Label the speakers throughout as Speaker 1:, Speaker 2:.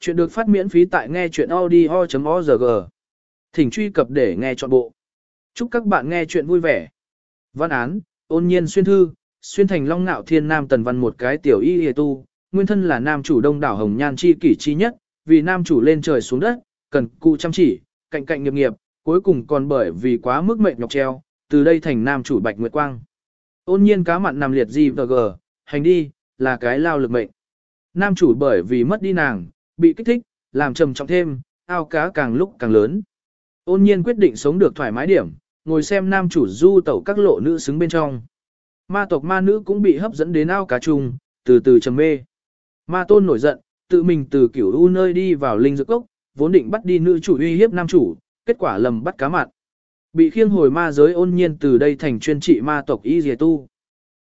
Speaker 1: Chuyện được phát miễn phí tại nghe chuyện audio.org. Thỉnh truy cập để nghe trọn bộ. Chúc các bạn nghe chuyện vui vẻ. Văn án, ôn nhiên xuyên thư, xuyên thành long nạo thiên nam tần văn một cái tiểu y hề tu, nguyên thân là nam chủ đông đảo hồng nhan chi kỷ chi nhất, vì nam chủ lên trời xuống đất, cần cụ chăm chỉ, cạnh cạnh nghiệp nghiệp, cuối cùng còn bởi vì quá mức mệnh nhọc treo, từ đây thành nam chủ bạch nguyệt quang. Ôn nhiên cá mặn nằm liệt gì và gờ, hành đi, là cái lao lực mệnh. Nam chủ bởi vì mất đi nàng, bị kích thích, làm trầm trọng thêm, ao cá càng lúc càng lớn. Ôn nhiên quyết định sống được thoải mái điểm, ngồi xem nam chủ du tẩu các lộ nữ xứng bên trong. Ma tộc ma nữ cũng bị hấp dẫn đến ao cá chung, từ từ trầm mê. Ma tôn nổi giận, tự mình từ kiểu u nơi đi vào linh dược cốc, vốn định bắt đi nữ chủ uy hiếp nam chủ, kết quả lầm bắt cá mặn. Bị khiêng hồi ma giới ôn nhiên từ đây thành chuyên trị ma tộc y dìa tu.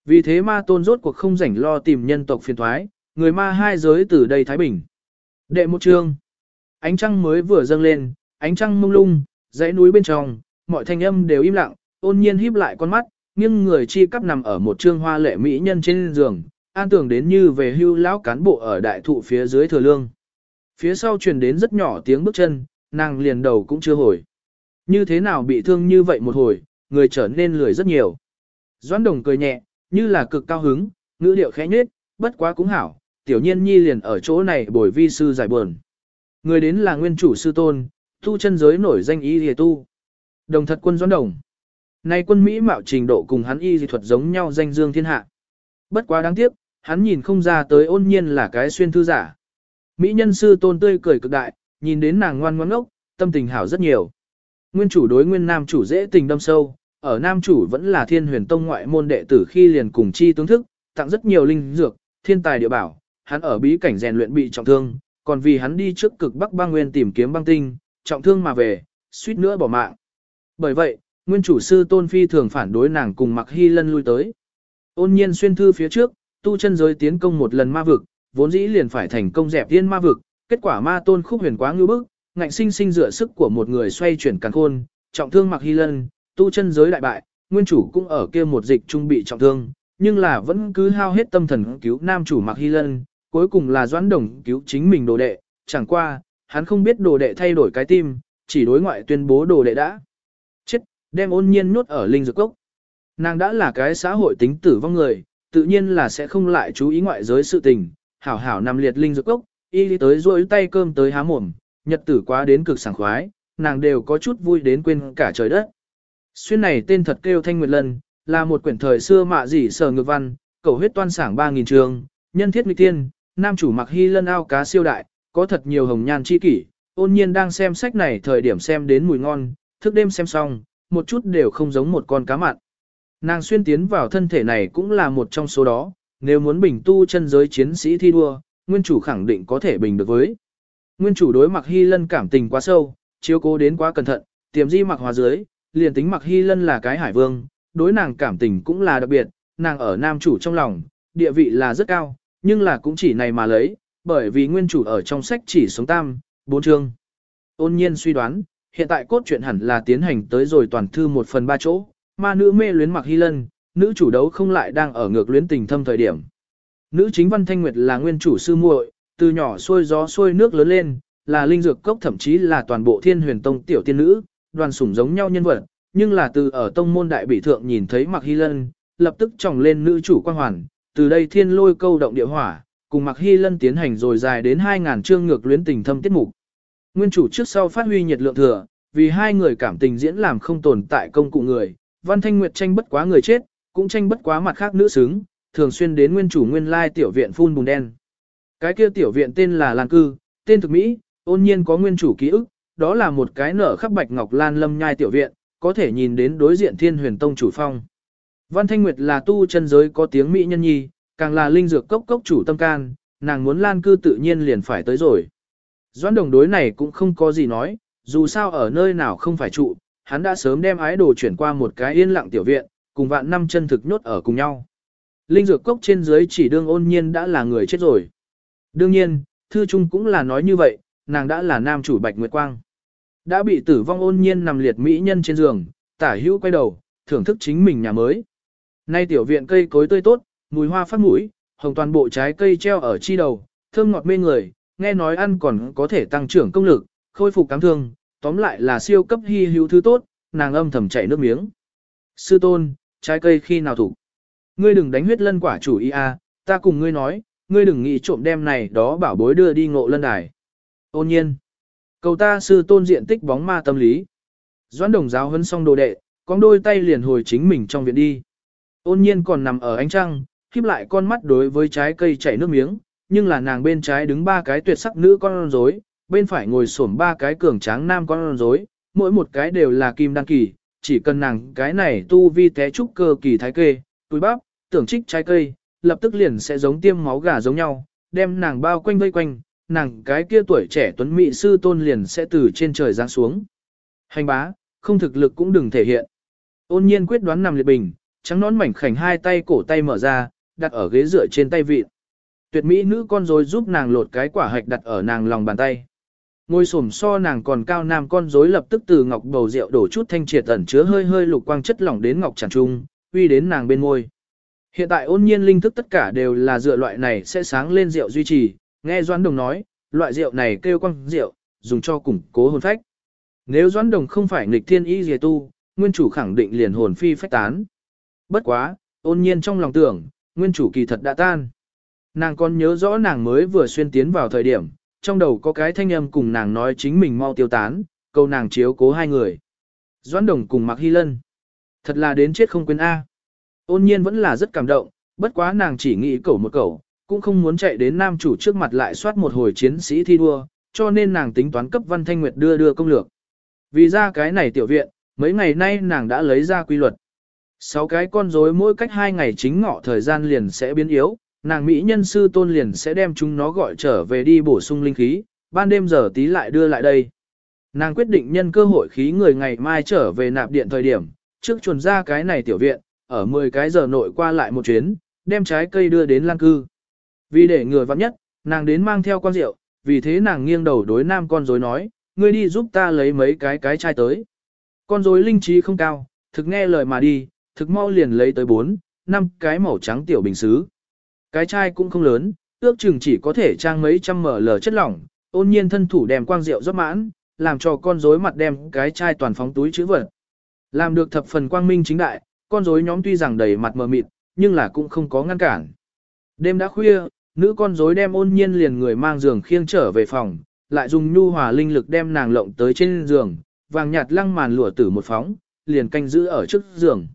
Speaker 1: Vì thế ma tôn rốt cuộc không rảnh lo tìm nhân tộc phiền thoái, người ma hai giới từ đây Thái Bình. Đệ một chương. Ánh trăng mới vừa dâng lên, ánh trăng mông lung, dãy núi bên trong, mọi thanh âm đều im lặng, ôn nhiên híp lại con mắt, nhưng người chi cắp nằm ở một trương hoa lệ mỹ nhân trên giường, an tưởng đến như về hưu lão cán bộ ở đại thụ phía dưới thừa lương. Phía sau truyền đến rất nhỏ tiếng bước chân, nàng liền đầu cũng chưa hồi. Như thế nào bị thương như vậy một hồi, người trở nên lười rất nhiều. Doãn đồng cười nhẹ, như là cực cao hứng, ngữ điệu khẽ nhết, bất quá cũng hảo, tiểu nhiên nhi liền ở chỗ này bồi vi sư giải buồn. Người đến là nguyên chủ sư tôn, tu chân giới nổi danh y hề tu. Đồng thật quân doãn đồng. Nay quân Mỹ mạo trình độ cùng hắn y dị thuật giống nhau danh dương thiên hạ. Bất quá đáng tiếc, hắn nhìn không ra tới ôn nhiên là cái xuyên thư giả. Mỹ nhân sư tôn tươi cười cực đại, nhìn đến nàng ngoan ngoãn ngốc, tâm tình hảo rất nhiều. Nguyên chủ đối nguyên nam chủ dễ tình đâm sâu, ở nam chủ vẫn là thiên huyền tông ngoại môn đệ tử khi liền cùng chi tướng thức, tặng rất nhiều linh dược, thiên tài địa bảo, hắn ở bí cảnh rèn luyện bị trọng thương, còn vì hắn đi trước cực Bắc băng nguyên tìm kiếm băng tinh, trọng thương mà về, suýt nữa bỏ mạng. Bởi vậy, nguyên chủ sư Tôn Phi thường phản đối nàng cùng Mặc Hy Lân lui tới. Ôn nhiên xuyên thư phía trước, tu chân giới tiến công một lần ma vực, vốn dĩ liền phải thành công dẹp tiên ma vực, kết quả ma tôn khúc huyền quá ngưu bức, ngạnh sinh sinh dựa sức của một người xoay chuyển càn khôn, trọng thương Mặc Hy Lân, tu chân giới đại bại, nguyên chủ cũng ở kia một dịch trung bị trọng thương, nhưng là vẫn cứ hao hết tâm thần cứu nam chủ Mặc Hy Lân, cuối cùng là Doãn Đồng cứu chính mình đồ đệ, chẳng qua, hắn không biết đồ đệ thay đổi cái tim, chỉ đối ngoại tuyên bố đồ đệ đã. Chết, đem ôn nhiên nuốt ở linh dược cốc. Nàng đã là cái xã hội tính tử vong người, tự nhiên là sẽ không lại chú ý ngoại giới sự tình, hảo hảo nằm liệt linh dược cốc, y đi tới rôi tay cơm tới há mồm, nhật tử quá đến cực sảng khoái, nàng đều có chút vui đến quên cả trời đất. Xuyên này tên thật kêu Thanh Nguyệt Lân, là một quyển thời xưa mạ dỉ sở ngược văn, cầu huyết toan sảng 3.000 trường, nhân thiết nghịch tiên, nam chủ mặc hy lân ao cá siêu đại, có thật nhiều hồng nhan chi kỷ, ôn nhiên đang xem sách này thời điểm xem đến mùi ngon, thức đêm xem xong, một chút đều không giống một con cá mặn. Nàng xuyên tiến vào thân thể này cũng là một trong số đó, nếu muốn bình tu chân giới chiến sĩ thi đua, nguyên chủ khẳng định có thể bình được với. Nguyên chủ đối mặc hy lân cảm tình quá sâu, chiếu cố đến quá cẩn thận, tiềm di mặc hòa dưới, liền tính mặc hy lân là cái hải vương, đối nàng cảm tình cũng là đặc biệt, nàng ở nam chủ trong lòng, địa vị là rất cao, nhưng là cũng chỉ này mà lấy, bởi vì nguyên chủ ở trong sách chỉ sống tam, bốn chương. Ôn nhiên suy đoán, hiện tại cốt truyện hẳn là tiến hành tới rồi toàn thư một phần ba chỗ, mà nữ mê luyến mặc hy lân, nữ chủ đấu không lại đang ở ngược luyến tình thâm thời điểm. Nữ chính văn thanh nguyệt là nguyên chủ sư muội, từ nhỏ xuôi gió xuôi nước lớn lên, là linh dược cốc thậm chí là toàn bộ thiên huyền tông tiểu tiên nữ, đoàn sủng giống nhau nhân vật, nhưng là từ ở tông môn đại bị thượng nhìn thấy mặc hy lân, lập tức tròng lên nữ chủ quan hoàn, từ đây thiên lôi câu động địa hỏa, cùng mặc hy lân tiến hành rồi dài đến 2.000 chương ngược luyến tình thâm tiết mục. Nguyên chủ trước sau phát huy nhiệt lượng thừa, vì hai người cảm tình diễn làm không tồn tại công cụ người, Văn Thanh Nguyệt tranh bất quá người chết, cũng tranh bất quá mặt khác nữ xứng, thường xuyên đến nguyên chủ nguyên lai tiểu viện phun bùn đen. Cái kia tiểu viện tên là Lan Cư, tên thực Mỹ, ôn nhiên có nguyên chủ ký ức, đó là một cái nở khắp bạch ngọc lan lâm nhai tiểu viện, có thể nhìn đến đối diện thiên huyền tông chủ phong. Văn Thanh Nguyệt là tu chân giới có tiếng Mỹ nhân nhi, càng là linh dược cốc cốc chủ tâm can, nàng muốn lan cư tự nhiên liền phải tới rồi. Doãn đồng đối này cũng không có gì nói, dù sao ở nơi nào không phải trụ, hắn đã sớm đem ái đồ chuyển qua một cái yên lặng tiểu viện, cùng vạn năm chân thực nhốt ở cùng nhau. Linh dược cốc trên dưới chỉ đương ôn nhiên đã là người chết rồi. Đương nhiên, thư trung cũng là nói như vậy, nàng đã là nam chủ Bạch Nguyệt Quang. Đã bị tử vong ôn nhiên nằm liệt mỹ nhân trên giường, tả hữu quay đầu, thưởng thức chính mình nhà mới. Nay tiểu viện cây cối tươi tốt, mùi hoa phát mũi, hồng toàn bộ trái cây treo ở chi đầu, thơm ngọt mê người, nghe nói ăn còn có thể tăng trưởng công lực, khôi phục cám thương, tóm lại là siêu cấp hy hữu thứ tốt, nàng âm thầm chảy nước miếng. Sư tôn, trái cây khi nào thủ? Ngươi đừng đánh huyết lân quả chủ ý a, ta cùng ngươi nói, ngươi đừng nghĩ trộm đem này đó bảo bối đưa đi ngộ lân đài. Ôn nhiên. Cầu ta sư tôn diện tích bóng ma tâm lý. Doãn đồng giáo hấn xong đồ đệ, con đôi tay liền hồi chính mình trong viện đi. Ôn nhiên còn nằm ở ánh trăng, khiếp lại con mắt đối với trái cây chảy nước miếng, nhưng là nàng bên trái đứng ba cái tuyệt sắc nữ con rối, bên phải ngồi xổm ba cái cường tráng nam con rối, mỗi một cái đều là kim đăng kỳ, chỉ cần nàng cái này tu vi té trúc cơ kỳ thái kê, túi bắp, tưởng trích trái cây, lập tức liền sẽ giống tiêm máu gà giống nhau, đem nàng bao quanh vây quanh, nàng cái kia tuổi trẻ tuấn mỹ sư tôn liền sẽ từ trên trời giáng xuống. Hành bá, không thực lực cũng đừng thể hiện. Ôn nhiên quyết đoán nằm liệt bình, trắng nón mảnh khảnh hai tay cổ tay mở ra, đặt ở ghế dựa trên tay vịt. Tuyệt mỹ nữ con rối giúp nàng lột cái quả hạch đặt ở nàng lòng bàn tay. Ngôi sổm so nàng còn cao nam con rối lập tức từ ngọc bầu rượu đổ chút thanh triệt ẩn chứa hơi hơi lục quang chất lỏng đến ngọc tràn trung, uy đến nàng bên môi. Hiện tại ôn nhiên linh thức tất cả đều là dựa loại này sẽ sáng lên rượu duy trì, nghe Doãn Đồng nói, loại rượu này kêu quang rượu, dùng cho củng cố hồn phách. Nếu Doãn Đồng không phải nghịch thiên y dề tu, nguyên chủ khẳng định liền hồn phi phách tán. Bất quá, ôn nhiên trong lòng tưởng, nguyên chủ kỳ thật đã tan. Nàng còn nhớ rõ nàng mới vừa xuyên tiến vào thời điểm, trong đầu có cái thanh âm cùng nàng nói chính mình mau tiêu tán, câu nàng chiếu cố hai người. Doãn Đồng cùng Mạc Hy Lân. Thật là đến chết không quên A. Ôn nhiên vẫn là rất cảm động, bất quá nàng chỉ nghĩ cẩu một cẩu, cũng không muốn chạy đến nam chủ trước mặt lại soát một hồi chiến sĩ thi đua, cho nên nàng tính toán cấp Văn Thanh Nguyệt đưa đưa công lược. Vì ra cái này tiểu viện, mấy ngày nay nàng đã lấy ra quy luật. Sáu cái con rối mỗi cách hai ngày chính ngọ thời gian liền sẽ biến yếu, nàng mỹ nhân sư tôn liền sẽ đem chúng nó gọi trở về đi bổ sung linh khí, ban đêm giờ tí lại đưa lại đây. Nàng quyết định nhân cơ hội khí người ngày mai trở về nạp điện thời điểm, trước chuồn ra cái này tiểu viện, ở 10 cái giờ nội qua lại một chuyến, đem trái cây đưa đến lan cư. Vì để người vắng nhất, nàng đến mang theo con rượu, vì thế nàng nghiêng đầu đối nam con rối nói, ngươi đi giúp ta lấy mấy cái cái chai tới. Con rối linh trí không cao, thực nghe lời mà đi, thực mau liền lấy tới 4, 5 cái màu trắng tiểu bình xứ. Cái chai cũng không lớn, ước chừng chỉ có thể trang mấy trăm ml chất lỏng, ôn nhiên thân thủ đem quang rượu rót mãn, làm cho con rối mặt đem cái chai toàn phóng túi chữ vật. Làm được thập phần quang minh chính đại, con rối nhóm tuy rằng đầy mặt mờ mịt, nhưng là cũng không có ngăn cản. Đêm đã khuya, nữ con rối đem ôn nhiên liền người mang giường khiêng trở về phòng, lại dùng nhu hòa linh lực đem nàng lộng tới trên giường, vàng nhạt lăng màn lụa tử một phóng, liền canh giữ ở trước giường.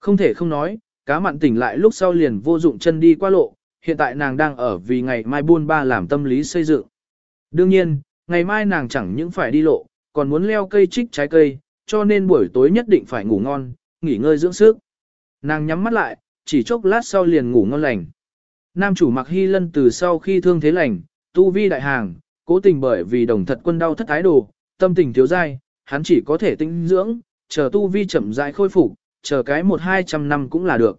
Speaker 1: Không thể không nói, cá mặn tỉnh lại lúc sau liền vô dụng chân đi qua lộ, hiện tại nàng đang ở vì ngày mai buôn ba làm tâm lý xây dựng. Đương nhiên, ngày mai nàng chẳng những phải đi lộ, còn muốn leo cây trích trái cây, cho nên buổi tối nhất định phải ngủ ngon, nghỉ ngơi dưỡng sức. Nàng nhắm mắt lại, chỉ chốc lát sau liền ngủ ngon lành. Nam chủ mặc hy lân từ sau khi thương thế lành, tu vi đại hàng, cố tình bởi vì đồng thật quân đau thất thái đồ, tâm tình thiếu dai, hắn chỉ có thể tinh dưỡng, chờ tu vi chậm rãi khôi phục, chờ cái một hai trăm năm cũng là được.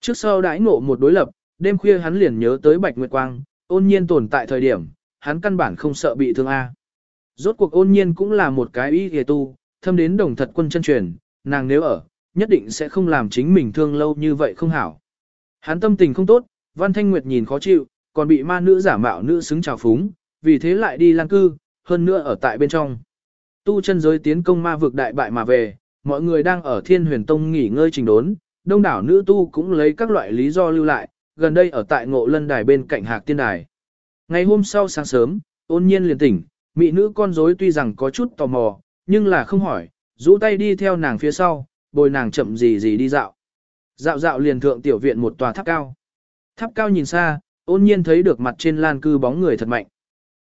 Speaker 1: Trước sau đãi ngộ một đối lập, đêm khuya hắn liền nhớ tới Bạch Nguyệt Quang, ôn nhiên tồn tại thời điểm, hắn căn bản không sợ bị thương A. Rốt cuộc ôn nhiên cũng là một cái ý ghề tu, thâm đến đồng thật quân chân truyền, nàng nếu ở, nhất định sẽ không làm chính mình thương lâu như vậy không hảo. Hắn tâm tình không tốt, Văn Thanh Nguyệt nhìn khó chịu, còn bị ma nữ giả mạo nữ xứng trào phúng, vì thế lại đi lang cư, hơn nữa ở tại bên trong. Tu chân giới tiến công ma vực đại bại mà về, mọi người đang ở thiên huyền tông nghỉ ngơi trình đốn, đông đảo nữ tu cũng lấy các loại lý do lưu lại, gần đây ở tại ngộ lân đài bên cạnh hạc tiên đài. Ngày hôm sau sáng sớm, ôn nhiên liền tỉnh, mỹ nữ con rối tuy rằng có chút tò mò, nhưng là không hỏi, rũ tay đi theo nàng phía sau, bồi nàng chậm gì gì đi dạo. Dạo dạo liền thượng tiểu viện một tòa tháp cao. Tháp cao nhìn xa, ôn nhiên thấy được mặt trên lan cư bóng người thật mạnh.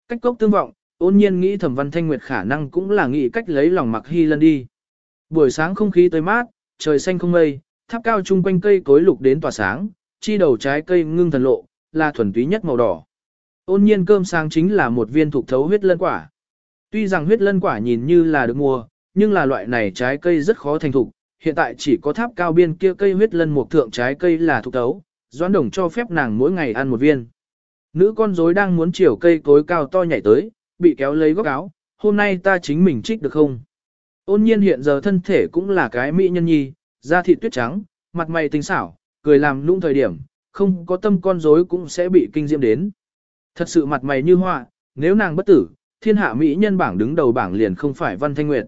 Speaker 1: Cách cốc tương vọng, ôn nhiên nghĩ thẩm văn thanh nguyệt khả năng cũng là nghĩ cách lấy lòng mặc hy lân đi. Buổi sáng không khí tới mát, trời xanh không mây, tháp cao chung quanh cây cối lục đến tỏa sáng, chi đầu trái cây ngưng thần lộ, là thuần túy nhất màu đỏ. Ôn nhiên cơm sáng chính là một viên thuộc thấu huyết lân quả. Tuy rằng huyết lân quả nhìn như là được mua, nhưng là loại này trái cây rất khó thành thục, hiện tại chỉ có tháp cao biên kia cây huyết lân một thượng trái cây là thuộc thấu, doãn đồng cho phép nàng mỗi ngày ăn một viên. Nữ con rối đang muốn chiều cây cối cao to nhảy tới, bị kéo lấy góc áo, hôm nay ta chính mình trích được không? Ôn nhiên hiện giờ thân thể cũng là cái mỹ nhân nhi, da thịt tuyết trắng, mặt mày tinh xảo, cười làm lung thời điểm, không có tâm con rối cũng sẽ bị kinh diễm đến. Thật sự mặt mày như họa, nếu nàng bất tử, thiên hạ mỹ nhân bảng đứng đầu bảng liền không phải Văn Thanh Nguyệt.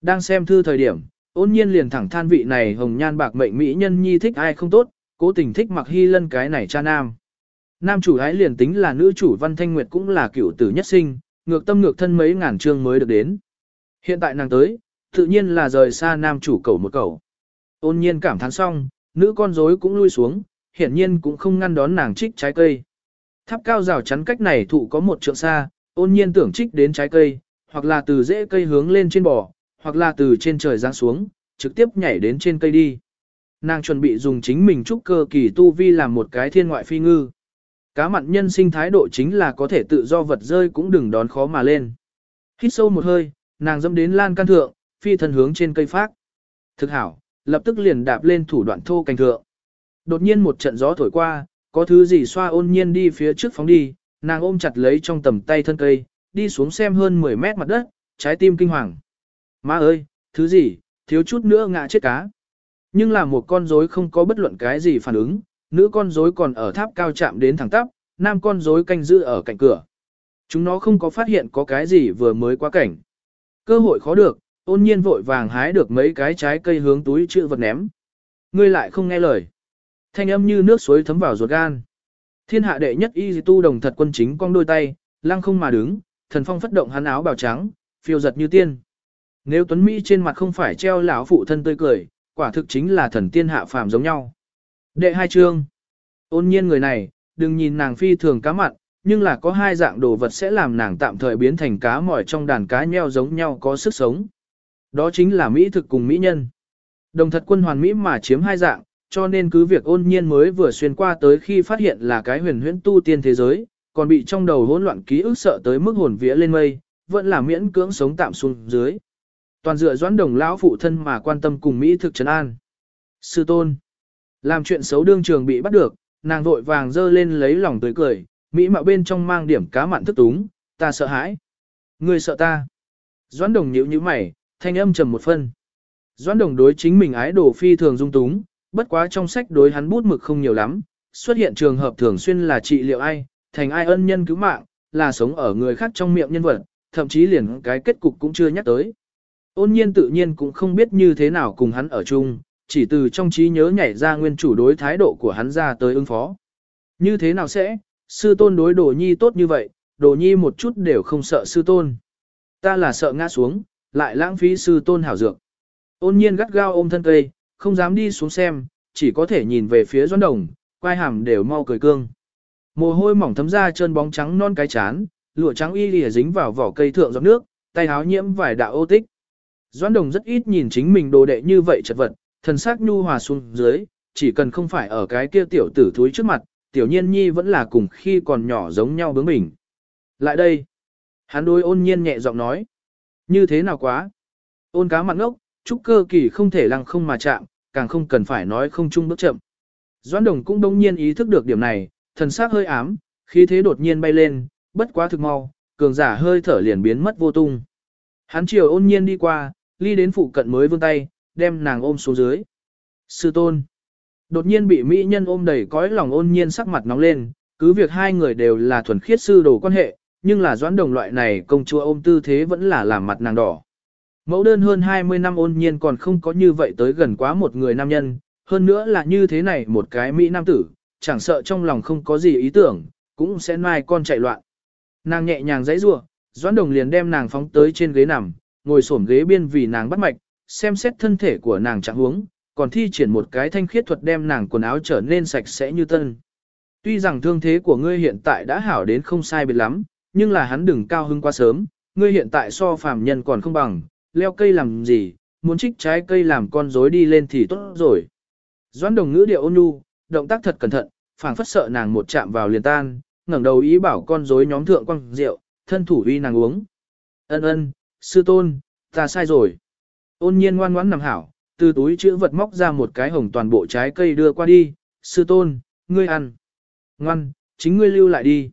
Speaker 1: Đang xem thư thời điểm, ôn nhiên liền thẳng than vị này hồng nhan bạc mệnh mỹ nhân nhi thích ai không tốt, cố tình thích mặc hy lân cái này cha nam. Nam chủ ái liền tính là nữ chủ Văn Thanh Nguyệt cũng là cựu tử nhất sinh, ngược tâm ngược thân mấy ngàn chương mới được đến. Hiện tại nàng tới, tự nhiên là rời xa nam chủ cầu một cầu. Ôn nhiên cảm thán xong, nữ con rối cũng lui xuống, hiển nhiên cũng không ngăn đón nàng trích trái cây. Tháp cao rào chắn cách này thụ có một trượng xa, ôn nhiên tưởng trích đến trái cây, hoặc là từ rễ cây hướng lên trên bò, hoặc là từ trên trời giáng xuống, trực tiếp nhảy đến trên cây đi. Nàng chuẩn bị dùng chính mình trúc cơ kỳ tu vi làm một cái thiên ngoại phi ngư. Cá mặn nhân sinh thái độ chính là có thể tự do vật rơi cũng đừng đón khó mà lên. Hít sâu một hơi, nàng dâm đến lan can thượng, phi thân hướng trên cây phát. Thực hảo, lập tức liền đạp lên thủ đoạn thô cành thượng. Đột nhiên một trận gió thổi qua, có thứ gì xoa ôn nhiên đi phía trước phóng đi, nàng ôm chặt lấy trong tầm tay thân cây, đi xuống xem hơn 10 mét mặt đất, trái tim kinh hoàng. Má ơi, thứ gì, thiếu chút nữa ngã chết cá. Nhưng là một con rối không có bất luận cái gì phản ứng, nữ con rối còn ở tháp cao chạm đến thẳng tắp, nam con rối canh giữ ở cạnh cửa. Chúng nó không có phát hiện có cái gì vừa mới qua cảnh. Cơ hội khó được, ôn nhiên vội vàng hái được mấy cái trái cây hướng túi chữ vật ném. Ngươi lại không nghe lời. Thanh âm như nước suối thấm vào ruột gan. Thiên hạ đệ nhất y tu đồng thật quân chính cong đôi tay, lăng không mà đứng, thần phong phất động hắn áo bào trắng, phiêu giật như tiên. Nếu Tuấn Mỹ trên mặt không phải treo lão phụ thân tươi cười, quả thực chính là thần tiên hạ phàm giống nhau. Đệ hai chương. Ôn nhiên người này, đừng nhìn nàng phi thường cá mặn, nhưng là có hai dạng đồ vật sẽ làm nàng tạm thời biến thành cá mỏi trong đàn cá nheo giống nhau có sức sống. Đó chính là Mỹ thực cùng Mỹ nhân. Đồng thật quân hoàn Mỹ mà chiếm hai dạng, cho nên cứ việc ôn nhiên mới vừa xuyên qua tới khi phát hiện là cái huyền huyễn tu tiên thế giới, còn bị trong đầu hỗn loạn ký ức sợ tới mức hồn vía lên mây, vẫn là miễn cưỡng sống tạm xuống dưới. Toàn dựa doãn đồng lão phụ thân mà quan tâm cùng Mỹ thực trấn an. Sư tôn. Làm chuyện xấu đương trường bị bắt được, nàng vội vàng dơ lên lấy lòng tươi cười, Mỹ mạo bên trong mang điểm cá mặn thức túng, ta sợ hãi. Người sợ ta. Doãn đồng nhíu như mày, thanh âm trầm một phân. Doãn đồng đối chính mình ái đồ phi thường dung túng, bất quá trong sách đối hắn bút mực không nhiều lắm, xuất hiện trường hợp thường xuyên là trị liệu ai, thành ai ân nhân cứu mạng, là sống ở người khác trong miệng nhân vật, thậm chí liền cái kết cục cũng chưa nhắc tới. Ôn nhiên tự nhiên cũng không biết như thế nào cùng hắn ở chung, chỉ từ trong trí nhớ nhảy ra nguyên chủ đối thái độ của hắn ra tới ứng phó. Như thế nào sẽ, sư tôn đối đồ nhi tốt như vậy, đồ nhi một chút đều không sợ sư tôn. Ta là sợ ngã xuống, lại lãng phí sư tôn hảo dược. Ôn nhiên gắt gao ôm thân cây, không dám đi xuống xem, chỉ có thể nhìn về phía doãn đồng, quai hàm đều mau cười cương. Mồ hôi mỏng thấm ra chân bóng trắng non cái chán, lụa trắng y lìa dính vào vỏ cây thượng giọt nước, tay háo nhiễm vài đạo ô tích. Doãn đồng rất ít nhìn chính mình đồ đệ như vậy chật vật, thần sắc nhu hòa xuống dưới, chỉ cần không phải ở cái kia tiểu tử thúi trước mặt, tiểu nhiên nhi vẫn là cùng khi còn nhỏ giống nhau bướng bỉnh. Lại đây. Hắn đôi ôn nhiên nhẹ giọng nói. Như thế nào quá? Ôn cá mặt ngốc, trúc cơ kỳ không thể lăng không mà chạm, càng không cần phải nói không chung bước chậm. Doãn đồng cũng đông nhiên ý thức được điểm này, thần sắc hơi ám, khí thế đột nhiên bay lên, bất quá thực mau, cường giả hơi thở liền biến mất vô tung. Hắn chiều ôn nhiên đi qua, ly đến phụ cận mới vươn tay, đem nàng ôm xuống dưới. Sư tôn. Đột nhiên bị mỹ nhân ôm đầy cõi lòng ôn nhiên sắc mặt nóng lên, cứ việc hai người đều là thuần khiết sư đồ quan hệ, nhưng là doãn đồng loại này công chúa ôm tư thế vẫn là làm mặt nàng đỏ. Mẫu đơn hơn 20 năm ôn nhiên còn không có như vậy tới gần quá một người nam nhân, hơn nữa là như thế này một cái mỹ nam tử, chẳng sợ trong lòng không có gì ý tưởng, cũng sẽ mai con chạy loạn. Nàng nhẹ nhàng dãy rua, Doãn Đồng liền đem nàng phóng tới trên ghế nằm, ngồi xổm ghế biên vì nàng bắt mạch, xem xét thân thể của nàng trạng huống, còn thi triển một cái thanh khiết thuật đem nàng quần áo trở nên sạch sẽ như tân. Tuy rằng thương thế của ngươi hiện tại đã hảo đến không sai biệt lắm, nhưng là hắn đừng cao hưng quá sớm, ngươi hiện tại so phàm nhân còn không bằng, leo cây làm gì, muốn trích trái cây làm con rối đi lên thì tốt rồi. Doãn đồng ngữ điệu ôn nhu, động tác thật cẩn thận, phảng phất sợ nàng một chạm vào liền tan, ngẩng đầu ý bảo con rối nhóm thượng quăng rượu, thân thủ uy nàng uống. Ân ân, sư tôn, ta sai rồi. Ôn nhiên ngoan ngoãn nằm hảo, từ túi chữ vật móc ra một cái hồng toàn bộ trái cây đưa qua đi, sư tôn, ngươi ăn. Ngoan, chính ngươi lưu lại đi.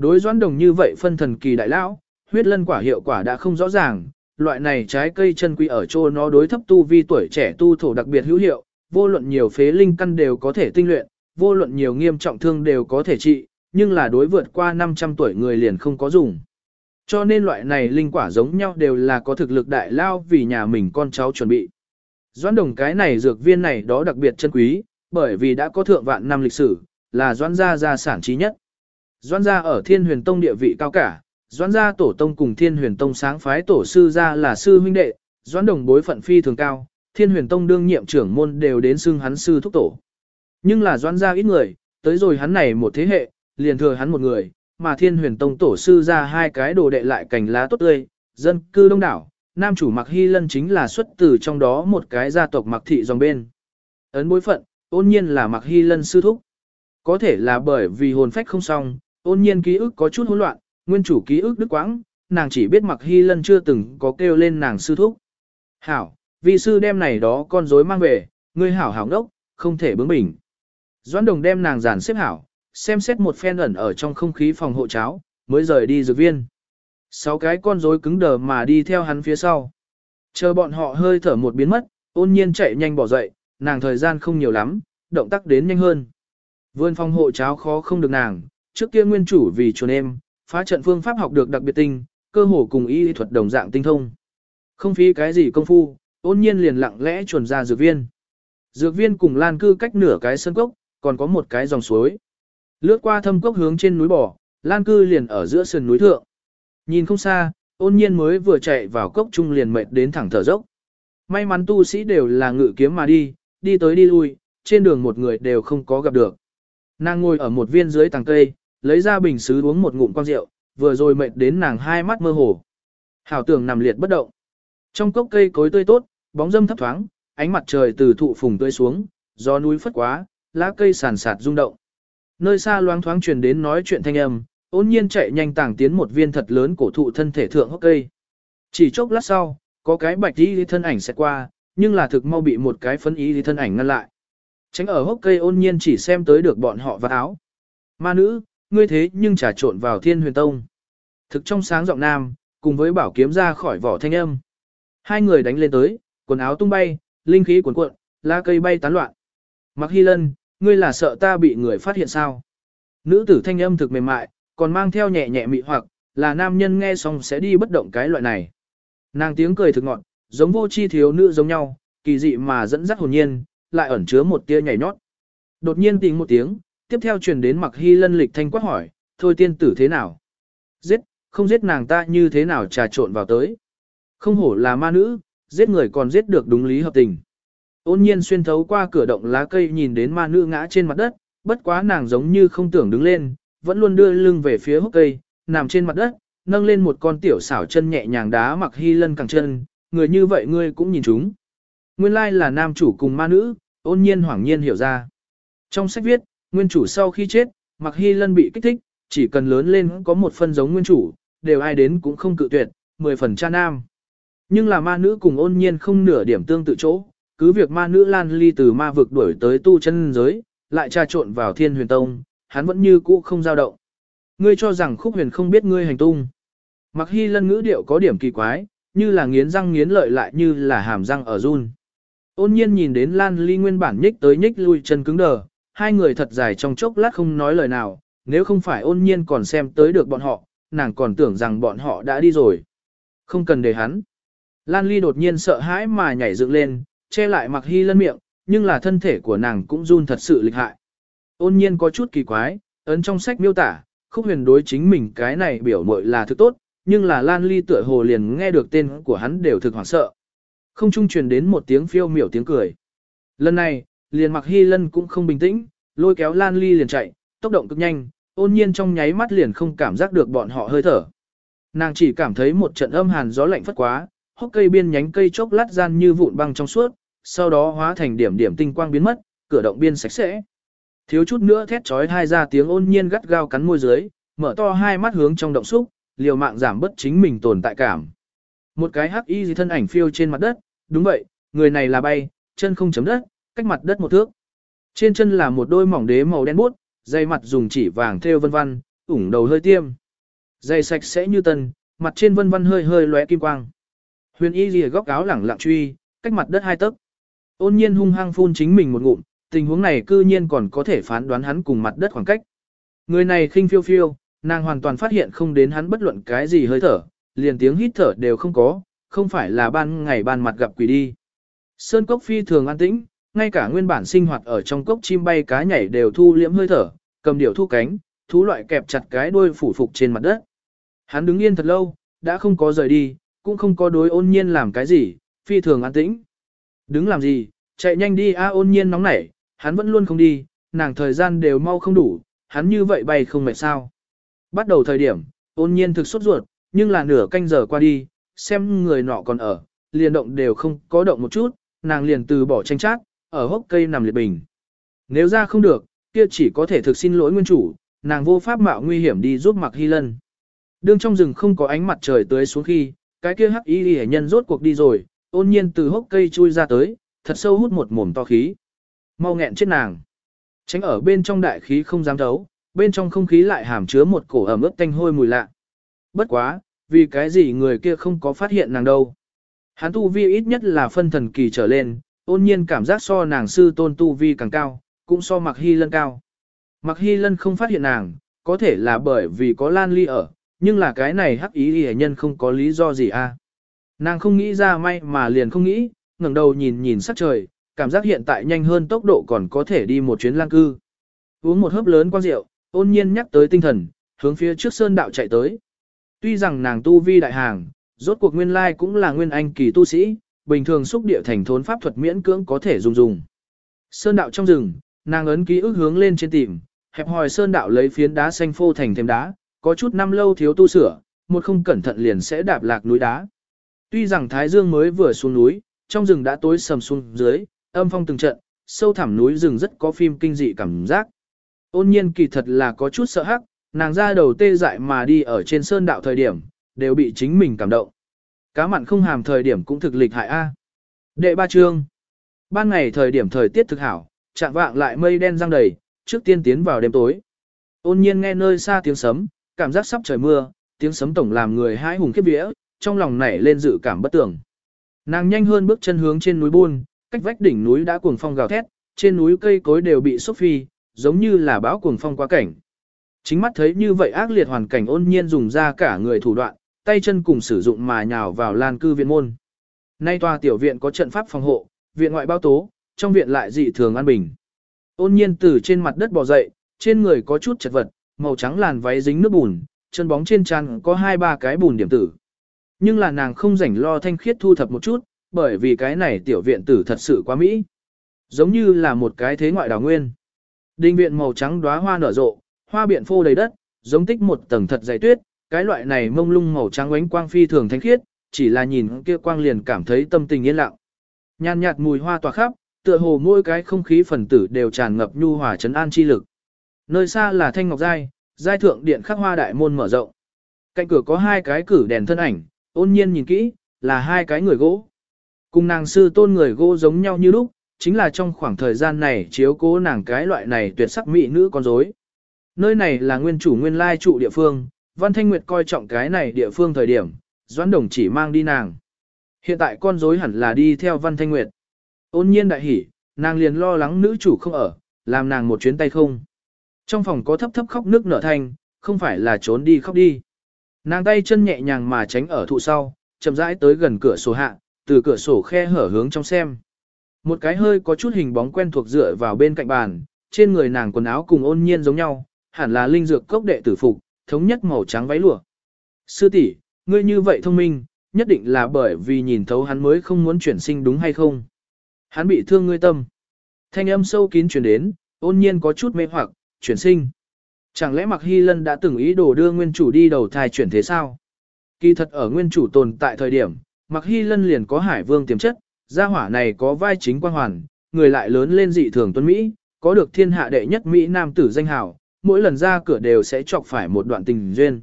Speaker 1: Đối doãn đồng như vậy phân thần kỳ đại lão, huyết lân quả hiệu quả đã không rõ ràng, loại này trái cây chân quý ở chỗ nó đối thấp tu vi tuổi trẻ tu thổ đặc biệt hữu hiệu, vô luận nhiều phế linh căn đều có thể tinh luyện, vô luận nhiều nghiêm trọng thương đều có thể trị, nhưng là đối vượt qua 500 tuổi người liền không có dùng. Cho nên loại này linh quả giống nhau đều là có thực lực đại lao vì nhà mình con cháu chuẩn bị. Doãn đồng cái này dược viên này đó đặc biệt chân quý, bởi vì đã có thượng vạn năm lịch sử, là doãn gia gia sản trí nhất. Doãn gia ở thiên huyền tông địa vị cao cả, doãn gia tổ tông cùng thiên huyền tông sáng phái tổ sư gia là sư huynh đệ, doãn đồng bối phận phi thường cao, thiên huyền tông đương nhiệm trưởng môn đều đến xưng hắn sư thúc tổ. Nhưng là doãn gia ít người, tới rồi hắn này một thế hệ, liền thừa hắn một người, mà thiên huyền tông tổ sư ra hai cái đồ đệ lại cành lá tốt tươi, dân cư đông đảo, nam chủ mặc hy lân chính là xuất từ trong đó một cái gia tộc mặc thị dòng bên. Ấn bối phận, ôn nhiên là mặc hy lân sư thúc. Có thể là bởi vì hồn phách không xong, ôn nhiên ký ức có chút hỗn loạn, nguyên chủ ký ức đứt quãng, nàng chỉ biết mặc hy lân chưa từng có kêu lên nàng sư thúc. Hảo, vì sư đem này đó con rối mang về, ngươi hảo hảo ngốc, không thể bướng bỉnh. Doãn đồng đem nàng giàn xếp hảo, xem xét một phen ẩn ở trong không khí phòng hộ cháo, mới rời đi dược viên. Sáu cái con rối cứng đờ mà đi theo hắn phía sau. Chờ bọn họ hơi thở một biến mất, ôn nhiên chạy nhanh bỏ dậy, nàng thời gian không nhiều lắm, động tác đến nhanh hơn. Vươn phòng hộ cháo khó không được nàng, trước kia nguyên chủ vì chuồn em, phá trận phương pháp học được đặc biệt tinh, cơ hồ cùng y thuật đồng dạng tinh thông. Không phí cái gì công phu, ôn nhiên liền lặng lẽ chuồn ra dược viên. Dược viên cùng lan cư cách nửa cái sân cốc, còn có một cái dòng suối. Lướt qua thâm cốc hướng trên núi bò, lan cư liền ở giữa sườn núi thượng. Nhìn không xa, ôn nhiên mới vừa chạy vào cốc trung liền mệt đến thẳng thở dốc. May mắn tu sĩ đều là ngự kiếm mà đi, đi tới đi lui, trên đường một người đều không có gặp được. Nàng ngồi ở một viên dưới tàng cây, lấy ra bình sứ uống một ngụm quang rượu, vừa rồi mệt đến nàng hai mắt mơ hồ. Hảo tưởng nằm liệt bất động. Trong cốc cây cối tươi tốt, bóng dâm thấp thoáng, ánh mặt trời từ thụ phùng tươi xuống, gió núi phất quá, lá cây sàn sạt rung động. Nơi xa loáng thoáng truyền đến nói chuyện thanh âm, ôn nhiên chạy nhanh tàng tiến một viên thật lớn cổ thụ thân thể thượng hốc cây. Chỉ chốc lát sau, có cái bạch đi thân ảnh sẽ qua, nhưng là thực mau bị một cái phấn ý đi thân ảnh ngăn lại. Tránh ở hốc cây ôn nhiên chỉ xem tới được bọn họ và áo. Ma nữ, ngươi thế nhưng trà trộn vào thiên huyền tông. Thực trong sáng giọng nam, cùng với bảo kiếm ra khỏi vỏ thanh âm. Hai người đánh lên tới, quần áo tung bay, linh khí cuồn cuộn, lá cây bay tán loạn. Mặc hy lân, ngươi là sợ ta bị người phát hiện sao? Nữ tử thanh âm thực mềm mại, còn mang theo nhẹ nhẹ mị hoặc, là nam nhân nghe xong sẽ đi bất động cái loại này. Nàng tiếng cười thực ngọn, giống vô chi thiếu nữ giống nhau, kỳ dị mà dẫn dắt hồn nhiên, lại ẩn chứa một tia nhảy nhót. Đột nhiên tình một tiếng, tiếp theo truyền đến mặc hy lân lịch thanh quát hỏi, thôi tiên tử thế nào? Giết, không giết nàng ta như thế nào trà trộn vào tới? Không hổ là ma nữ, giết người còn giết được đúng lý hợp tình. Ôn nhiên xuyên thấu qua cửa động lá cây nhìn đến ma nữ ngã trên mặt đất, bất quá nàng giống như không tưởng đứng lên, vẫn luôn đưa lưng về phía hốc cây, nằm trên mặt đất, nâng lên một con tiểu xảo chân nhẹ nhàng đá mặc hy lân càng chân, người như vậy ngươi cũng nhìn chúng. Nguyên lai là nam chủ cùng ma nữ, ôn nhiên hoảng nhiên hiểu ra. Trong sách viết, nguyên chủ sau khi chết, mặc hy lân bị kích thích, chỉ cần lớn lên có một phân giống nguyên chủ, đều ai đến cũng không cự tuyệt, mười phần cha nam. Nhưng là ma nữ cùng ôn nhiên không nửa điểm tương tự chỗ, cứ việc ma nữ Lan Ly từ ma vực đuổi tới tu chân giới, lại trà trộn vào thiên huyền tông, hắn vẫn như cũ không dao động. Ngươi cho rằng khúc huyền không biết ngươi hành tung. Mặc hy lân ngữ điệu có điểm kỳ quái, như là nghiến răng nghiến lợi lại như là hàm răng ở run. Ôn nhiên nhìn đến Lan Ly nguyên bản nhích tới nhích lui chân cứng đờ, hai người thật dài trong chốc lát không nói lời nào, nếu không phải ôn nhiên còn xem tới được bọn họ, nàng còn tưởng rằng bọn họ đã đi rồi. Không cần để hắn. Lan Ly đột nhiên sợ hãi mà nhảy dựng lên, che lại mặc hy lân miệng, nhưng là thân thể của nàng cũng run thật sự lịch hại. Ôn nhiên có chút kỳ quái, ấn trong sách miêu tả, khúc huyền đối chính mình cái này biểu mội là thứ tốt, nhưng là Lan Ly tựa hồ liền nghe được tên của hắn đều thực hoảng sợ. Không trung truyền đến một tiếng phiêu miểu tiếng cười. Lần này, liền mặc hy lân cũng không bình tĩnh, lôi kéo Lan Ly liền chạy, tốc độ cực nhanh, ôn nhiên trong nháy mắt liền không cảm giác được bọn họ hơi thở. Nàng chỉ cảm thấy một trận âm hàn gió lạnh phất quá, hốc cây biên nhánh cây chốc lát gian như vụn băng trong suốt, sau đó hóa thành điểm điểm tinh quang biến mất, cửa động biên sạch sẽ. Thiếu chút nữa thét chói hai ra tiếng ôn nhiên gắt gao cắn môi dưới, mở to hai mắt hướng trong động xúc, liều mạng giảm bất chính mình tồn tại cảm. Một cái hắc y gì thân ảnh phiêu trên mặt đất, đúng vậy, người này là bay, chân không chấm đất, cách mặt đất một thước. Trên chân là một đôi mỏng đế màu đen bút, dây mặt dùng chỉ vàng thêu vân vân, ủng đầu hơi tiêm. Dây sạch sẽ như tân, mặt trên vân vân hơi hơi lóe kim quang. Huyền y lìa góc áo lẳng lặng truy, cách mặt đất hai tấc. Ôn nhiên hung hăng phun chính mình một ngụm, tình huống này cư nhiên còn có thể phán đoán hắn cùng mặt đất khoảng cách. Người này khinh phiêu phiêu, nàng hoàn toàn phát hiện không đến hắn bất luận cái gì hơi thở, liền tiếng hít thở đều không có, không phải là ban ngày ban mặt gặp quỷ đi. Sơn cốc phi thường an tĩnh, ngay cả nguyên bản sinh hoạt ở trong cốc chim bay cá nhảy đều thu liễm hơi thở, cầm điểu thu cánh, thú loại kẹp chặt cái đuôi phủ phục trên mặt đất. Hắn đứng yên thật lâu, đã không có rời đi, cũng không có đối ôn nhiên làm cái gì, phi thường an tĩnh. Đứng làm gì, chạy nhanh đi a ôn nhiên nóng nảy, hắn vẫn luôn không đi, nàng thời gian đều mau không đủ, hắn như vậy bay không mệt sao. Bắt đầu thời điểm, ôn nhiên thực sốt ruột, nhưng là nửa canh giờ qua đi, xem người nọ còn ở, liền động đều không có động một chút, nàng liền từ bỏ tranh chát, ở hốc cây nằm liệt bình. Nếu ra không được, kia chỉ có thể thực xin lỗi nguyên chủ, nàng vô pháp mạo nguy hiểm đi giúp Mạc Hy Lân. Đương trong rừng không có ánh mặt trời tưới xuống khi, cái kia hắc y hệ nhân rốt cuộc đi rồi, ôn nhiên từ hốc cây chui ra tới, thật sâu hút một mồm to khí. Mau nghẹn chết nàng. Tránh ở bên trong đại khí không dám thấu, bên trong không khí lại hàm chứa một cổ ẩm ướt tanh hôi mùi lạ. Bất quá, vì cái gì người kia không có phát hiện nàng đâu. Hắn tu vi ít nhất là phân thần kỳ trở lên, ôn nhiên cảm giác so nàng sư tôn tu vi càng cao, cũng so mặc hy lân cao. Mặc hy lân không phát hiện nàng, có thể là bởi vì có lan ly ở, nhưng là cái này hắc ý hề nhân không có lý do gì a. À. Nàng không nghĩ ra may mà liền không nghĩ, ngẩng đầu nhìn nhìn sắc trời, cảm giác hiện tại nhanh hơn tốc độ còn có thể đi một chuyến lang cư. Uống một hớp lớn quan rượu, ôn nhiên nhắc tới tinh thần, hướng phía trước sơn đạo chạy tới. Tuy rằng nàng tu vi đại hàng, rốt cuộc nguyên lai cũng là nguyên anh kỳ tu sĩ, bình thường xúc địa thành thốn pháp thuật miễn cưỡng có thể dùng dùng. Sơn đạo trong rừng, nàng ấn ký ức hướng lên trên tìm, hẹp hòi sơn đạo lấy phiến đá xanh phô thành thêm đá, có chút năm lâu thiếu tu sửa, một không cẩn thận liền sẽ đạp lạc núi đá. Tuy rằng Thái Dương mới vừa xuống núi, trong rừng đã tối sầm xuống dưới, âm phong từng trận, sâu thẳm núi rừng rất có phim kinh dị cảm giác. Ôn nhiên kỳ thật là có chút sợ hắc, nàng ra đầu tê dại mà đi ở trên sơn đạo thời điểm, đều bị chính mình cảm động. Cá mặn không hàm thời điểm cũng thực lịch hại A. Đệ ba chương. Ban ngày thời điểm thời tiết thực hảo, chạm vạng lại mây đen răng đầy, trước tiên tiến vào đêm tối. Ôn nhiên nghe nơi xa tiếng sấm, cảm giác sắp trời mưa, tiếng sấm tổng làm người hãi hùng khiếp vía, trong lòng nảy lên dự cảm bất tưởng. Nàng nhanh hơn bước chân hướng trên núi buôn, cách vách đỉnh núi đã cuồng phong gào thét, trên núi cây cối đều bị xúc phi, giống như là bão cuồng phong quá cảnh. Chính mắt thấy như vậy ác liệt hoàn cảnh ôn nhiên dùng ra cả người thủ đoạn, tay chân cùng sử dụng mà nhào vào lan cư viện môn. Nay tòa tiểu viện có trận pháp phòng hộ, viện ngoại bao tố, trong viện lại dị thường an bình. Ôn nhiên từ trên mặt đất bò dậy, trên người có chút chật vật, màu trắng làn váy dính nước bùn, chân bóng trên trán có hai ba cái bùn điểm tử. Nhưng là nàng không rảnh lo thanh khiết thu thập một chút, bởi vì cái này tiểu viện tử thật sự quá mỹ. Giống như là một cái thế ngoại đào nguyên. Đình viện màu trắng đóa hoa nở rộ, hoa biện phô đầy đất, giống tích một tầng thật dày tuyết, cái loại này mông lung màu trắng ánh quang phi thường thánh khiết, chỉ là nhìn kia quang liền cảm thấy tâm tình yên lặng. Nhàn nhạt mùi hoa tỏa khắp, tựa hồ mỗi cái không khí phần tử đều tràn ngập nhu hòa trấn an chi lực. Nơi xa là thanh ngọc giai, giai thượng điện khắc hoa đại môn mở rộng. Cạnh cửa có hai cái cử đèn thân ảnh, ôn nhiên nhìn kỹ, là hai cái người gỗ. Cùng nàng sư tôn người gỗ giống nhau như lúc, chính là trong khoảng thời gian này chiếu cố nàng cái loại này tuyệt sắc mỹ nữ con rối. Nơi này là nguyên chủ nguyên lai trụ địa phương, Văn Thanh Nguyệt coi trọng cái này địa phương thời điểm, Doãn Đồng chỉ mang đi nàng. Hiện tại con rối hẳn là đi theo Văn Thanh Nguyệt. Ôn nhiên đại hỉ, nàng liền lo lắng nữ chủ không ở, làm nàng một chuyến tay không. Trong phòng có thấp thấp khóc nước nở thanh, không phải là trốn đi khóc đi. Nàng tay chân nhẹ nhàng mà tránh ở thụ sau, chậm rãi tới gần cửa sổ hạ, từ cửa sổ khe hở hướng trong xem. Một cái hơi có chút hình bóng quen thuộc dựa vào bên cạnh bàn, trên người nàng quần áo cùng ôn nhiên giống nhau, hẳn là linh dược cốc đệ tử phục, thống nhất màu trắng váy lụa. Sư tỷ, ngươi như vậy thông minh, nhất định là bởi vì nhìn thấu hắn mới không muốn chuyển sinh đúng hay không? Hắn bị thương ngươi tâm. Thanh âm sâu kín truyền đến, ôn nhiên có chút mê hoặc, chuyển sinh. Chẳng lẽ Mạc Hy Lân đã từng ý đồ đưa nguyên chủ đi đầu thai chuyển thế sao? Kỳ thật ở nguyên chủ tồn tại thời điểm, Mạc Hy Lân liền có hải vương tiềm chất, gia hỏa này có vai chính quan hoàn, người lại lớn lên dị thường tuấn Mỹ, có được thiên hạ đệ nhất Mỹ nam tử danh hào, mỗi lần ra cửa đều sẽ chọc phải một đoạn tình duyên.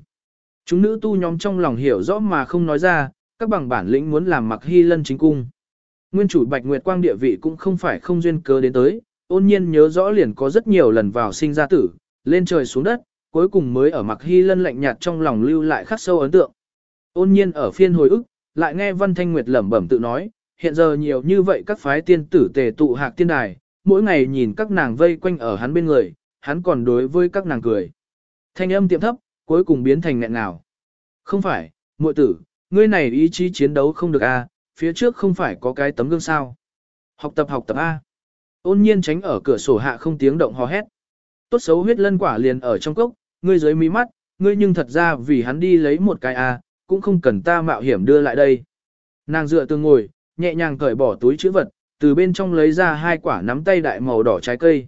Speaker 1: Chúng nữ tu nhóm trong lòng hiểu rõ mà không nói ra, các bằng bản lĩnh muốn làm Mặc Hy Lân chính cung. Nguyên chủ Bạch Nguyệt Quang địa vị cũng không phải không duyên cớ đến tới, ôn nhiên nhớ rõ liền có rất nhiều lần vào sinh ra tử, lên trời xuống đất, cuối cùng mới ở Mặc Hy Lân lạnh nhạt trong lòng lưu lại khắc sâu ấn tượng. Ôn nhiên ở phiên hồi ức, lại nghe Văn Thanh Nguyệt lẩm bẩm tự nói, hiện giờ nhiều như vậy các phái tiên tử tề tụ hạc tiên đài, mỗi ngày nhìn các nàng vây quanh ở hắn bên người, hắn còn đối với các nàng cười. Thanh âm tiệm thấp, cuối cùng biến thành nghẹn nào Không phải, muội tử, ngươi này ý chí chiến đấu không được a, phía trước không phải có cái tấm gương sao. Học tập học tập A. Ôn nhiên tránh ở cửa sổ hạ không tiếng động hò hét. Tốt xấu huyết lân quả liền ở trong cốc, ngươi dưới mí mắt, ngươi nhưng thật ra vì hắn đi lấy một cái A, cũng không cần ta mạo hiểm đưa lại đây. Nàng dựa tương ngồi, nhẹ nhàng cởi bỏ túi chữ vật, từ bên trong lấy ra hai quả nắm tay đại màu đỏ trái cây.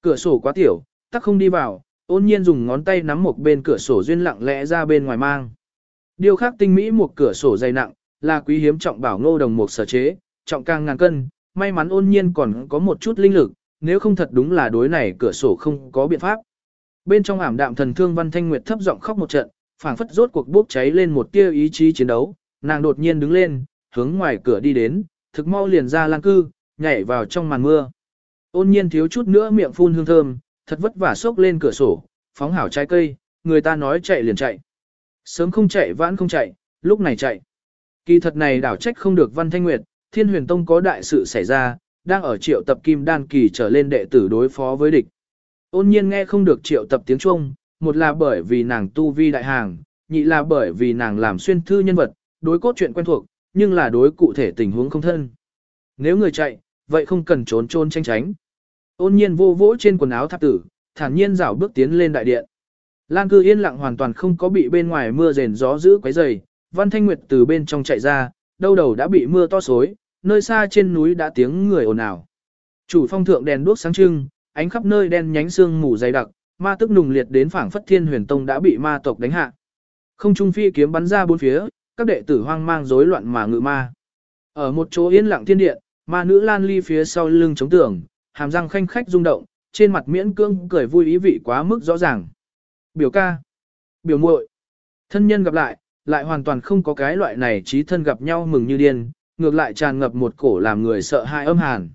Speaker 1: Cửa sổ quá tiểu, tắc không đi vào, ôn nhiên dùng ngón tay nắm một bên cửa sổ duyên lặng lẽ ra bên ngoài mang. Điều khác tinh mỹ một cửa sổ dày nặng, là quý hiếm trọng bảo ngô đồng một sở chế, trọng càng ngàn cân, may mắn ôn nhiên còn có một chút linh lực, nếu không thật đúng là đối này cửa sổ không có biện pháp. Bên trong ảm đạm thần thương văn thanh nguyệt thấp giọng khóc một trận, phảng phất rốt cuộc bốc cháy lên một tia ý chí chiến đấu, nàng đột nhiên đứng lên, hướng ngoài cửa đi đến, thực mau liền ra lang cư, nhảy vào trong màn mưa. Ôn nhiên thiếu chút nữa miệng phun hương thơm, thật vất vả xốc lên cửa sổ, phóng hảo trái cây, người ta nói chạy liền chạy. Sớm không chạy vãn không chạy, lúc này chạy. Kỳ thật này đảo trách không được Văn Thanh Nguyệt, Thiên Huyền Tông có đại sự xảy ra, đang ở triệu tập kim đan kỳ trở lên đệ tử đối phó với địch. Ôn nhiên nghe không được triệu tập tiếng Trung, một là bởi vì nàng tu vi đại hàng, nhị là bởi vì nàng làm xuyên thư nhân vật, đối cốt truyện quen thuộc, nhưng là đối cụ thể tình huống không thân. Nếu người chạy, vậy không cần trốn trôn tranh tránh. Ôn nhiên vô vỗ trên quần áo tháp tử, thản nhiên rảo bước tiến lên đại điện. Lan cư yên lặng hoàn toàn không có bị bên ngoài mưa rền gió giữ quấy dày, Văn Thanh Nguyệt từ bên trong chạy ra, đâu đầu đã bị mưa to xối, nơi xa trên núi đã tiếng người ồn ào. Chủ phong thượng đèn đuốc sáng trưng, ánh khắp nơi đen nhánh xương mù dày đặc, ma tức nùng liệt đến phảng phất thiên huyền tông đã bị ma tộc đánh hạ. Không trung phi kiếm bắn ra bốn phía, các đệ tử hoang mang rối loạn mà ngự ma. Ở một chỗ yên lặng thiên điện, ma nữ Lan Ly phía sau lưng chống tường, hàm răng khanh khách rung động, trên mặt miễn cương cười vui ý vị quá mức rõ ràng. Biểu ca, biểu muội, thân nhân gặp lại, lại hoàn toàn không có cái loại này trí thân gặp nhau mừng như điên, ngược lại tràn ngập một cổ làm người sợ hãi âm hàn.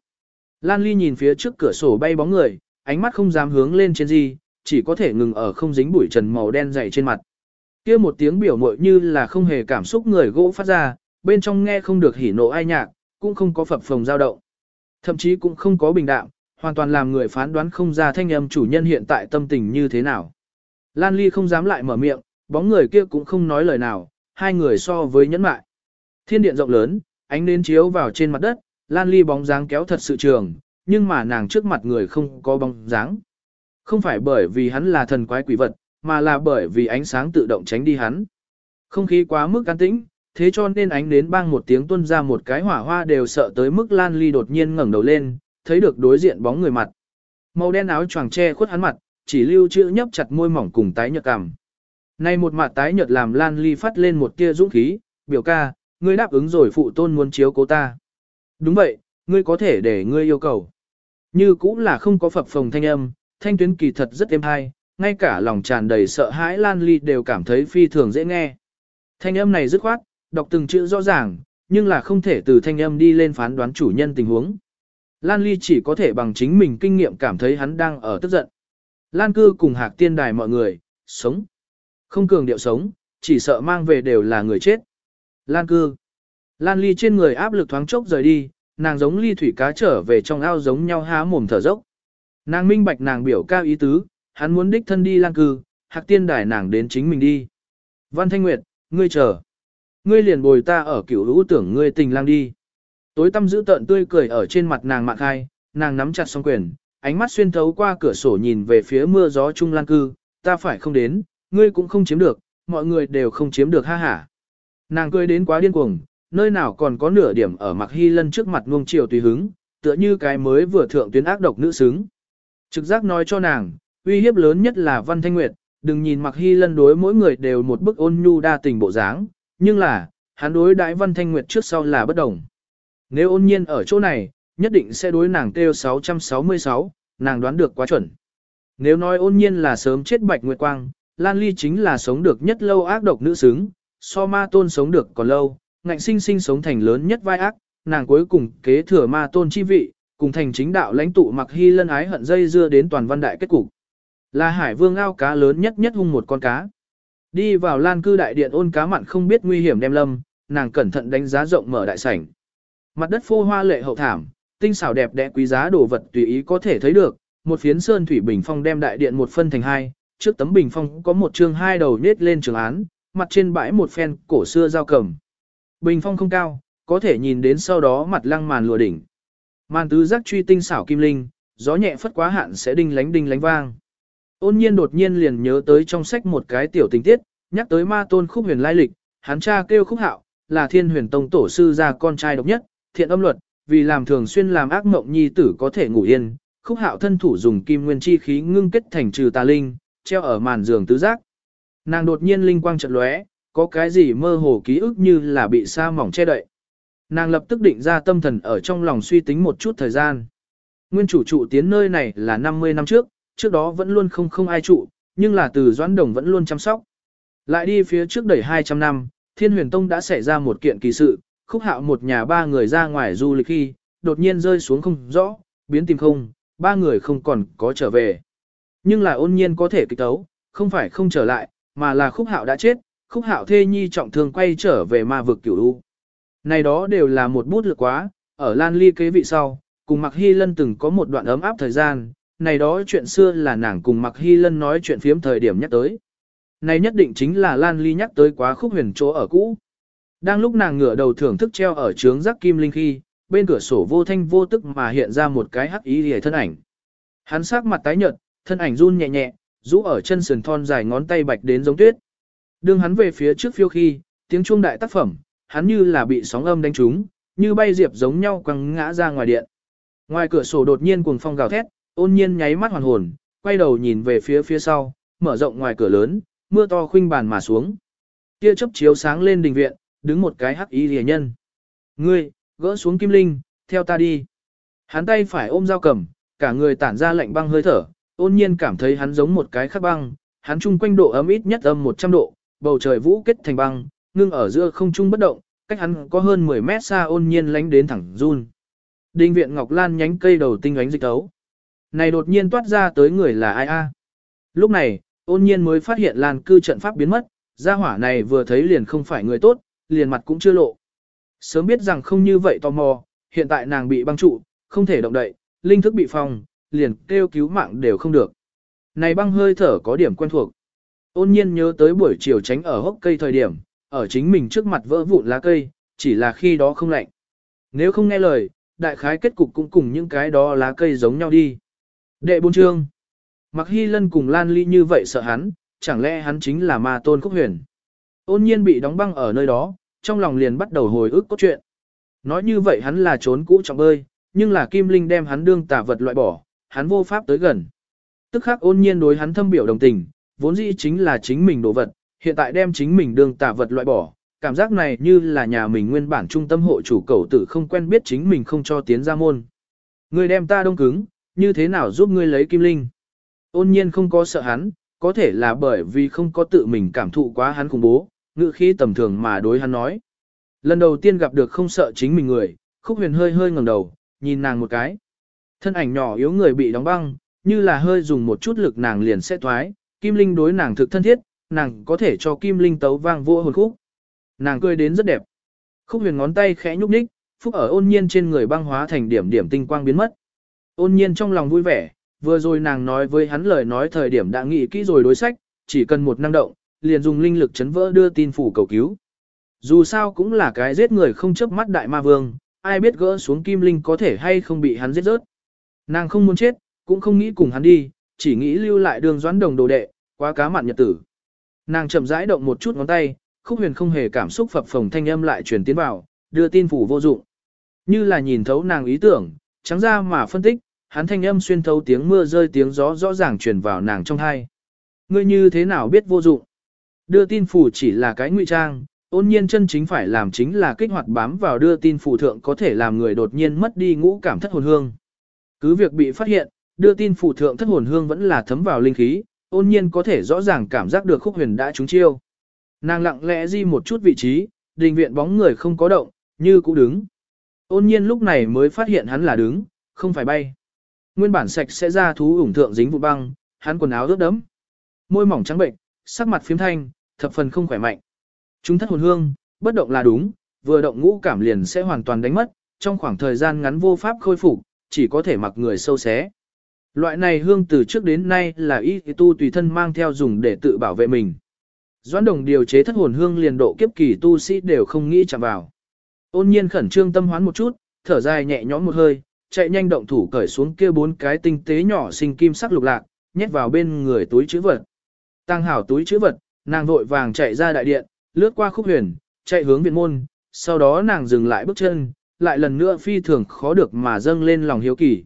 Speaker 1: Lan Ly nhìn phía trước cửa sổ bay bóng người, ánh mắt không dám hướng lên trên gì, chỉ có thể ngừng ở không dính bụi trần màu đen dày trên mặt. Kia một tiếng biểu muội như là không hề cảm xúc người gỗ phát ra, bên trong nghe không được hỉ nộ ai nhạc, cũng không có phập phồng dao động. Thậm chí cũng không có bình đạm, hoàn toàn làm người phán đoán không ra thanh âm chủ nhân hiện tại tâm tình như thế nào. Lan Ly không dám lại mở miệng, bóng người kia cũng không nói lời nào, hai người so với nhẫn mại. Thiên điện rộng lớn, ánh nến chiếu vào trên mặt đất, Lan Ly bóng dáng kéo thật sự trường, nhưng mà nàng trước mặt người không có bóng dáng. Không phải bởi vì hắn là thần quái quỷ vật, mà là bởi vì ánh sáng tự động tránh đi hắn. Không khí quá mức an tĩnh, thế cho nên ánh nến bang một tiếng tuôn ra một cái hỏa hoa đều sợ tới mức Lan Ly đột nhiên ngẩng đầu lên, thấy được đối diện bóng người mặt. Màu đen áo choàng che khuất hắn mặt, chỉ lưu chữ nhấp chặt môi mỏng cùng tái nhợt cằm. Nay một mặt tái nhợt làm Lan Ly phát lên một tia dũng khí, biểu ca, ngươi đáp ứng rồi phụ tôn muốn chiếu cố ta. Đúng vậy, ngươi có thể để ngươi yêu cầu. Như cũng là không có phập phồng thanh âm, thanh tuyến kỳ thật rất êm hay, ngay cả lòng tràn đầy sợ hãi Lan Ly đều cảm thấy phi thường dễ nghe. Thanh âm này dứt khoát, đọc từng chữ rõ ràng, nhưng là không thể từ thanh âm đi lên phán đoán chủ nhân tình huống. Lan Ly chỉ có thể bằng chính mình kinh nghiệm cảm thấy hắn đang ở tức giận. Lan cư cùng hạc tiên đài mọi người, sống. Không cường điệu sống, chỉ sợ mang về đều là người chết. Lan cư. Lan ly trên người áp lực thoáng chốc rời đi, nàng giống ly thủy cá trở về trong ao giống nhau há mồm thở dốc. Nàng minh bạch nàng biểu cao ý tứ, hắn muốn đích thân đi lan cư, hạc tiên đài nàng đến chính mình đi. Văn Thanh Nguyệt, ngươi chờ. Ngươi liền bồi ta ở cửu lũ tưởng ngươi tình lang đi. Tối tâm giữ tợn tươi cười ở trên mặt nàng mạng khai, nàng nắm chặt song quyền, ánh mắt xuyên thấu qua cửa sổ nhìn về phía mưa gió trung lan cư, ta phải không đến, ngươi cũng không chiếm được, mọi người đều không chiếm được ha hả. Nàng cười đến quá điên cuồng, nơi nào còn có nửa điểm ở mặc hy lân trước mặt nuông chiều tùy hứng, tựa như cái mới vừa thượng tuyến ác độc nữ xứng. Trực giác nói cho nàng, uy hiếp lớn nhất là Văn Thanh Nguyệt, đừng nhìn mặc hy lân đối mỗi người đều một bức ôn nhu đa tình bộ dáng, nhưng là, hắn đối đãi Văn Thanh Nguyệt trước sau là bất đồng. Nếu ôn nhiên ở chỗ này, nhất định sẽ đối nàng kêu 666, nàng đoán được quá chuẩn. Nếu nói ôn nhiên là sớm chết bạch nguyệt quang, Lan Ly chính là sống được nhất lâu ác độc nữ xứng, so ma tôn sống được còn lâu, ngạnh sinh sinh sống thành lớn nhất vai ác, nàng cuối cùng kế thừa ma tôn chi vị, cùng thành chính đạo lãnh tụ mặc hy lân ái hận dây dưa đến toàn văn đại kết cục. Là hải vương ao cá lớn nhất nhất hung một con cá. Đi vào lan cư đại điện ôn cá mặn không biết nguy hiểm đem lâm, nàng cẩn thận đánh giá rộng mở đại sảnh. Mặt đất phô hoa lệ hậu thảm, tinh xảo đẹp đẽ quý giá đồ vật tùy ý có thể thấy được, một phiến sơn thủy bình phong đem đại điện một phân thành hai, trước tấm bình phong có một chương hai đầu nết lên trường án, mặt trên bãi một phen cổ xưa giao cầm. Bình phong không cao, có thể nhìn đến sau đó mặt lăng màn lùa đỉnh. Màn tứ giác truy tinh xảo kim linh, gió nhẹ phất quá hạn sẽ đinh lánh đinh lánh vang. Ôn nhiên đột nhiên liền nhớ tới trong sách một cái tiểu tình tiết, nhắc tới ma tôn khúc huyền lai lịch, hắn cha kêu khúc hạo, là thiên huyền tông tổ sư gia con trai độc nhất, thiện âm luật, vì làm thường xuyên làm ác mộng nhi tử có thể ngủ yên, khúc hạo thân thủ dùng kim nguyên chi khí ngưng kết thành trừ tà linh, treo ở màn giường tứ giác. Nàng đột nhiên linh quang chợt lóe, có cái gì mơ hồ ký ức như là bị sa mỏng che đậy. Nàng lập tức định ra tâm thần ở trong lòng suy tính một chút thời gian. Nguyên chủ trụ tiến nơi này là 50 năm trước, trước đó vẫn luôn không không ai trụ, nhưng là từ Doãn Đồng vẫn luôn chăm sóc. Lại đi phía trước đẩy 200 năm, Thiên Huyền Tông đã xảy ra một kiện kỳ sự, khúc hạo một nhà ba người ra ngoài du lịch khi, đột nhiên rơi xuống không rõ, biến tìm không, ba người không còn có trở về. Nhưng là ôn nhiên có thể kịch tấu, không phải không trở lại, mà là khúc hạo đã chết, khúc hạo thê nhi trọng thương quay trở về ma vực cửu u. Này đó đều là một bút lực quá, ở Lan Ly kế vị sau, cùng Mạc Hy Lân từng có một đoạn ấm áp thời gian, này đó chuyện xưa là nàng cùng Mạc Hy Lân nói chuyện phiếm thời điểm nhắc tới. Này nhất định chính là Lan Ly nhắc tới quá khúc huyền chỗ ở cũ. Đang lúc nàng ngửa đầu thưởng thức treo ở trướng giác kim linh khi, bên cửa sổ vô thanh vô tức mà hiện ra một cái hắc ý hề thân ảnh. Hắn sắc mặt tái nhợt, thân ảnh run nhẹ nhẹ, rũ ở chân sườn thon dài ngón tay bạch đến giống tuyết. Đương hắn về phía trước phiêu khi, tiếng chuông đại tác phẩm, hắn như là bị sóng âm đánh trúng, như bay diệp giống nhau quăng ngã ra ngoài điện. Ngoài cửa sổ đột nhiên cuồng phong gào thét, ôn nhiên nháy mắt hoàn hồn, quay đầu nhìn về phía phía sau, mở rộng ngoài cửa lớn, mưa to khuynh bàn mà xuống. Tia chớp chiếu sáng lên đình viện, đứng một cái hắc y rìa nhân. Ngươi, gỡ xuống kim linh, theo ta đi. Hắn tay phải ôm dao cầm, cả người tản ra lạnh băng hơi thở, ôn nhiên cảm thấy hắn giống một cái khắc băng, hắn chung quanh độ ấm ít nhất âm 100 độ, bầu trời vũ kết thành băng, ngưng ở giữa không trung bất động, cách hắn có hơn 10 mét xa ôn nhiên lánh đến thẳng run. Đinh viện Ngọc Lan nhánh cây đầu tinh ánh dịch tấu. Này đột nhiên toát ra tới người là ai a? Lúc này, ôn nhiên mới phát hiện Lan cư trận pháp biến mất, gia hỏa này vừa thấy liền không phải người tốt, liền mặt cũng chưa lộ. Sớm biết rằng không như vậy tò mò, hiện tại nàng bị băng trụ, không thể động đậy, linh thức bị phong, liền kêu cứu mạng đều không được. Này băng hơi thở có điểm quen thuộc. Ôn nhiên nhớ tới buổi chiều tránh ở hốc cây thời điểm, ở chính mình trước mặt vỡ vụn lá cây, chỉ là khi đó không lạnh. Nếu không nghe lời, đại khái kết cục cũng cùng những cái đó lá cây giống nhau đi. Đệ bốn chương. Mặc hy lân cùng Lan Ly như vậy sợ hắn, chẳng lẽ hắn chính là ma tôn khúc huyền. Ôn nhiên bị đóng băng ở nơi đó, trong lòng liền bắt đầu hồi ức cốt truyện. Nói như vậy hắn là trốn cũ trọng bơi, nhưng là Kim Linh đem hắn đương tà vật loại bỏ, hắn vô pháp tới gần. Tức khắc ôn nhiên đối hắn thâm biểu đồng tình, vốn dĩ chính là chính mình đồ vật, hiện tại đem chính mình đương tà vật loại bỏ, cảm giác này như là nhà mình nguyên bản trung tâm hộ chủ cầu tử không quen biết chính mình không cho tiến ra môn. Ngươi đem ta đông cứng, như thế nào giúp ngươi lấy kim linh? Ôn nhiên không có sợ hắn, có thể là bởi vì không có tự mình cảm thụ quá hắn khủng bố, ngữ khí tầm thường mà đối hắn nói. Lần đầu tiên gặp được không sợ chính mình người, khúc huyền hơi hơi ngẩng đầu, nhìn nàng một cái. Thân ảnh nhỏ yếu người bị đóng băng, như là hơi dùng một chút lực nàng liền sẽ thoái, kim linh đối nàng thực thân thiết, nàng có thể cho kim linh tấu vang vô hồn khúc. Nàng cười đến rất đẹp. Khúc huyền ngón tay khẽ nhúc nhích, phúc ở ôn nhiên trên người băng hóa thành điểm điểm tinh quang biến mất. Ôn nhiên trong lòng vui vẻ, vừa rồi nàng nói với hắn lời nói thời điểm đã nghĩ kỹ rồi đối sách, chỉ cần một năng động, liền dùng linh lực chấn vỡ đưa tin phủ cầu cứu. Dù sao cũng là cái giết người không chớp mắt đại ma vương, ai biết gỡ xuống kim linh có thể hay không bị hắn giết rớt. Nàng không muốn chết, cũng không nghĩ cùng hắn đi, chỉ nghĩ lưu lại đường doãn đồng đồ đệ, quá cá mặn nhật tử. Nàng chậm rãi động một chút ngón tay, khúc huyền không hề cảm xúc phập phồng thanh âm lại truyền tiến vào, đưa tin phủ vô dụng. Như là nhìn thấu nàng ý tưởng, trắng ra mà phân tích, hắn thanh âm xuyên thấu tiếng mưa rơi tiếng gió rõ ràng truyền vào nàng trong hai. Ngươi như thế nào biết vô dụng? Đưa tin phủ chỉ là cái ngụy trang, ôn nhiên chân chính phải làm chính là kích hoạt bám vào đưa tin phủ thượng có thể làm người đột nhiên mất đi ngũ cảm thất hồn hương. Cứ việc bị phát hiện, đưa tin phủ thượng thất hồn hương vẫn là thấm vào linh khí, ôn nhiên có thể rõ ràng cảm giác được khúc huyền đã trúng chiêu. Nàng lặng lẽ di một chút vị trí, đình viện bóng người không có động, như cũ đứng. Ôn nhiên lúc này mới phát hiện hắn là đứng, không phải bay. Nguyên bản sạch sẽ ra thú ủng thượng dính vụ băng, hắn quần áo ướt đẫm. Môi mỏng trắng bệnh, sắc mặt phiếm thanh, thập phần không khỏe mạnh. Chúng thất hồn hương, bất động là đúng, vừa động ngũ cảm liền sẽ hoàn toàn đánh mất, trong khoảng thời gian ngắn vô pháp khôi phục, chỉ có thể mặc người sâu xé. Loại này hương từ trước đến nay là y tu tùy thân mang theo dùng để tự bảo vệ mình. Doãn đồng điều chế thất hồn hương liền độ kiếp kỳ tu sĩ đều không nghĩ chạm vào. Ôn nhiên khẩn trương tâm hoán một chút, thở dài nhẹ nhõm một hơi, chạy nhanh động thủ cởi xuống kia bốn cái tinh tế nhỏ sinh kim sắc lục lạc, nhét vào bên người túi chữ vật. Tăng hảo túi chữ vật, nàng vội vàng chạy ra đại điện, lướt qua khúc huyền, chạy hướng viện môn, sau đó nàng dừng lại bước chân, lại lần nữa phi thường khó được mà dâng lên lòng hiếu kỳ.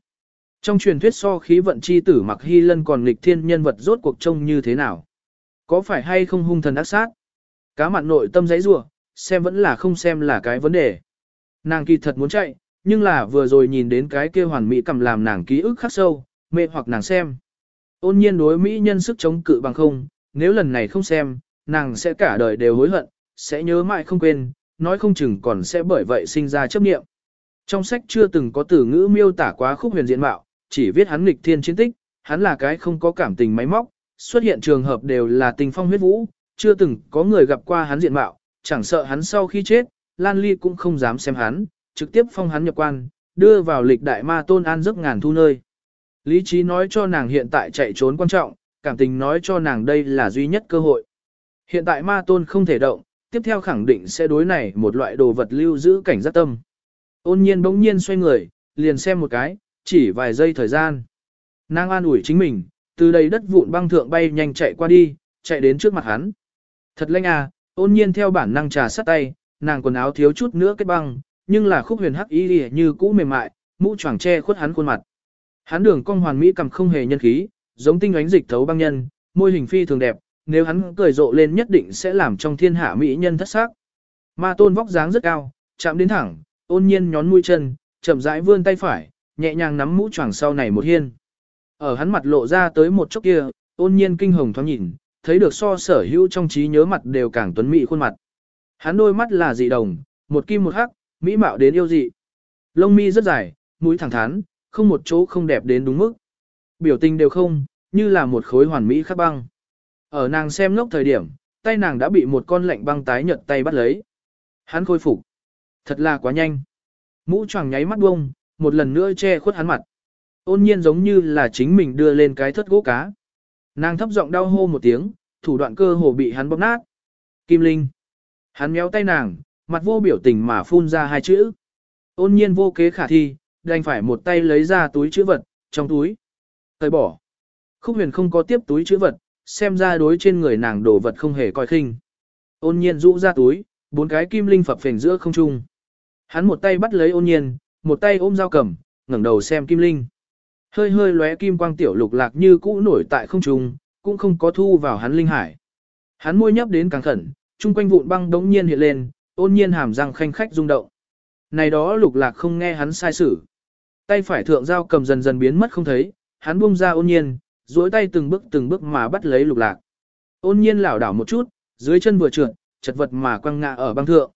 Speaker 1: Trong truyền thuyết so khí vận chi tử mặc hy lân còn nghịch thiên nhân vật rốt cuộc trông như thế nào? Có phải hay không hung thần ác sát? Cá mặn nội tâm giấy rủa xem vẫn là không xem là cái vấn đề. Nàng kỳ thật muốn chạy, nhưng là vừa rồi nhìn đến cái kia hoàn mỹ cầm làm nàng ký ức khắc sâu, mê hoặc nàng xem. Ôn nhiên đối mỹ nhân sức chống cự bằng không, nếu lần này không xem, nàng sẽ cả đời đều hối hận, sẽ nhớ mãi không quên, nói không chừng còn sẽ bởi vậy sinh ra chấp niệm. Trong sách chưa từng có từ ngữ miêu tả quá khúc huyền diện mạo, chỉ viết hắn nghịch thiên chiến tích, hắn là cái không có cảm tình máy móc, xuất hiện trường hợp đều là tình phong huyết vũ, chưa từng có người gặp qua hắn diện mạo, chẳng sợ hắn sau khi chết, Lan Ly cũng không dám xem hắn, trực tiếp phong hắn nhập quan, đưa vào lịch đại ma tôn an giấc ngàn thu nơi. Lý trí nói cho nàng hiện tại chạy trốn quan trọng, cảm tình nói cho nàng đây là duy nhất cơ hội. Hiện tại ma tôn không thể động, tiếp theo khẳng định sẽ đối này một loại đồ vật lưu giữ cảnh giác tâm. Ôn nhiên bỗng nhiên xoay người, liền xem một cái, chỉ vài giây thời gian. Nàng an ủi chính mình, từ đây đất vụn băng thượng bay nhanh chạy qua đi, chạy đến trước mặt hắn. Thật lanh à, ôn nhiên theo bản năng trà sắt tay, nàng quần áo thiếu chút nữa kết băng, nhưng là khúc huyền hắc y như cũ mềm mại, mũ choàng che khuất hắn khuôn mặt. Hắn đường cong hoàn mỹ cầm không hề nhân khí, giống tinh ánh dịch thấu băng nhân, môi hình phi thường đẹp, nếu hắn cười rộ lên nhất định sẽ làm trong thiên hạ mỹ nhân thất sắc. Ma tôn vóc dáng rất cao, chạm đến thẳng, ôn nhiên nhón mũi chân, chậm rãi vươn tay phải, nhẹ nhàng nắm mũ choàng sau này một hiên. Ở hắn mặt lộ ra tới một chốc kia, ôn nhiên kinh hồng thoáng nhìn, thấy được so sở hữu trong trí nhớ mặt đều càng tuấn mỹ khuôn mặt. Hắn đôi mắt là dị đồng, một kim một hắc, mỹ mạo đến yêu dị. Lông mi rất dài, mũi thẳng thắn, không một chỗ không đẹp đến đúng mức. Biểu tình đều không, như là một khối hoàn mỹ khắc băng. Ở nàng xem ngốc thời điểm, tay nàng đã bị một con lạnh băng tái nhợt tay bắt lấy. Hắn khôi phục. Thật là quá nhanh. Mũ choàng nháy mắt bông, một lần nữa che khuất hắn mặt. Ôn nhiên giống như là chính mình đưa lên cái thất gỗ cá. Nàng thấp giọng đau hô một tiếng, thủ đoạn cơ hồ bị hắn bóp nát. Kim Linh. Hắn méo tay nàng, mặt vô biểu tình mà phun ra hai chữ. Ôn nhiên vô kế khả thi, đành phải một tay lấy ra túi chữ vật, trong túi. Thời bỏ. Khúc huyền không có tiếp túi chữ vật, xem ra đối trên người nàng đồ vật không hề coi khinh. Ôn nhiên rũ ra túi, bốn cái kim linh phập phình giữa không trung. Hắn một tay bắt lấy ôn nhiên, một tay ôm dao cầm, ngẩng đầu xem kim linh. Hơi hơi lóe kim quang tiểu lục lạc như cũ nổi tại không trung, cũng không có thu vào hắn linh hải. Hắn môi nhấp đến càng khẩn, chung quanh vụn băng đống nhiên hiện lên, ôn nhiên hàm răng khanh khách rung động. Này đó lục lạc không nghe hắn sai sử. Tay phải thượng dao cầm dần dần biến mất không thấy, hắn buông ra ôn nhiên, duỗi tay từng bước từng bước mà bắt lấy lục lạc. Ôn nhiên lảo đảo một chút, dưới chân vừa trượt, chật vật mà quăng ngã ở băng thượng.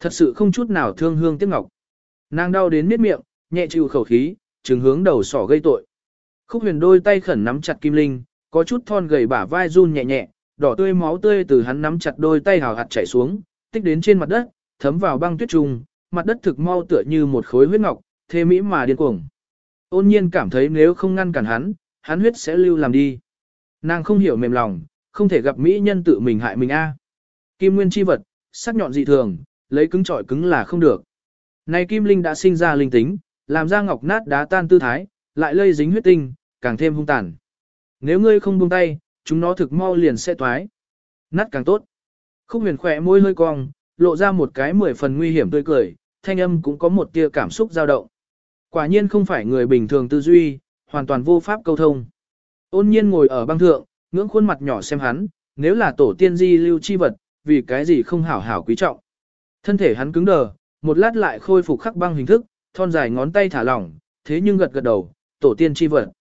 Speaker 1: Thật sự không chút nào thương hương tiếc ngọc. Nàng đau đến miết miệng, nhẹ chịu khẩu khí, trừng hướng đầu sỏ gây tội. Khúc huyền đôi tay khẩn nắm chặt kim linh, có chút thon gầy bả vai run nhẹ nhẹ, đỏ tươi máu tươi từ hắn nắm chặt đôi tay hào hạt chảy xuống, tích đến trên mặt đất, thấm vào băng tuyết trùng, mặt đất thực mau tựa như một khối huyết ngọc, thê mỹ mà điên cuồng. Ôn nhiên cảm thấy nếu không ngăn cản hắn, hắn huyết sẽ lưu làm đi. Nàng không hiểu mềm lòng, không thể gặp mỹ nhân tự mình hại mình a. Kim nguyên chi vật, sắc nhọn dị thường, lấy cứng trọi cứng là không được. Này kim linh đã sinh ra linh tính, làm ra ngọc nát đá tan tư thái, lại lây dính huyết tinh, càng thêm hung tàn. Nếu ngươi không buông tay, chúng nó thực mau liền sẽ toái. Nát càng tốt. Khúc huyền khỏe môi hơi cong, lộ ra một cái mười phần nguy hiểm tươi cười, thanh âm cũng có một tia cảm xúc dao động. Quả nhiên không phải người bình thường tư duy, hoàn toàn vô pháp câu thông. Ôn nhiên ngồi ở băng thượng, ngưỡng khuôn mặt nhỏ xem hắn, nếu là tổ tiên di lưu chi vật, vì cái gì không hảo hảo quý trọng. Thân thể hắn cứng đờ, một lát lại khôi phục khắc băng hình thức, thon dài ngón tay thả lỏng, thế nhưng gật gật đầu, tổ tiên chi vật.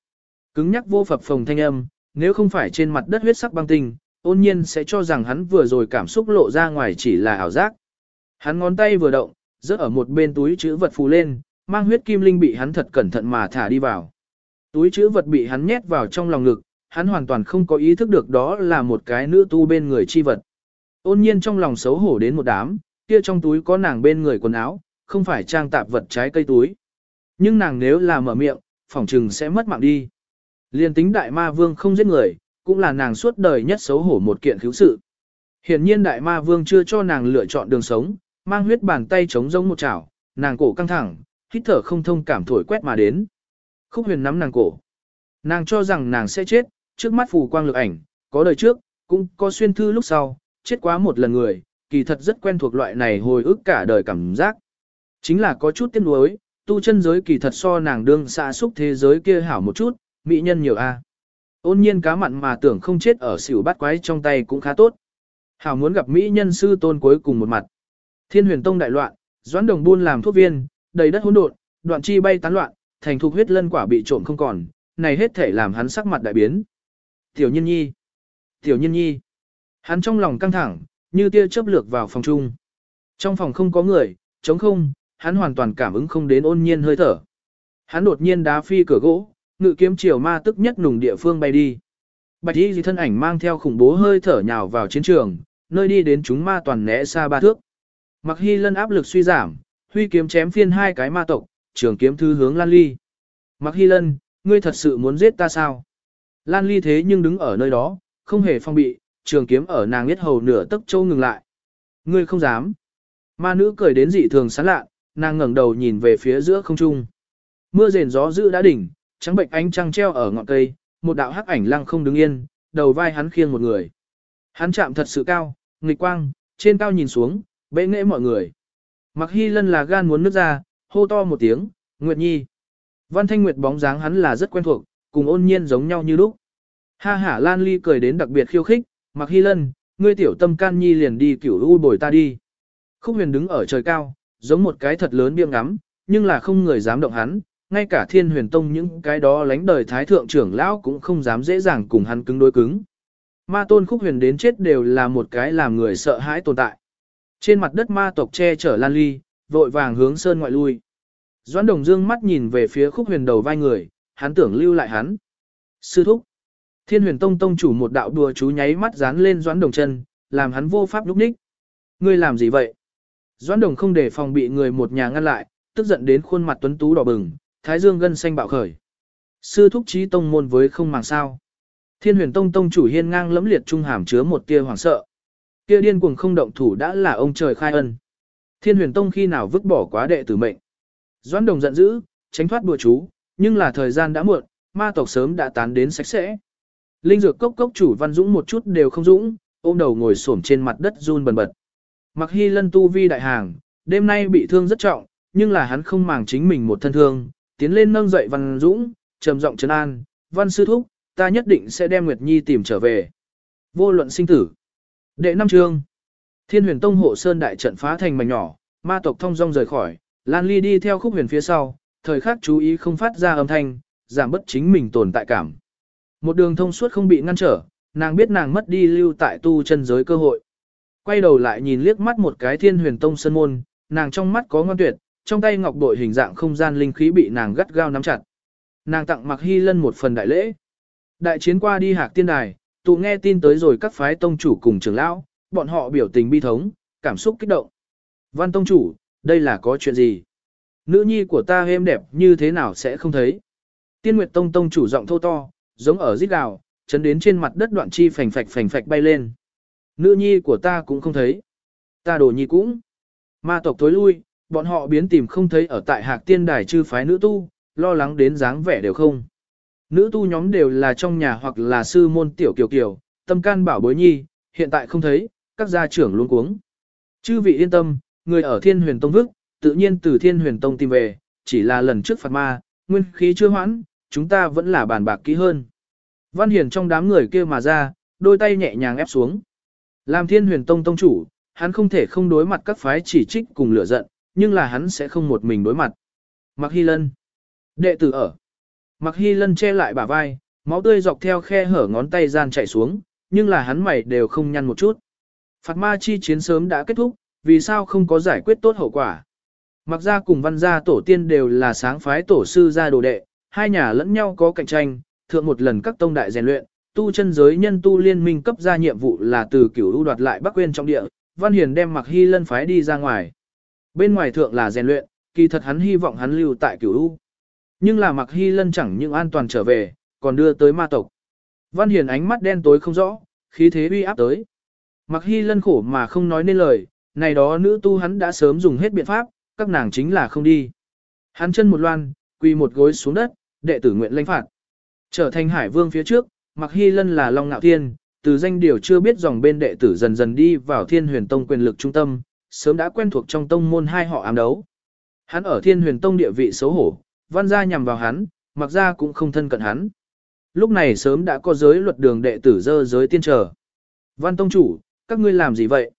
Speaker 1: Cứng nhắc vô phập phồng thanh âm, nếu không phải trên mặt đất huyết sắc băng tinh, ôn nhiên sẽ cho rằng hắn vừa rồi cảm xúc lộ ra ngoài chỉ là ảo giác. Hắn ngón tay vừa động, rớt ở một bên túi chữ vật phù lên, mang huyết kim linh bị hắn thật cẩn thận mà thả đi vào. Túi chữ vật bị hắn nhét vào trong lòng ngực, hắn hoàn toàn không có ý thức được đó là một cái nữ tu bên người chi vật. Ôn nhiên trong lòng xấu hổ đến một đám, kia trong túi có nàng bên người quần áo, không phải trang tạp vật trái cây túi. Nhưng nàng nếu là mở miệng, phỏng trừng sẽ mất mạng đi. Liên tính đại ma vương không giết người, cũng là nàng suốt đời nhất xấu hổ một kiện cứu sự. Hiển nhiên đại ma vương chưa cho nàng lựa chọn đường sống, mang huyết bàn tay chống giống một chảo, nàng cổ căng thẳng, hít thở không thông cảm thổi quét mà đến. Khúc huyền nắm nàng cổ. Nàng cho rằng nàng sẽ chết, trước mắt phù quang lực ảnh, có đời trước, cũng có xuyên thư lúc sau, chết quá một lần người, kỳ thật rất quen thuộc loại này hồi ức cả đời cảm giác. Chính là có chút tiếc nuối, tu chân giới kỳ thật so nàng đương xa xúc thế giới kia hảo một chút, mỹ nhân nhiều a. Ôn nhiên cá mặn mà tưởng không chết ở xỉu bắt quái trong tay cũng khá tốt. Hảo muốn gặp mỹ nhân sư tôn cuối cùng một mặt. Thiên huyền tông đại loạn, doãn đồng buôn làm thuốc viên, đầy đất hỗn độn, đoạn chi bay tán loạn, thành thuộc huyết lân quả bị trộm không còn, này hết thể làm hắn sắc mặt đại biến. Tiểu nhân nhi, tiểu nhân nhi, hắn trong lòng căng thẳng, như tia chớp lược vào phòng chung. Trong phòng không có người, trống không, hắn hoàn toàn cảm ứng không đến ôn nhiên hơi thở. Hắn đột nhiên đá phi cửa gỗ, ngự kiếm chiều ma tức nhất nùng địa phương bay đi. Bạch y dì thân ảnh mang theo khủng bố hơi thở nhào vào chiến trường, nơi đi đến chúng ma toàn né xa ba thước. Mặc hy lân áp lực suy giảm, huy kiếm chém phiên hai cái ma tộc, trường kiếm thư hướng Lan Ly. Mặc hy lân, ngươi thật sự muốn giết ta sao? Lan Ly thế nhưng đứng ở nơi đó, không hề phong bị, trường kiếm ở nàng biết hầu nửa tấc châu ngừng lại. Ngươi không dám. Ma nữ cười đến dị thường sán lạ, nàng ngẩng đầu nhìn về phía giữa không trung. Mưa rền gió dữ đã đỉnh, trắng bệnh ánh trăng treo ở ngọn cây, một đạo hắc ảnh lăng không đứng yên, đầu vai hắn khiêng một người. Hắn chạm thật sự cao, nghịch quang, trên cao nhìn xuống, bệ nghệ mọi người. Mặc hy lân là gan muốn nước ra, hô to một tiếng, Nguyệt Nhi. Văn Thanh Nguyệt bóng dáng hắn là rất quen thuộc, cùng ôn nhiên giống nhau như lúc. Ha hả Lan Ly cười đến đặc biệt khiêu khích, Mặc hy lân, ngươi tiểu tâm can nhi liền đi cửu u bồi ta đi. Khúc huyền đứng ở trời cao, giống một cái thật lớn biếng ngắm, nhưng là không người dám động hắn, ngay cả thiên huyền tông những cái đó lánh đời thái thượng trưởng lão cũng không dám dễ dàng cùng hắn cứng đối cứng. Ma tôn khúc huyền đến chết đều là một cái làm người sợ hãi tồn tại. Trên mặt đất ma tộc che chở lan ly, vội vàng hướng sơn ngoại lui. Doãn đồng dương mắt nhìn về phía khúc huyền đầu vai người, hắn tưởng lưu lại hắn. Sư thúc. Thiên huyền tông tông chủ một đạo đùa chú nháy mắt dán lên doãn đồng chân, làm hắn vô pháp lúc ních. Ngươi làm gì vậy? Doãn đồng không để phòng bị người một nhà ngăn lại, tức giận đến khuôn mặt tuấn tú đỏ bừng, thái dương gân xanh bạo khởi. Sư thúc trí tông môn với không màng sao. Thiên huyền tông tông chủ hiên ngang lẫm liệt trung hàm chứa một tia hoảng sợ. Kia điên cuồng không động thủ đã là ông trời khai ân. Thiên huyền tông khi nào vứt bỏ quá đệ tử mệnh. Doãn đồng giận dữ, tránh thoát bùa chú, nhưng là thời gian đã muộn, ma tộc sớm đã tán đến sạch sẽ. Linh dược cốc cốc chủ văn dũng một chút đều không dũng, ôm đầu ngồi xổm trên mặt đất run bần bật. Mặc hy lân tu vi đại hàng, đêm nay bị thương rất trọng, nhưng là hắn không màng chính mình một thân thương, tiến lên nâng dậy văn dũng, trầm giọng trấn an, văn sư thúc, ta nhất định sẽ đem Nguyệt Nhi tìm trở về. Vô luận sinh tử. Đệ năm chương. Thiên huyền tông hộ sơn đại trận phá thành mảnh nhỏ, ma tộc thông dong rời khỏi, Lan Ly đi theo khúc huyền phía sau, thời khắc chú ý không phát ra âm thanh, giảm bất chính mình tồn tại cảm. Một đường thông suốt không bị ngăn trở, nàng biết nàng mất đi lưu tại tu chân giới cơ hội. Quay đầu lại nhìn liếc mắt một cái thiên huyền tông Sơn môn, nàng trong mắt có ngon tuyệt, trong tay ngọc bội hình dạng không gian linh khí bị nàng gắt gao nắm chặt. Nàng tặng mặc Hi lân một phần đại lễ. Đại chiến qua đi hạc tiên đài, tụ nghe tin tới rồi các phái tông chủ cùng trưởng lão, bọn họ biểu tình bi thống, cảm xúc kích động. Văn tông chủ, đây là có chuyện gì? Nữ nhi của ta êm đẹp như thế nào sẽ không thấy? Tiên Nguyệt Tông tông chủ giọng thô to, giống ở rít gào, chấn đến trên mặt đất đoạn chi phành phạch phành phạch bay lên. Nữ nhi của ta cũng không thấy. Ta đồ nhi cũng. Ma tộc tối lui, bọn họ biến tìm không thấy ở tại hạc tiên đài chư phái nữ tu, lo lắng đến dáng vẻ đều không. Nữ tu nhóm đều là trong nhà hoặc là sư môn tiểu kiều kiều, tâm can bảo bối nhi, hiện tại không thấy, các gia trưởng luôn cuống. Chư vị yên tâm, người ở thiên huyền tông vức, tự nhiên từ thiên huyền tông tìm về, chỉ là lần trước phạt ma, nguyên khí chưa hoãn, chúng ta vẫn là bàn bạc kỹ hơn. Văn Hiền trong đám người kia mà ra, đôi tay nhẹ nhàng ép xuống. Làm thiên huyền tông tông chủ, hắn không thể không đối mặt các phái chỉ trích cùng lửa giận, nhưng là hắn sẽ không một mình đối mặt. Mạc Hy Lân. Đệ tử ở. Mặc Hy Lân che lại bả vai, máu tươi dọc theo khe hở ngón tay gian chảy xuống, nhưng là hắn mày đều không nhăn một chút. Phạt ma chi chiến sớm đã kết thúc, vì sao không có giải quyết tốt hậu quả. Mặc ra cùng văn gia tổ tiên đều là sáng phái tổ sư gia đồ đệ, hai nhà lẫn nhau có cạnh tranh, thượng một lần các tông đại rèn luyện, tu chân giới nhân tu liên minh cấp ra nhiệm vụ là từ cửu lưu đoạt lại Bắc Quyên trong địa, Văn Hiền đem Mặc Hy Lân phái đi ra ngoài. Bên ngoài thượng là rèn luyện, kỳ thật hắn hy vọng hắn lưu tại cửu lưu. Nhưng là Mặc Hy Lân chẳng những an toàn trở về, còn đưa tới ma tộc. Văn Hiền ánh mắt đen tối không rõ, khí thế uy áp tới. Mặc hy lân khổ mà không nói nên lời, này đó nữ tu hắn đã sớm dùng hết biện pháp, các nàng chính là không đi. Hắn chân một loan, quỳ một gối xuống đất, đệ tử nguyện lãnh phạt. Trở thành hải vương phía trước, mặc hy lân là Long Nạo Thiên, từ danh điều chưa biết dòng bên đệ tử dần dần đi vào thiên huyền tông quyền lực trung tâm, sớm đã quen thuộc trong tông môn hai họ ám đấu. Hắn ở thiên huyền tông địa vị xấu hổ, văn gia nhằm vào hắn, mặc ra cũng không thân cận hắn. Lúc này sớm đã có giới luật đường đệ tử dơ giới tiên trở. Văn tông chủ, các ngươi làm gì vậy?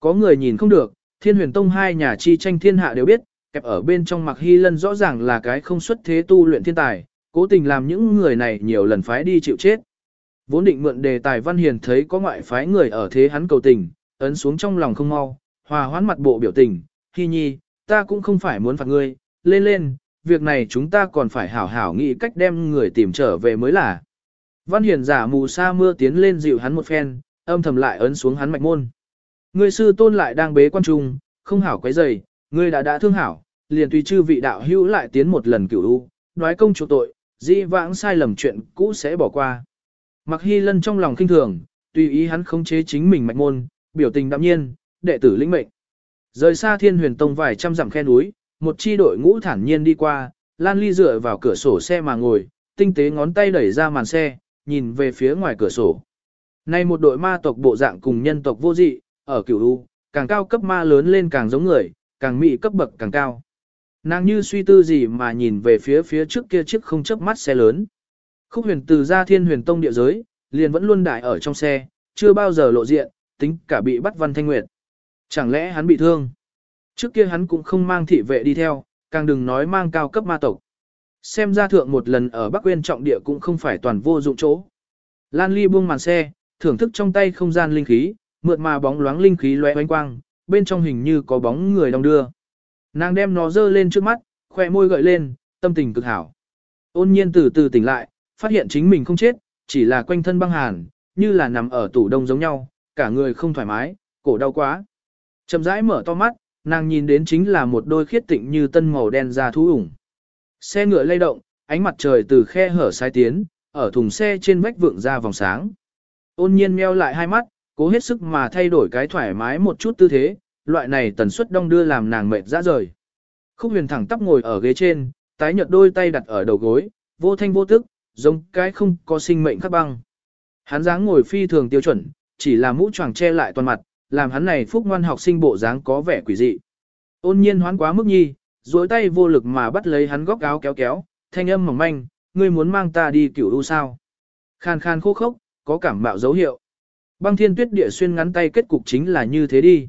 Speaker 1: Có người nhìn không được, thiên huyền tông hai nhà chi tranh thiên hạ đều biết, kẹp ở bên trong mặc hy lân rõ ràng là cái không xuất thế tu luyện thiên tài, cố tình làm những người này nhiều lần phái đi chịu chết. Vốn định mượn đề tài văn hiền thấy có ngoại phái người ở thế hắn cầu tình, ấn xuống trong lòng không mau, hòa hoãn mặt bộ biểu tình, hy nhi, ta cũng không phải muốn phạt ngươi, lên lên, việc này chúng ta còn phải hảo hảo nghĩ cách đem người tìm trở về mới là. Văn hiền giả mù sa mưa tiến lên dịu hắn một phen, âm thầm lại ấn xuống hắn mạch môn. người sư tôn lại đang bế quan trung, không hảo quấy rầy, ngươi đã đã thương hảo, liền tùy chư vị đạo hữu lại tiến một lần cửu u, nói công chủ tội, di vãng sai lầm chuyện cũ sẽ bỏ qua. Mặc hy lân trong lòng kinh thường, tùy ý hắn khống chế chính mình mạch môn, biểu tình đạm nhiên, đệ tử lĩnh mệnh. Rời xa thiên huyền tông vài trăm dặm khe núi, một chi đội ngũ thản nhiên đi qua, Lan Ly dựa vào cửa sổ xe mà ngồi, tinh tế ngón tay đẩy ra màn xe, nhìn về phía ngoài cửa sổ. Nay một đội ma tộc bộ dạng cùng nhân tộc vô dị, ở cửu u, càng cao cấp ma lớn lên càng giống người, càng mị cấp bậc càng cao. Nàng như suy tư gì mà nhìn về phía phía trước kia chiếc không chớp mắt xe lớn. Khúc huyền từ ra thiên huyền tông địa giới, liền vẫn luôn đại ở trong xe, chưa bao giờ lộ diện, tính cả bị bắt văn thanh nguyệt. Chẳng lẽ hắn bị thương? Trước kia hắn cũng không mang thị vệ đi theo, càng đừng nói mang cao cấp ma tộc. Xem ra thượng một lần ở Bắc Quyên trọng địa cũng không phải toàn vô dụng chỗ. Lan Ly buông màn xe, thưởng thức trong tay không gian linh khí, mượt mà bóng loáng linh khí lóe ánh quang, bên trong hình như có bóng người đong đưa. Nàng đem nó dơ lên trước mắt, khỏe môi gợi lên, tâm tình cực hảo. Ôn nhiên từ từ tỉnh lại, phát hiện chính mình không chết, chỉ là quanh thân băng hàn, như là nằm ở tủ đông giống nhau, cả người không thoải mái, cổ đau quá. Chậm rãi mở to mắt, nàng nhìn đến chính là một đôi khiết tịnh như tân màu đen da thú ủng. Xe ngựa lay động, ánh mặt trời từ khe hở sai tiến, ở thùng xe trên vách vượng ra vòng sáng. Ôn nhiên meo lại hai mắt, cố hết sức mà thay đổi cái thoải mái một chút tư thế, loại này tần suất đông đưa làm nàng mệt ra rời. Khúc huyền thẳng tắp ngồi ở ghế trên, tái nhợt đôi tay đặt ở đầu gối, vô thanh vô tức, giống cái không có sinh mệnh khắc băng. Hắn dáng ngồi phi thường tiêu chuẩn, chỉ là mũ choàng che lại toàn mặt, làm hắn này phúc ngoan học sinh bộ dáng có vẻ quỷ dị. Ôn nhiên hoán quá mức nhi, duỗi tay vô lực mà bắt lấy hắn góc áo kéo kéo, thanh âm mỏng manh, ngươi muốn mang ta đi cửu u sao. Khan khan khô khốc, có cảm bạo dấu hiệu. Băng thiên tuyết địa xuyên ngắn tay kết cục chính là như thế đi.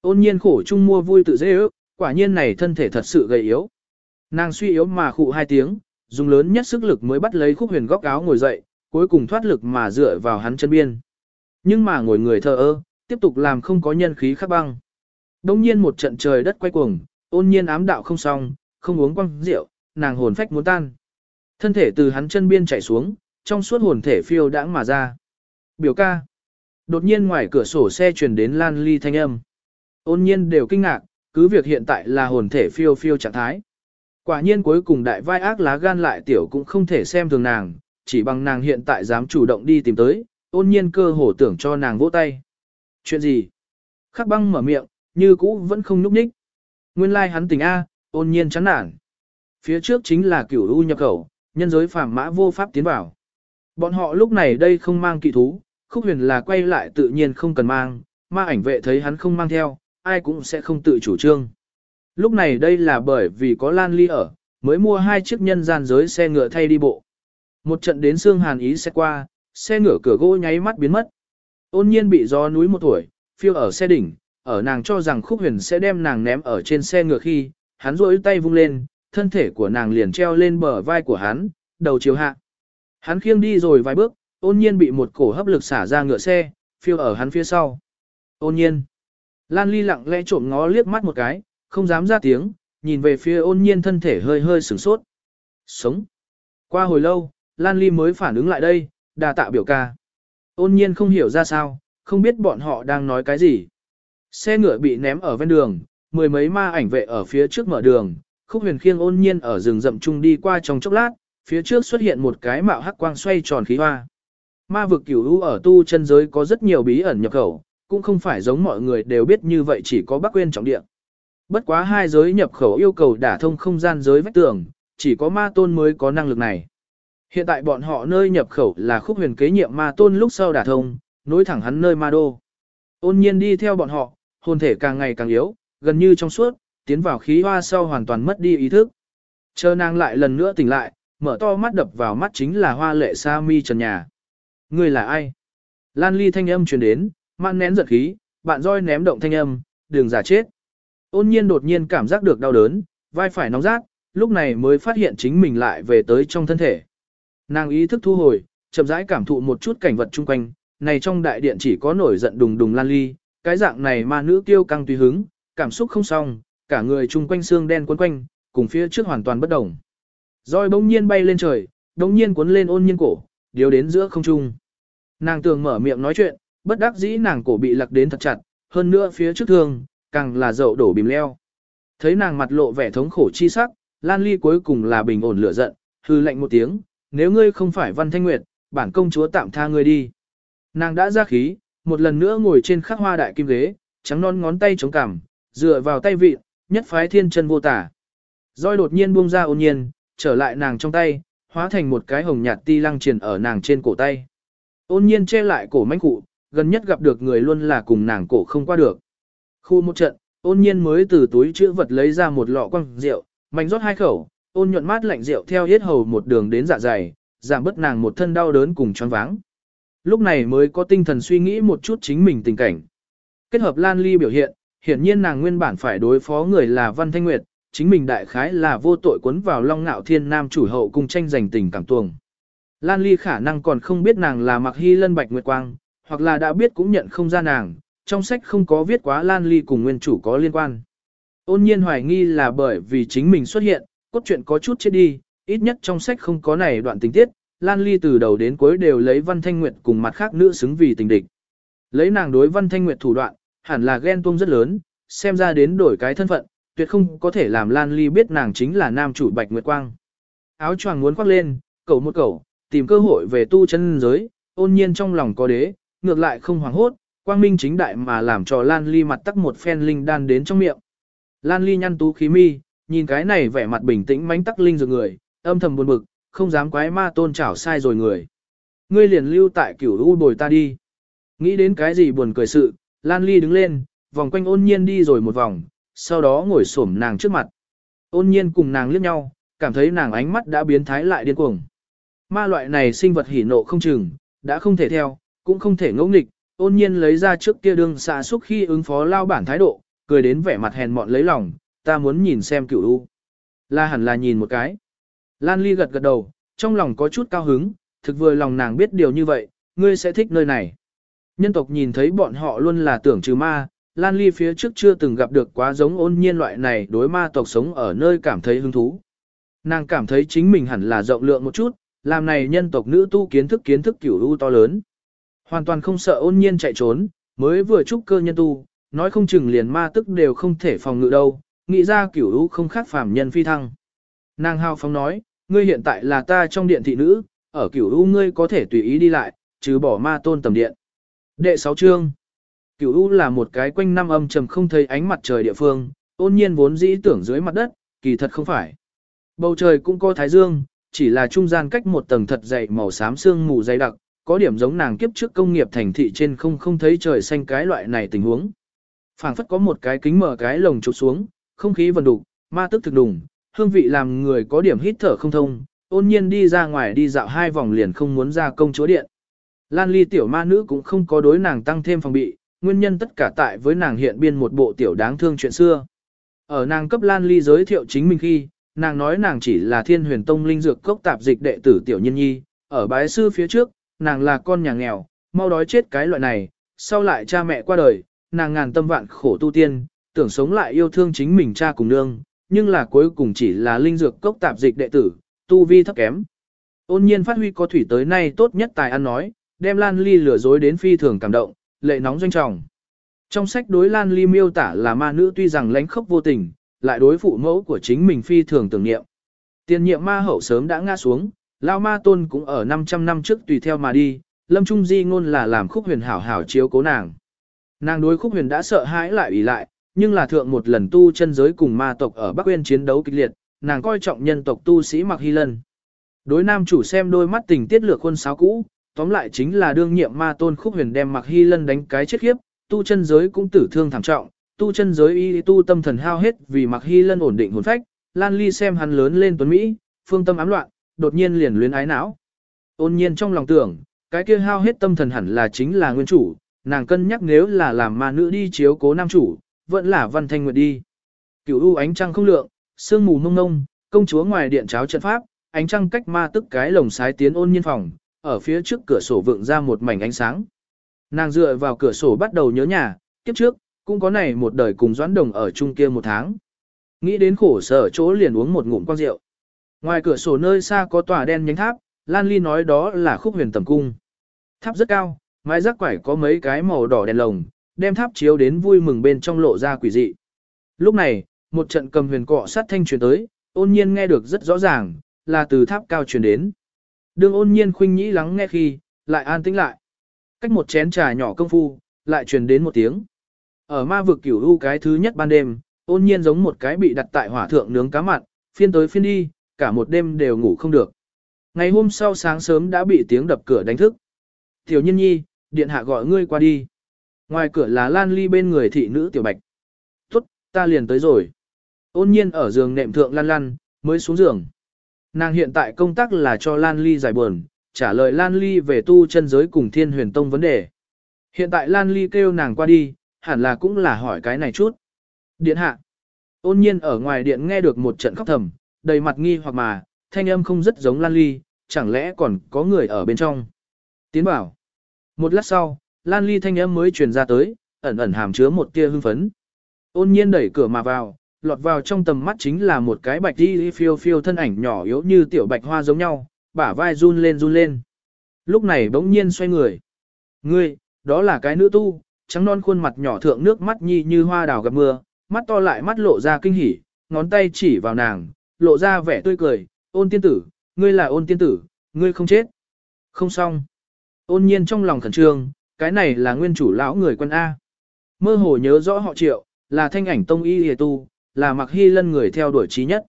Speaker 1: Ôn nhiên khổ chung mua vui tự dễ ước, quả nhiên này thân thể thật sự gầy yếu. Nàng suy yếu mà khụ hai tiếng, dùng lớn nhất sức lực mới bắt lấy khúc huyền góc áo ngồi dậy, cuối cùng thoát lực mà dựa vào hắn chân biên. Nhưng mà ngồi người thờ ơ, tiếp tục làm không có nhân khí khắc băng. Đông nhiên một trận trời đất quay cuồng, ôn nhiên ám đạo không xong, không uống quăng rượu, nàng hồn phách muốn tan. Thân thể từ hắn chân biên chảy xuống, trong suốt hồn thể phiêu đãng mà ra. Biểu ca. Đột nhiên ngoài cửa sổ xe truyền đến lan ly thanh âm. Ôn nhiên đều kinh ngạc, cứ việc hiện tại là hồn thể phiêu phiêu trạng thái. Quả nhiên cuối cùng đại vai ác lá gan lại tiểu cũng không thể xem thường nàng, chỉ bằng nàng hiện tại dám chủ động đi tìm tới, ôn nhiên cơ hồ tưởng cho nàng vỗ tay. Chuyện gì? Khắc băng mở miệng, như cũ vẫn không núp ních. Nguyên lai like hắn tỉnh A, ôn nhiên chán nản. Phía trước chính là cửu u nhập khẩu, nhân giới phàm mã vô pháp tiến vào. Bọn họ lúc này đây không mang kỵ thú, khúc huyền là quay lại tự nhiên không cần mang, ma ảnh vệ thấy hắn không mang theo, ai cũng sẽ không tự chủ trương. Lúc này đây là bởi vì có Lan Ly ở, mới mua hai chiếc nhân gian giới xe ngựa thay đi bộ. Một trận đến xương hàn ý xe qua, xe ngựa cửa gỗ nháy mắt biến mất. Ôn nhiên bị gió núi một tuổi, phiêu ở xe đỉnh, ở nàng cho rằng khúc huyền sẽ đem nàng ném ở trên xe ngựa khi, hắn rỗi tay vung lên, thân thể của nàng liền treo lên bờ vai của hắn, đầu chiều hạ. Hắn khiêng đi rồi vài bước, ôn nhiên bị một cổ hấp lực xả ra ngựa xe, phiêu ở hắn phía sau. Ôn nhiên. Lan ly lặng lẽ trộm ngó liếc mắt một cái, không dám ra tiếng, nhìn về phía ôn nhiên thân thể hơi hơi sửng sốt. Sống. Qua hồi lâu, Lan ly mới phản ứng lại đây, đà tạ biểu ca. Ôn nhiên không hiểu ra sao, không biết bọn họ đang nói cái gì. Xe ngựa bị ném ở ven đường, mười mấy ma ảnh vệ ở phía trước mở đường, khúc huyền khiêng ôn nhiên ở rừng rậm chung đi qua trong chốc lát, phía trước xuất hiện một cái mạo hắc quang xoay tròn khí hoa. Ma vực cửu u ở tu chân giới có rất nhiều bí ẩn nhập khẩu, cũng không phải giống mọi người đều biết như vậy chỉ có Bắc Quyên trọng địa. Bất quá hai giới nhập khẩu yêu cầu đả thông không gian giới vách tường, chỉ có ma tôn mới có năng lực này. Hiện tại bọn họ nơi nhập khẩu là khúc huyền kế nhiệm ma tôn lúc sau đả thông, nối thẳng hắn nơi ma đô. Ôn nhiên đi theo bọn họ, hồn thể càng ngày càng yếu, gần như trong suốt, tiến vào khí hoa sau hoàn toàn mất đi ý thức. Chờ nàng lại lần nữa tỉnh lại, mở to mắt đập vào mắt chính là hoa lệ sa mi trần nhà. Người là ai? Lan ly thanh âm truyền đến, man nén giật khí, bạn roi ném động thanh âm, đường giả chết. Ôn nhiên đột nhiên cảm giác được đau đớn, vai phải nóng rát, lúc này mới phát hiện chính mình lại về tới trong thân thể. Nàng ý thức thu hồi, chậm rãi cảm thụ một chút cảnh vật chung quanh, này trong đại điện chỉ có nổi giận đùng đùng lan ly, cái dạng này mà nữ tiêu căng tùy hứng, cảm xúc không xong, cả người chung quanh xương đen quấn quanh, cùng phía trước hoàn toàn bất động. Rồi bỗng nhiên bay lên trời, bỗng nhiên cuốn lên ôn nhiên cổ, điều đến giữa không trung. Nàng tường mở miệng nói chuyện, bất đắc dĩ nàng cổ bị lặc đến thật chặt, hơn nữa phía trước thương, càng là dậu đổ bìm leo. Thấy nàng mặt lộ vẻ thống khổ chi sắc, Lan Ly cuối cùng là bình ổn lửa giận, hư lạnh một tiếng, nếu ngươi không phải Văn Thanh Nguyệt, bản công chúa tạm tha ngươi đi. Nàng đã ra khí, một lần nữa ngồi trên khắc hoa đại kim ghế, trắng non ngón tay chống cằm, dựa vào tay vị, nhất phái thiên chân vô tả. Roi đột nhiên buông ra ôn nhiên, trở lại nàng trong tay, hóa thành một cái hồng nhạt ti lăng triển ở nàng trên cổ tay. Ôn nhiên che lại cổ mánh cụ, gần nhất gặp được người luôn là cùng nàng cổ không qua được. Khu một trận, ôn nhiên mới từ túi chữ vật lấy ra một lọ quăng rượu, mạnh rót hai khẩu, ôn nhuận mát lạnh rượu theo yết hầu một đường đến dạ dày, giảm bớt nàng một thân đau đớn cùng choáng váng. Lúc này mới có tinh thần suy nghĩ một chút chính mình tình cảnh. Kết hợp Lan Ly biểu hiện, hiển nhiên nàng nguyên bản phải đối phó người là Văn Thanh Nguyệt, chính mình đại khái là vô tội cuốn vào Long Nạo Thiên Nam chủ hậu cùng tranh giành tình cảm tuồng. Lan Ly khả năng còn không biết nàng là Mạc Hy Lân Bạch Nguyệt Quang, hoặc là đã biết cũng nhận không ra nàng, trong sách không có viết quá Lan Ly cùng nguyên chủ có liên quan. Ôn nhiên hoài nghi là bởi vì chính mình xuất hiện, cốt truyện có chút chết đi, ít nhất trong sách không có này đoạn tình tiết, Lan Ly từ đầu đến cuối đều lấy Văn Thanh Nguyệt cùng mặt khác nữ xứng vì tình địch. Lấy nàng đối Văn Thanh Nguyệt thủ đoạn, hẳn là ghen tuông rất lớn, xem ra đến đổi cái thân phận, tuyệt không có thể làm Lan Ly biết nàng chính là nam chủ Bạch Nguyệt Quang. Áo choàng muốn khoác lên, cầu một cầu, tìm cơ hội về tu chân giới, ôn nhiên trong lòng có đế, ngược lại không hoảng hốt, quang minh chính đại mà làm cho Lan Ly mặt tắc một phen linh đan đến trong miệng. Lan Ly nhăn tú khí mi, nhìn cái này vẻ mặt bình tĩnh mánh tắc linh dược người, âm thầm buồn bực, không dám quái ma tôn chảo sai rồi người. Ngươi liền lưu tại cửu u bồi ta đi. Nghĩ đến cái gì buồn cười sự, Lan Ly đứng lên, vòng quanh ôn nhiên đi rồi một vòng, sau đó ngồi xổm nàng trước mặt. Ôn nhiên cùng nàng liếc nhau, cảm thấy nàng ánh mắt đã biến thái lại điên cuồng. Ma loại này sinh vật hỉ nộ không chừng, đã không thể theo, cũng không thể ngẫu nghịch, ôn nhiên lấy ra trước kia đương xạ xúc khi ứng phó lao bản thái độ, cười đến vẻ mặt hèn mọn lấy lòng, ta muốn nhìn xem cửu u. La hẳn là nhìn một cái. Lan Ly gật gật đầu, trong lòng có chút cao hứng, thực vừa lòng nàng biết điều như vậy, ngươi sẽ thích nơi này. Nhân tộc nhìn thấy bọn họ luôn là tưởng trừ ma, Lan Ly phía trước chưa từng gặp được quá giống ôn nhiên loại này đối ma tộc sống ở nơi cảm thấy hứng thú. Nàng cảm thấy chính mình hẳn là rộng lượng một chút, làm này nhân tộc nữ tu kiến thức kiến thức cửu u to lớn. Hoàn toàn không sợ ôn nhiên chạy trốn, mới vừa trúc cơ nhân tu, nói không chừng liền ma tức đều không thể phòng ngự đâu, nghĩ ra cửu u không khác phàm nhân phi thăng. Nàng hào phóng nói, ngươi hiện tại là ta trong điện thị nữ, ở cửu u ngươi có thể tùy ý đi lại, trừ bỏ ma tôn tầm điện. Đệ 6 chương Cửu u là một cái quanh năm âm trầm không thấy ánh mặt trời địa phương, ôn nhiên vốn dĩ tưởng dưới mặt đất, kỳ thật không phải. Bầu trời cũng có thái dương, chỉ là trung gian cách một tầng thật dày màu xám sương mù dày đặc, có điểm giống nàng kiếp trước công nghiệp thành thị trên không không thấy trời xanh cái loại này tình huống. phảng phất có một cái kính mở cái lồng chụp xuống, không khí vần đục, ma tức thực đùng, hương vị làm người có điểm hít thở không thông, ôn nhiên đi ra ngoài đi dạo hai vòng liền không muốn ra công chúa điện. Lan ly tiểu ma nữ cũng không có đối nàng tăng thêm phòng bị, nguyên nhân tất cả tại với nàng hiện biên một bộ tiểu đáng thương chuyện xưa. Ở nàng cấp Lan ly giới thiệu chính mình khi, nàng nói nàng chỉ là thiên huyền tông linh dược cốc tạp dịch đệ tử tiểu nhân nhi, ở bái sư phía trước, nàng là con nhà nghèo, mau đói chết cái loại này, sau lại cha mẹ qua đời, nàng ngàn tâm vạn khổ tu tiên, tưởng sống lại yêu thương chính mình cha cùng nương, nhưng là cuối cùng chỉ là linh dược cốc tạp dịch đệ tử, tu vi thấp kém. Ôn nhiên phát huy có thủy tới nay tốt nhất tài ăn nói, đem Lan Ly lừa dối đến phi thường cảm động, lệ nóng doanh trọng. Trong sách đối Lan Ly miêu tả là ma nữ tuy rằng lánh khốc vô tình, lại đối phụ mẫu của chính mình phi thường tưởng niệm. Tiền nhiệm ma hậu sớm đã ngã xuống, Lao Ma Tôn cũng ở 500 năm trước tùy theo mà đi, Lâm Trung Di ngôn là làm khúc huyền hảo hảo chiếu cố nàng. Nàng đối khúc huyền đã sợ hãi lại ủy lại, nhưng là thượng một lần tu chân giới cùng ma tộc ở Bắc Uyên chiến đấu kịch liệt, nàng coi trọng nhân tộc tu sĩ Mạc Hy Lân. Đối nam chủ xem đôi mắt tình tiết lược khuôn sáo cũ, tóm lại chính là đương nhiệm ma tôn khúc huyền đem Mạc Hy Lân đánh cái chết khiếp, tu chân giới cũng tử thương thảm trọng, tu chân giới y tu tâm thần hao hết vì Mạc Hy Lân ổn định hồn phách, Lan Ly xem hắn lớn lên tuấn Mỹ, phương tâm ám loạn, đột nhiên liền luyến ái não. Ôn nhiên trong lòng tưởng, cái kia hao hết tâm thần hẳn là chính là nguyên chủ, nàng cân nhắc nếu là làm ma nữ đi chiếu cố nam chủ, vẫn là văn thanh nguyệt đi. Cửu u ánh trăng không lượng, sương mù mông ngông, công chúa ngoài điện cháo trận pháp, ánh trăng cách ma tức cái lồng sái tiến ôn nhiên phòng, ở phía trước cửa sổ vượng ra một mảnh ánh sáng. Nàng dựa vào cửa sổ bắt đầu nhớ nhà, kiếp trước, cũng có này một đời cùng doãn đồng ở chung kia một tháng. Nghĩ đến khổ sở chỗ liền uống một ngụm quang rượu. Ngoài cửa sổ nơi xa có tòa đen nhánh tháp, Lan Ly nói đó là khúc huyền tầm cung. Tháp rất cao, mái rác quải có mấy cái màu đỏ đèn lồng, đem tháp chiếu đến vui mừng bên trong lộ ra quỷ dị. Lúc này, một trận cầm huyền cọ sát thanh truyền tới, ôn nhiên nghe được rất rõ ràng, là từ tháp cao truyền đến. Đường ôn nhiên khuynh nhĩ lắng nghe khi, lại an tĩnh lại. Cách một chén trà nhỏ công phu, lại truyền đến một tiếng. Ở ma vực cửu u cái thứ nhất ban đêm, ôn nhiên giống một cái bị đặt tại hỏa thượng nướng cá mặn, phiên tới phiên đi, cả một đêm đều ngủ không được. Ngày hôm sau sáng sớm đã bị tiếng đập cửa đánh thức. Tiểu nhân nhi, điện hạ gọi ngươi qua đi. Ngoài cửa là Lan Ly bên người thị nữ Tiểu Bạch. Tốt, ta liền tới rồi. Ôn nhiên ở giường nệm thượng lăn lăn, mới xuống giường. Nàng hiện tại công tác là cho Lan Ly giải buồn, trả lời Lan Ly về tu chân giới cùng thiên huyền tông vấn đề. Hiện tại Lan Ly kêu nàng qua đi, hẳn là cũng là hỏi cái này chút. Điện hạ. Ôn nhiên ở ngoài điện nghe được một trận khóc thầm, đầy mặt nghi hoặc mà, thanh âm không rất giống Lan Ly, chẳng lẽ còn có người ở bên trong. Tiến bảo. Một lát sau, Lan Ly thanh âm mới truyền ra tới, ẩn ẩn hàm chứa một tia hưng phấn. Ôn nhiên đẩy cửa mà vào, lọt vào trong tầm mắt chính là một cái bạch đi phiêu phiêu thân ảnh nhỏ yếu như tiểu bạch hoa giống nhau, bả vai run lên run lên. Lúc này bỗng nhiên xoay người. Ngươi, đó là cái nữ tu, trắng non khuôn mặt nhỏ thượng nước mắt nhi như hoa đào gặp mưa, mắt to lại mắt lộ ra kinh hỉ, ngón tay chỉ vào nàng, lộ ra vẻ tươi cười, ôn tiên tử, ngươi là ôn tiên tử, ngươi không chết. Không xong. Ôn nhiên trong lòng khẩn trương, cái này là nguyên chủ lão người quân A. Mơ hồ nhớ rõ họ triệu, là thanh ảnh tông y hề tu, là mặc hy lân người theo đuổi trí nhất.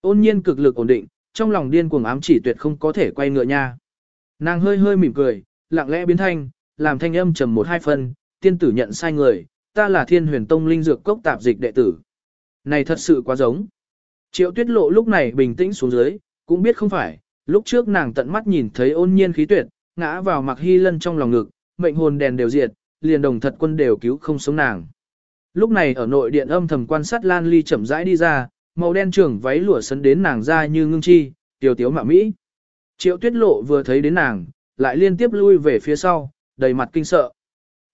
Speaker 1: Ôn nhiên cực lực ổn định, trong lòng điên cuồng ám chỉ tuyệt không có thể quay ngựa nha. Nàng hơi hơi mỉm cười, lặng lẽ biến thanh, làm thanh âm trầm một hai phân, tiên tử nhận sai người, ta là thiên huyền tông linh dược cốc tạp dịch đệ tử. Này thật sự quá giống. Triệu tuyết lộ lúc này bình tĩnh xuống dưới, cũng biết không phải, lúc trước nàng tận mắt nhìn thấy ôn nhiên khí tuyệt, ngã vào mặc hy lân trong lòng ngực, mệnh hồn đèn đều diệt, liền đồng thật quân đều cứu không sống nàng. Lúc này ở nội điện âm thầm quan sát Lan Ly chậm rãi đi ra, màu đen trưởng váy lụa sấn đến nàng ra như ngưng chi, tiểu tiếu mạ mỹ. Triệu tuyết lộ vừa thấy đến nàng, lại liên tiếp lui về phía sau, đầy mặt kinh sợ.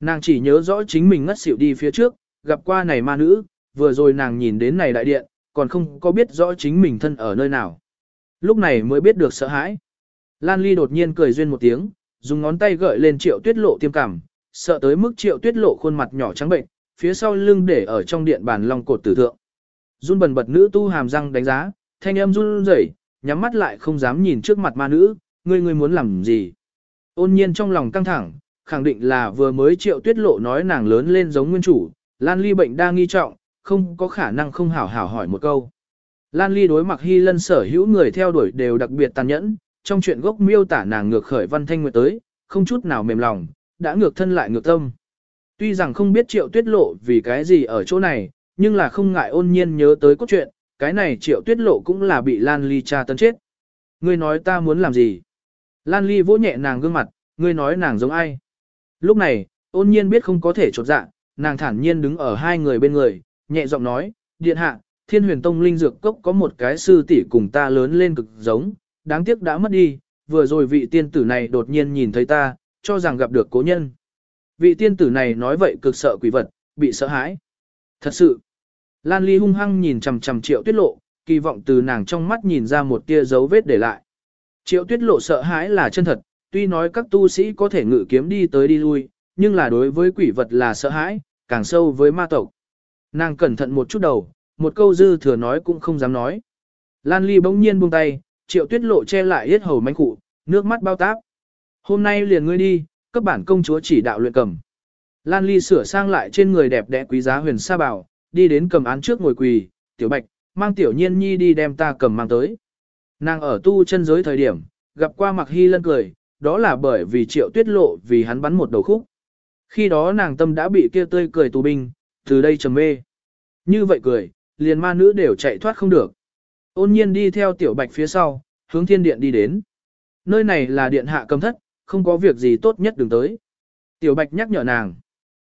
Speaker 1: Nàng chỉ nhớ rõ chính mình ngất xỉu đi phía trước, gặp qua này ma nữ, vừa rồi nàng nhìn đến này đại điện, còn không có biết rõ chính mình thân ở nơi nào. Lúc này mới biết được sợ hãi. Lan Ly đột nhiên cười duyên một tiếng, dùng ngón tay gợi lên triệu tuyết lộ tiêm cảm, sợ tới mức triệu tuyết lộ khuôn mặt nhỏ trắng bệnh, phía sau lưng để ở trong điện bàn long cột tử thượng. Run bần bật nữ tu hàm răng đánh giá, thanh âm run rẩy, nhắm mắt lại không dám nhìn trước mặt ma nữ, ngươi ngươi muốn làm gì. Ôn nhiên trong lòng căng thẳng, khẳng định là vừa mới triệu tuyết lộ nói nàng lớn lên giống nguyên chủ, Lan Ly bệnh đa nghi trọng, không có khả năng không hảo hảo hỏi một câu. Lan Ly đối mặt Hy Lân sở hữu người theo đuổi đều đặc biệt tàn nhẫn, trong chuyện gốc miêu tả nàng ngược khởi văn thanh nguyệt tới, không chút nào mềm lòng, đã ngược thân lại ngược tâm. Tuy rằng không biết triệu tuyết lộ vì cái gì ở chỗ này, nhưng là không ngại ôn nhiên nhớ tới cốt truyện, cái này triệu tuyết lộ cũng là bị Lan Ly tra tấn chết. Ngươi nói ta muốn làm gì? Lan Ly vỗ nhẹ nàng gương mặt, ngươi nói nàng giống ai? Lúc này, ôn nhiên biết không có thể trột dạ, nàng thản nhiên đứng ở hai người bên người, nhẹ giọng nói, điện hạ, thiên huyền tông linh dược cốc có một cái sư tỷ cùng ta lớn lên cực giống, đáng tiếc đã mất đi, vừa rồi vị tiên tử này đột nhiên nhìn thấy ta, cho rằng gặp được cố nhân. Vị tiên tử này nói vậy cực sợ quỷ vật, bị sợ hãi. Thật sự, Lan Ly hung hăng nhìn chằm chằm triệu tuyết lộ, kỳ vọng từ nàng trong mắt nhìn ra một tia dấu vết để lại. Triệu tuyết lộ sợ hãi là chân thật, tuy nói các tu sĩ có thể ngự kiếm đi tới đi lui, nhưng là đối với quỷ vật là sợ hãi, càng sâu với ma tộc. Nàng cẩn thận một chút đầu, một câu dư thừa nói cũng không dám nói. Lan Ly bỗng nhiên buông tay, triệu tuyết lộ che lại hết hầu manh cụ, nước mắt bao táp. Hôm nay liền ngươi đi, cấp bản công chúa chỉ đạo luyện cầm. Lan Ly sửa sang lại trên người đẹp đẽ quý giá huyền sa bảo, đi đến cầm án trước ngồi quỳ, tiểu bạch, mang tiểu nhiên nhi đi đem ta cầm mang tới. Nàng ở tu chân giới thời điểm, gặp qua mặc hy lân cười, đó là bởi vì triệu tuyết lộ vì hắn bắn một đầu khúc. Khi đó nàng tâm đã bị kia tươi cười tù binh, từ đây trầm mê. Như vậy cười, liền ma nữ đều chạy thoát không được. Ôn nhiên đi theo tiểu bạch phía sau, hướng thiên điện đi đến. Nơi này là điện hạ cầm thất, không có việc gì tốt nhất đừng tới. Tiểu bạch nhắc nhở nàng.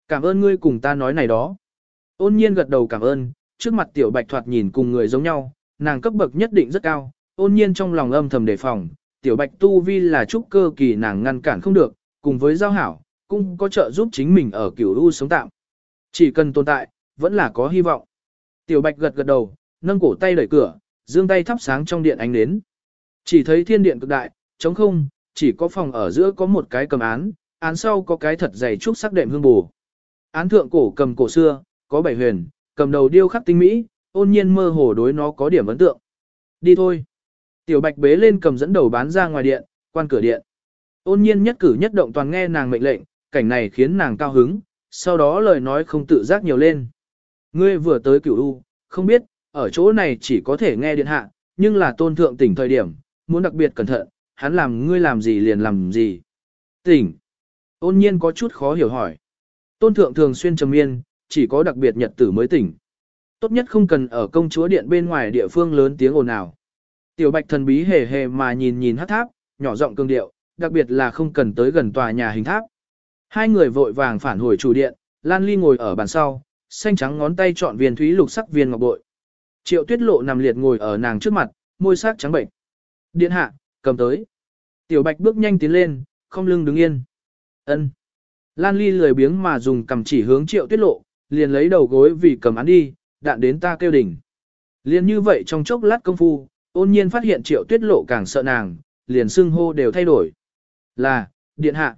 Speaker 1: Cảm ơn ngươi cùng ta nói này đó. Ôn nhiên gật đầu cảm ơn, trước mặt tiểu bạch thoạt nhìn cùng người giống nhau, nàng cấp bậc nhất định rất cao, ôn nhiên trong lòng âm thầm đề phòng, tiểu bạch tu vi là trúc cơ kỳ nàng ngăn cản không được, cùng với giao hảo, cũng có trợ giúp chính mình ở cửu u sống tạm. Chỉ cần tồn tại, vẫn là có hy vọng. Tiểu bạch gật gật đầu, nâng cổ tay đẩy cửa, dương tay thắp sáng trong điện ánh nến. Chỉ thấy thiên điện cực đại, trống không, chỉ có phòng ở giữa có một cái cầm án, án sau có cái thật dày trúc sắc đệm hương bù. Án thượng cổ cầm cổ xưa, có bảy huyền, cầm đầu điêu khắc tinh mỹ, ôn nhiên mơ hồ đối nó có điểm ấn tượng. Đi thôi. Tiểu bạch bế lên cầm dẫn đầu bán ra ngoài điện, quan cửa điện. Ôn nhiên nhất cử nhất động toàn nghe nàng mệnh lệnh, cảnh này khiến nàng cao hứng, sau đó lời nói không tự giác nhiều lên. Ngươi vừa tới cửu U, không biết, ở chỗ này chỉ có thể nghe điện hạ, nhưng là tôn thượng tỉnh thời điểm, muốn đặc biệt cẩn thận, hắn làm ngươi làm gì liền làm gì. Tỉnh. Ôn nhiên có chút khó hiểu hỏi. Tôn thượng thường xuyên trầm miên, chỉ có đặc biệt nhật tử mới tỉnh. Tốt nhất không cần ở công chúa điện bên ngoài địa phương lớn tiếng ồn ào. Tiểu bạch thần bí hề hề mà nhìn nhìn hát tháp, nhỏ giọng cương điệu, đặc biệt là không cần tới gần tòa nhà hình tháp. Hai người vội vàng phản hồi chủ điện, Lan Ly ngồi ở bàn sau, xanh trắng ngón tay chọn viên thúy lục sắc viên ngọc bội. Triệu tuyết lộ nằm liệt ngồi ở nàng trước mặt, môi sắc trắng bệnh. Điện hạ, cầm tới. Tiểu bạch bước nhanh tiến lên, không lưng đứng yên. ân Lan Ly lười biếng mà dùng cầm chỉ hướng triệu tuyết lộ, liền lấy đầu gối vì cầm án đi, đạn đến ta kêu đỉnh. Liền như vậy trong chốc lát công phu, ôn nhiên phát hiện triệu tuyết lộ càng sợ nàng, liền xưng hô đều thay đổi. Là, điện hạ.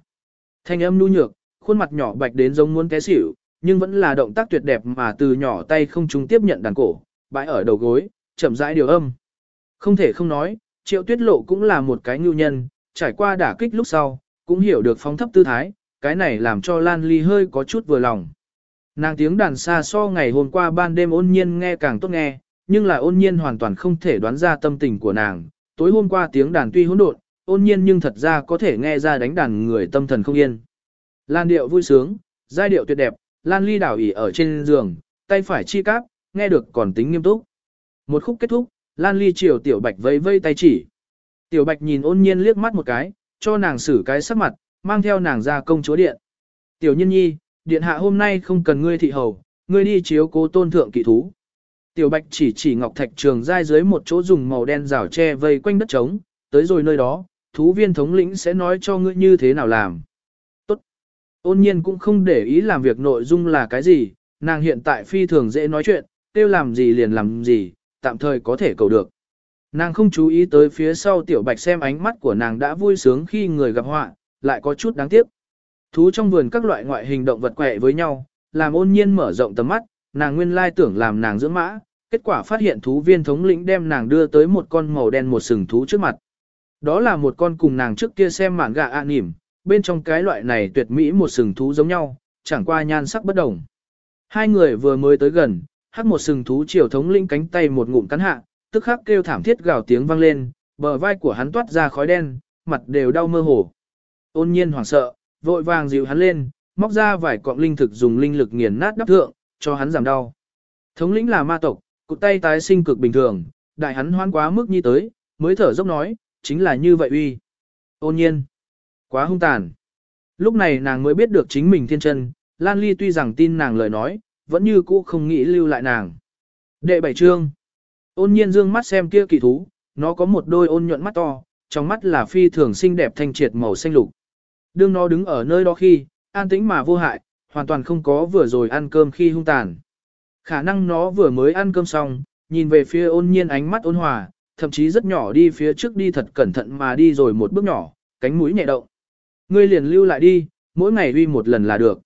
Speaker 1: Thanh âm nu nhược, khuôn mặt nhỏ bạch đến giống muốn té xỉu, nhưng vẫn là động tác tuyệt đẹp mà từ nhỏ tay không chúng tiếp nhận đàn cổ, bãi ở đầu gối, chậm rãi điều âm. Không thể không nói, triệu tuyết lộ cũng là một cái ngưu nhân, trải qua đả kích lúc sau, cũng hiểu được phóng thấp tư thái, cái này làm cho Lan Ly hơi có chút vừa lòng. Nàng tiếng đàn xa so ngày hôm qua ban đêm ôn nhiên nghe càng tốt nghe, nhưng là ôn nhiên hoàn toàn không thể đoán ra tâm tình của nàng. Tối hôm qua tiếng đàn tuy hỗn độn, ôn nhiên nhưng thật ra có thể nghe ra đánh đàn người tâm thần không yên. Lan điệu vui sướng, giai điệu tuyệt đẹp, Lan Ly đảo ỉ ở trên giường, tay phải chi cáp, nghe được còn tính nghiêm túc. Một khúc kết thúc, Lan Ly chiều Tiểu Bạch vây vây tay chỉ. Tiểu Bạch nhìn ôn nhiên liếc mắt một cái, cho nàng xử cái sắc mặt, mang theo nàng ra công chúa điện. Tiểu nhân nhi, điện hạ hôm nay không cần ngươi thị hầu, ngươi đi chiếu cố tôn thượng kỵ thú. Tiểu Bạch chỉ chỉ ngọc thạch trường giai dưới một chỗ dùng màu đen rào tre vây quanh đất trống, tới rồi nơi đó, thú viên thống lĩnh sẽ nói cho ngươi như thế nào làm. Tốt. Ôn nhiên cũng không để ý làm việc nội dung là cái gì, nàng hiện tại phi thường dễ nói chuyện, tiêu làm gì liền làm gì, tạm thời có thể cầu được. Nàng không chú ý tới phía sau tiểu bạch xem ánh mắt của nàng đã vui sướng khi người gặp họa, lại có chút đáng tiếc. Thú trong vườn các loại ngoại hình động vật quẹ với nhau, làm ôn nhiên mở rộng tầm mắt, nàng nguyên lai tưởng làm nàng dưỡng mã, kết quả phát hiện thú viên thống lĩnh đem nàng đưa tới một con màu đen một sừng thú trước mặt. Đó là một con cùng nàng trước kia xem mảng gà ạ nỉm, bên trong cái loại này tuyệt mỹ một sừng thú giống nhau, chẳng qua nhan sắc bất đồng. Hai người vừa mới tới gần, hắc một sừng thú triều thống lĩnh cánh tay một ngụm cắn hạ, tức khắc kêu thảm thiết gào tiếng vang lên, bờ vai của hắn toát ra khói đen, mặt đều đau mơ hồ. Ôn nhiên hoảng sợ, vội vàng dịu hắn lên, móc ra vài cọng linh thực dùng linh lực nghiền nát đắp thượng, cho hắn giảm đau. Thống lĩnh là ma tộc, cụt tay tái sinh cực bình thường, đại hắn hoan quá mức như tới, mới thở dốc nói, chính là như vậy uy. Ôn nhiên, quá hung tàn. Lúc này nàng mới biết được chính mình thiên chân, Lan Ly tuy rằng tin nàng lời nói, vẫn như cũ không nghĩ lưu lại nàng. Đệ bảy trương. Ôn nhiên dương mắt xem kia kỳ thú, nó có một đôi ôn nhuận mắt to, trong mắt là phi thường xinh đẹp thanh triệt màu xanh lục. Đương nó đứng ở nơi đó khi, an tĩnh mà vô hại, hoàn toàn không có vừa rồi ăn cơm khi hung tàn. Khả năng nó vừa mới ăn cơm xong, nhìn về phía ôn nhiên ánh mắt ôn hòa, thậm chí rất nhỏ đi phía trước đi thật cẩn thận mà đi rồi một bước nhỏ, cánh mũi nhẹ động. Ngươi liền lưu lại đi, mỗi ngày uy một lần là được.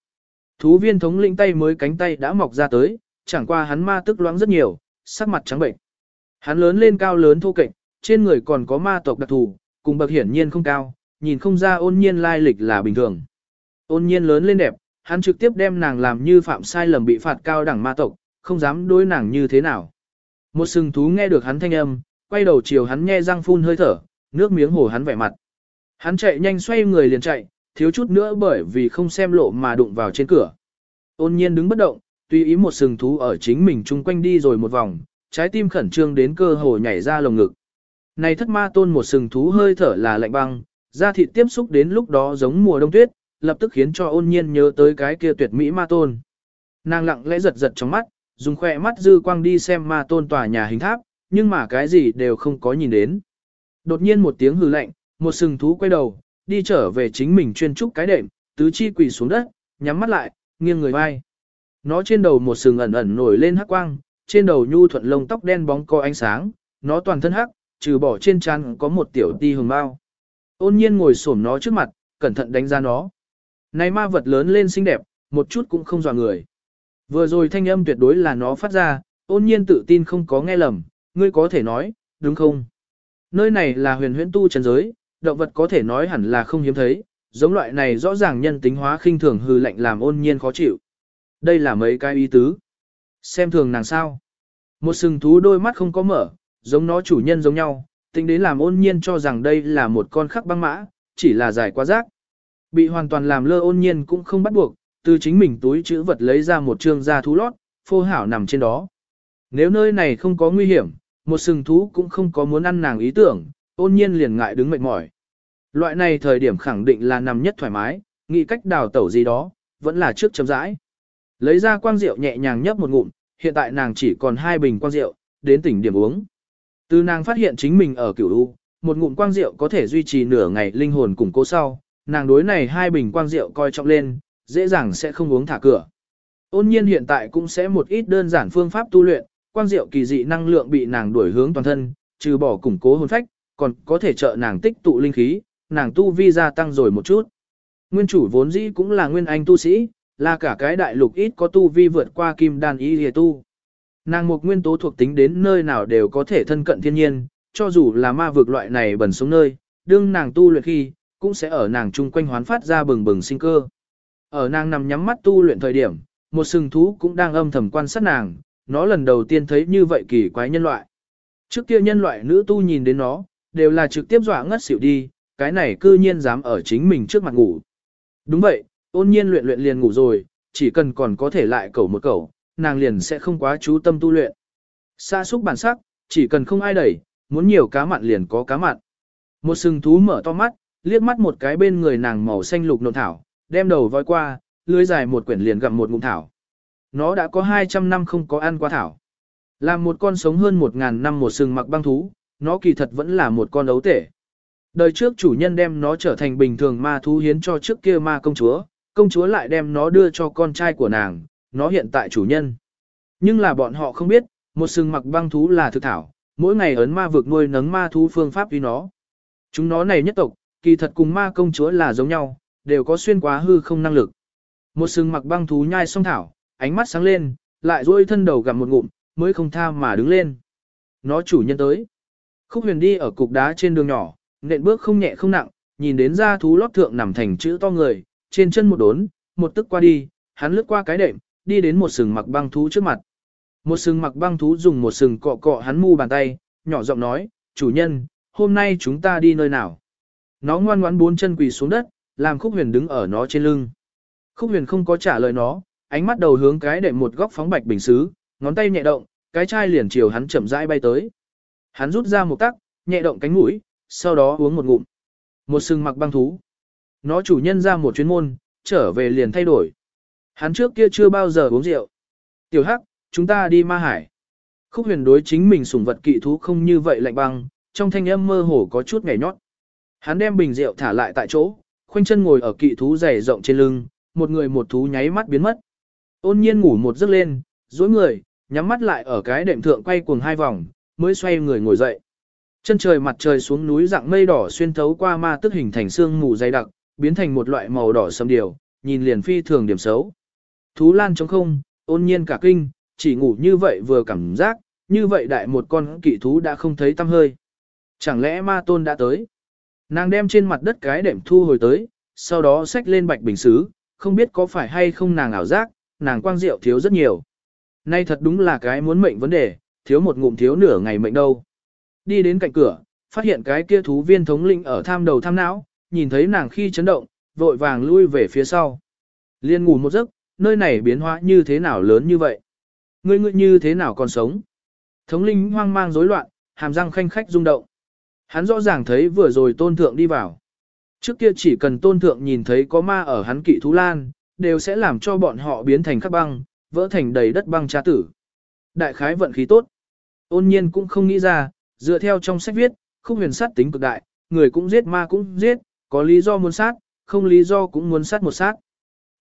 Speaker 1: Thú viên thống lĩnh tay mới cánh tay đã mọc ra tới, chẳng qua hắn ma tức loãng rất nhiều, sắc mặt trắng bệnh. Hắn lớn lên cao lớn thô kệch, trên người còn có ma tộc đặc thù, cùng bậc hiển nhiên không cao, nhìn không ra ôn nhiên lai lịch là bình thường. Ôn nhiên lớn lên đẹp, hắn trực tiếp đem nàng làm như phạm sai lầm bị phạt cao đẳng ma tộc, không dám đối nàng như thế nào. Một sừng thú nghe được hắn thanh âm, quay đầu chiều hắn nghe răng phun hơi thở, nước miếng hồ hắn vẻ mặt. Hắn chạy nhanh xoay người liền chạy, thiếu chút nữa bởi vì không xem lộ mà đụng vào trên cửa. Ôn nhiên đứng bất động, tùy ý một sừng thú ở chính mình chung quanh đi rồi một vòng, trái tim khẩn trương đến cơ hồ nhảy ra lồng ngực. Này thất ma tôn một sừng thú hơi thở là lạnh băng, da thịt tiếp xúc đến lúc đó giống mùa đông tuyết, lập tức khiến cho ôn nhiên nhớ tới cái kia tuyệt mỹ ma tôn. Nàng lặng lẽ giật giật trong mắt, dùng khỏe mắt dư quang đi xem ma tôn tòa nhà hình tháp, nhưng mà cái gì đều không có nhìn đến. Đột nhiên một tiếng hừ lạnh, một sừng thú quay đầu, đi trở về chính mình chuyên trúc cái đệm, tứ chi quỳ xuống đất, nhắm mắt lại, nghiêng người vai. Nó trên đầu một sừng ẩn ẩn nổi lên hắc quang, trên đầu nhu thuận lông tóc đen bóng có ánh sáng, nó toàn thân hắc, trừ bỏ trên trán có một tiểu ti hồng bao. Ôn nhiên ngồi xổm nó trước mặt, cẩn thận đánh giá nó. Này ma vật lớn lên xinh đẹp, một chút cũng không dọa người. Vừa rồi thanh âm tuyệt đối là nó phát ra, ôn nhiên tự tin không có nghe lầm, ngươi có thể nói, đúng không? Nơi này là huyền huyễn tu trần giới, động vật có thể nói hẳn là không hiếm thấy, giống loại này rõ ràng nhân tính hóa khinh thường hư lạnh làm ôn nhiên khó chịu. Đây là mấy cái ý tứ. Xem thường nàng sao. Một sừng thú đôi mắt không có mở, giống nó chủ nhân giống nhau, tính đến làm ôn nhiên cho rằng đây là một con khắc băng mã, chỉ là dài quá rác. Bị hoàn toàn làm lơ ôn nhiên cũng không bắt buộc, từ chính mình túi chữ vật lấy ra một trương da thú lót, phô hảo nằm trên đó. Nếu nơi này không có nguy hiểm, một sừng thú cũng không có muốn ăn nàng ý tưởng, ôn nhiên liền ngại đứng mệt mỏi. Loại này thời điểm khẳng định là nằm nhất thoải mái, nghĩ cách đào tẩu gì đó, vẫn là trước chấm rãi. Lấy ra quang rượu nhẹ nhàng nhấp một ngụm, hiện tại nàng chỉ còn hai bình quang rượu, đến tỉnh điểm uống. Từ nàng phát hiện chính mình ở cửu U, một ngụm quang rượu có thể duy trì nửa ngày linh hồn củng cố sau, nàng đối này hai bình quang rượu coi trọng lên, dễ dàng sẽ không uống thả cửa. Ôn nhiên hiện tại cũng sẽ một ít đơn giản phương pháp tu luyện, quang diệu kỳ dị năng lượng bị nàng đuổi hướng toàn thân, trừ bỏ củng cố hồn phách, còn có thể trợ nàng tích tụ linh khí, nàng tu vi gia tăng rồi một chút. Nguyên chủ vốn dĩ cũng là nguyên anh tu sĩ, là cả cái đại lục ít có tu vi vượt qua kim đan y hề tu. Nàng một nguyên tố thuộc tính đến nơi nào đều có thể thân cận thiên nhiên, cho dù là ma vực loại này bẩn xuống nơi, đương nàng tu luyện khi, cũng sẽ ở nàng chung quanh hoán phát ra bừng bừng sinh cơ. Ở nàng nằm nhắm mắt tu luyện thời điểm, một sừng thú cũng đang âm thầm quan sát nàng, nó lần đầu tiên thấy như vậy kỳ quái nhân loại. Trước kia nhân loại nữ tu nhìn đến nó, đều là trực tiếp dọa ngất xỉu đi, cái này cư nhiên dám ở chính mình trước mặt ngủ. Đúng vậy, ôn nhiên luyện luyện liền ngủ rồi, chỉ cần còn có thể lại cẩu một cẩu, nàng liền sẽ không quá chú tâm tu luyện. Xa xúc bản sắc, chỉ cần không ai đẩy, muốn nhiều cá mặn liền có cá mặn. Một sừng thú mở to mắt, liếc mắt một cái bên người nàng màu xanh lục nộn thảo, đem đầu voi qua, lưới dài một quyển liền gặm một ngụm thảo. Nó đã có 200 năm không có ăn qua thảo. Làm một con sống hơn 1.000 năm một sừng mặc băng thú, nó kỳ thật vẫn là một con ấu tể. Đời trước chủ nhân đem nó trở thành bình thường ma thú hiến cho trước kia ma công chúa, công chúa lại đem nó đưa cho con trai của nàng, nó hiện tại chủ nhân. Nhưng là bọn họ không biết, một sừng mặc băng thú là thực thảo, mỗi ngày ấn ma vực nuôi nấng ma thú phương pháp vì nó. Chúng nó này nhất tộc, kỳ thật cùng ma công chúa là giống nhau, đều có xuyên quá hư không năng lực. Một sừng mặc băng thú nhai xong thảo, ánh mắt sáng lên, lại duỗi thân đầu gặm một ngụm, mới không tha mà đứng lên. Nó chủ nhân tới. Khúc huyền đi ở cục đá trên đường nhỏ, nện bước không nhẹ không nặng, nhìn đến ra thú lót thượng nằm thành chữ to người, trên chân một đốn, một tức qua đi, hắn lướt qua cái đệm, đi đến một sừng mặc băng thú trước mặt. Một sừng mặc băng thú dùng một sừng cọ cọ hắn mu bàn tay, nhỏ giọng nói, chủ nhân, hôm nay chúng ta đi nơi nào. Nó ngoan ngoãn bốn chân quỳ xuống đất, làm khúc huyền đứng ở nó trên lưng. Khúc huyền không có trả lời nó, ánh mắt đầu hướng cái đệm một góc phóng bạch bình xứ, ngón tay nhẹ động, cái chai liền chiều hắn chậm rãi bay tới. Hắn rút ra một tắc, nhẹ động cánh mũi, sau đó uống một ngụm. Một sừng mặc băng thú. Nó chủ nhân ra một chuyến môn, trở về liền thay đổi. Hắn trước kia chưa bao giờ uống rượu. Tiểu Hắc, chúng ta đi ma hải. Khúc huyền đối chính mình sủng vật kỵ thú không như vậy lạnh băng, trong thanh âm mơ hồ có chút ngảy nhót. Hắn đem bình rượu thả lại tại chỗ, khoanh chân ngồi ở kỵ thú dày rộng trên lưng, một người một thú nháy mắt biến mất. Ôn nhiên ngủ một giấc lên, dối người, nhắm mắt lại ở cái đệm thượng quay cuồng hai vòng, mới xoay người ngồi dậy. Chân trời mặt trời xuống núi dạng mây đỏ xuyên thấu qua ma tức hình thành sương mù dày đặc, biến thành một loại màu đỏ sâm điều, nhìn liền phi thường điểm xấu. Thú lan trống không, ôn nhiên cả kinh, chỉ ngủ như vậy vừa cảm giác, như vậy đại một con kỵ thú đã không thấy tâm hơi. Chẳng lẽ ma tôn đã tới? Nàng đem trên mặt đất cái đệm thu hồi tới, sau đó xách lên bạch bình xứ, không biết có phải hay không nàng ảo giác, nàng quang rượu thiếu rất nhiều. Nay thật đúng là cái muốn mệnh vấn đề, thiếu một ngụm thiếu nửa ngày mệnh đâu. Đi đến cạnh cửa, phát hiện cái kia thú viên thống linh ở tham đầu tham não, nhìn thấy nàng khi chấn động, vội vàng lui về phía sau. Liên ngủ một giấc, nơi này biến hóa như thế nào lớn như vậy? Ngươi ngươi như thế nào còn sống? Thống linh hoang mang rối loạn, hàm răng khanh khách rung động. Hắn rõ ràng thấy vừa rồi tôn thượng đi vào. Trước kia chỉ cần tôn thượng nhìn thấy có ma ở hắn kỵ thú lan, đều sẽ làm cho bọn họ biến thành khắc băng, vỡ thành đầy đất băng trá tử. Đại khái vận khí tốt. Ôn nhiên cũng không nghĩ ra, dựa theo trong sách viết, không huyền sát tính cực đại, người cũng giết ma cũng giết, có lý do muốn sát, không lý do cũng muốn sát một sát.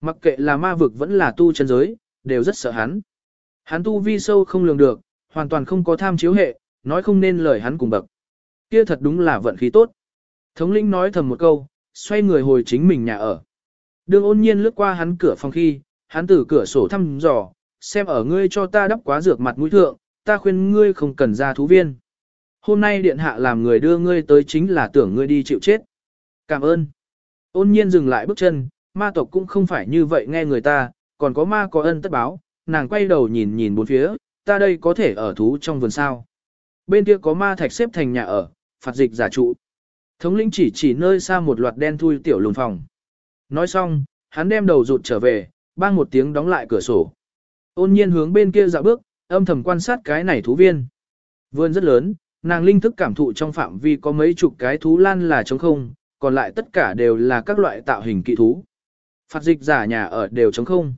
Speaker 1: Mặc kệ là ma vực vẫn là tu chân giới, đều rất sợ hắn. Hắn tu vi sâu không lường được, hoàn toàn không có tham chiếu hệ, nói không nên lời hắn cùng bậc. Kia thật đúng là vận khí tốt. Thống lĩnh nói thầm một câu, xoay người hồi chính mình nhà ở. Đường ôn nhiên lướt qua hắn cửa phòng khi, hắn từ cửa sổ thăm dò, xem ở ngươi cho ta đắp quá dược mặt mũi thượng, ta khuyên ngươi không cần ra thú viên. Hôm nay điện hạ làm người đưa ngươi tới chính là tưởng ngươi đi chịu chết. Cảm ơn. Ôn nhiên dừng lại bước chân, ma tộc cũng không phải như vậy nghe người ta, còn có ma có ân tất báo, nàng quay đầu nhìn nhìn bốn phía, ta đây có thể ở thú trong vườn sao. Bên kia có ma thạch xếp thành nhà ở, phạt dịch giả trụ. Thống lĩnh chỉ chỉ nơi xa một loạt đen thui tiểu lùn phòng. Nói xong, hắn đem đầu rụt trở về, bang một tiếng đóng lại cửa sổ. Ôn nhiên hướng bên kia dạo bước, âm thầm quan sát cái này thú viên. Vườn rất lớn, nàng linh thức cảm thụ trong phạm vi có mấy chục cái thú lan là trống không, còn lại tất cả đều là các loại tạo hình kỵ thú. Phạt dịch giả nhà ở đều trống không.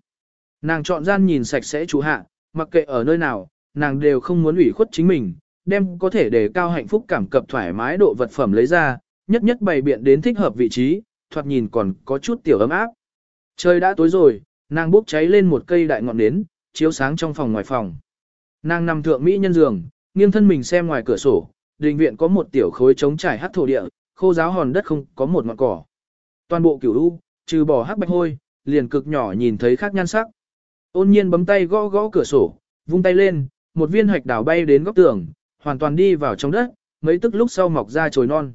Speaker 1: Nàng chọn gian nhìn sạch sẽ chú hạ, mặc kệ ở nơi nào, nàng đều không muốn ủy khuất chính mình, đem có thể để cao hạnh phúc cảm cập thoải mái độ vật phẩm lấy ra, nhất nhất bày biện đến thích hợp vị trí, thoạt nhìn còn có chút tiểu ấm áp. Trời đã tối rồi, nàng bốc cháy lên một cây đại ngọn nến, chiếu sáng trong phòng ngoài phòng. Nàng nằm thượng mỹ nhân giường, nghiêng thân mình xem ngoài cửa sổ, đình viện có một tiểu khối trống trải hắc thổ địa, khô giáo hòn đất không có một ngọn cỏ. Toàn bộ cửu u, trừ bỏ hắc bạch hôi, liền cực nhỏ nhìn thấy khác nhan sắc. Ôn nhiên bấm tay gõ gõ cửa sổ, vung tay lên, một viên hạch đảo bay đến góc tường, hoàn toàn đi vào trong đất, mấy tức lúc sau mọc ra chồi non.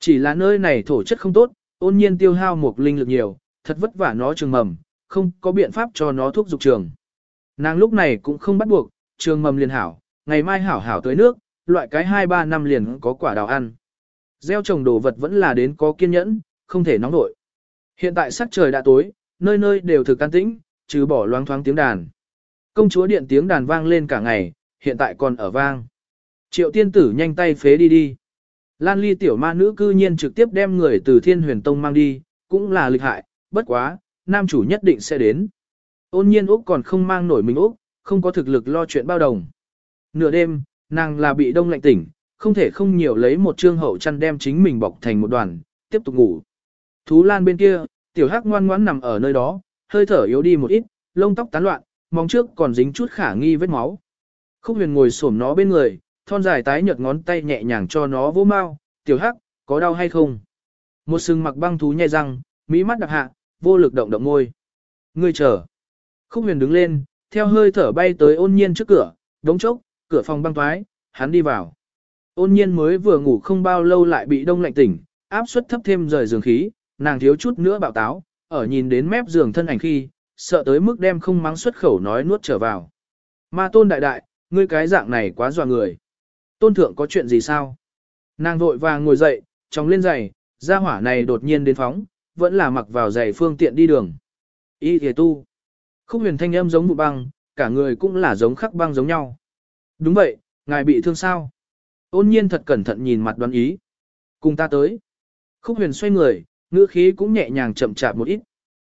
Speaker 1: Chỉ là nơi này thổ chất không tốt, ôn nhiên tiêu hao một linh lực nhiều, thật vất vả nó trường mầm, không có biện pháp cho nó thuốc dục trường. Nàng lúc này cũng không bắt buộc, trường mầm liền hảo, ngày mai hảo hảo tới nước, loại cái 2-3 năm liền có quả đào ăn. Gieo trồng đồ vật vẫn là đến có kiên nhẫn, không thể nóng nổi. Hiện tại sắc trời đã tối, nơi nơi đều thực an tĩnh, trừ bỏ loáng thoáng tiếng đàn. Công chúa điện tiếng đàn vang lên cả ngày, hiện tại còn ở vang. Triệu tiên tử nhanh tay phế đi đi. Lan ly tiểu ma nữ cư nhiên trực tiếp đem người từ thiên huyền tông mang đi, cũng là lịch hại, bất quá, nam chủ nhất định sẽ đến. Ôn nhiên Úc còn không mang nổi mình Úc, không có thực lực lo chuyện bao đồng. Nửa đêm, nàng là bị đông lạnh tỉnh, không thể không nhiều lấy một trương hậu chăn đem chính mình bọc thành một đoàn, tiếp tục ngủ. Thú lan bên kia, tiểu hắc ngoan ngoãn nằm ở nơi đó, hơi thở yếu đi một ít, lông tóc tán loạn, móng trước còn dính chút khả nghi vết máu. Khúc huyền ngồi xổm nó bên người, thon dài tái nhợt ngón tay nhẹ nhàng cho nó vô mau, tiểu hắc, có đau hay không? Một sừng mặc băng thú nhai răng, mỹ mắt đặc hạ, vô lực động động môi. Ngươi chờ. Khúc huyền đứng lên, theo hơi thở bay tới ôn nhiên trước cửa, đống chốc, cửa phòng băng toái, hắn đi vào. Ôn nhiên mới vừa ngủ không bao lâu lại bị đông lạnh tỉnh, áp suất thấp thêm rời giường khí, nàng thiếu chút nữa bạo táo, ở nhìn đến mép giường thân ảnh khi, sợ tới mức đem không mắng xuất khẩu nói nuốt trở vào. Ma tôn đại đại, ngươi cái dạng này quá dọa người. Tôn thượng có chuyện gì sao? Nàng vội vàng ngồi dậy, trong lên giày, ra hỏa này đột nhiên đến phóng, vẫn là mặc vào giày phương tiện đi đường. Y thề tu. Khúc huyền thanh âm giống vụ băng, cả người cũng là giống khắc băng giống nhau. Đúng vậy, ngài bị thương sao? Ôn nhiên thật cẩn thận nhìn mặt đoán ý. Cùng ta tới. Khúc huyền xoay người, ngữ khí cũng nhẹ nhàng chậm chạp một ít.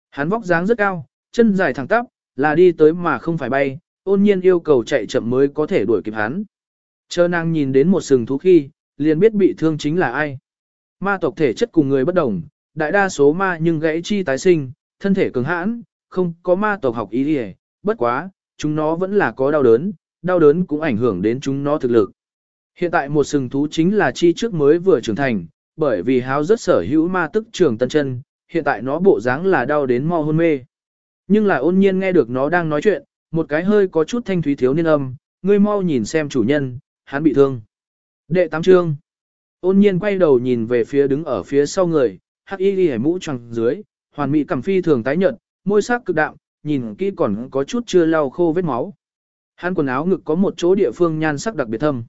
Speaker 1: Hắn vóc dáng rất cao, chân dài thẳng tắp, là đi tới mà không phải bay, ôn nhiên yêu cầu chạy chậm mới có thể đuổi kịp hắn. Chờ nàng nhìn đến một sừng thú khi, liền biết bị thương chính là ai. Ma tộc thể chất cùng người bất đồng, đại đa số ma nhưng gãy chi tái sinh, thân thể cứng hãn, không có ma tộc học ý gì, bất quá, chúng nó vẫn là có đau đớn, đau đớn cũng ảnh hưởng đến chúng nó thực lực. Hiện tại một sừng thú chính là chi trước mới vừa trưởng thành, bởi vì háo rất sở hữu ma tức trường tân chân, hiện tại nó bộ dáng là đau đến mo hôn mê. Nhưng là ôn nhiên nghe được nó đang nói chuyện, một cái hơi có chút thanh thúy thiếu niên âm, ngươi mau nhìn xem chủ nhân, hắn bị thương. Đệ tám trương. Ôn nhiên quay đầu nhìn về phía đứng ở phía sau người, hắc y ghi mũ tròn dưới, hoàn mỹ cẩm phi thường tái nhợt, môi sắc cực đạm, nhìn kỹ còn có chút chưa lau khô vết máu. Hắn quần áo ngực có một chỗ địa phương nhan sắc đặc biệt thâm.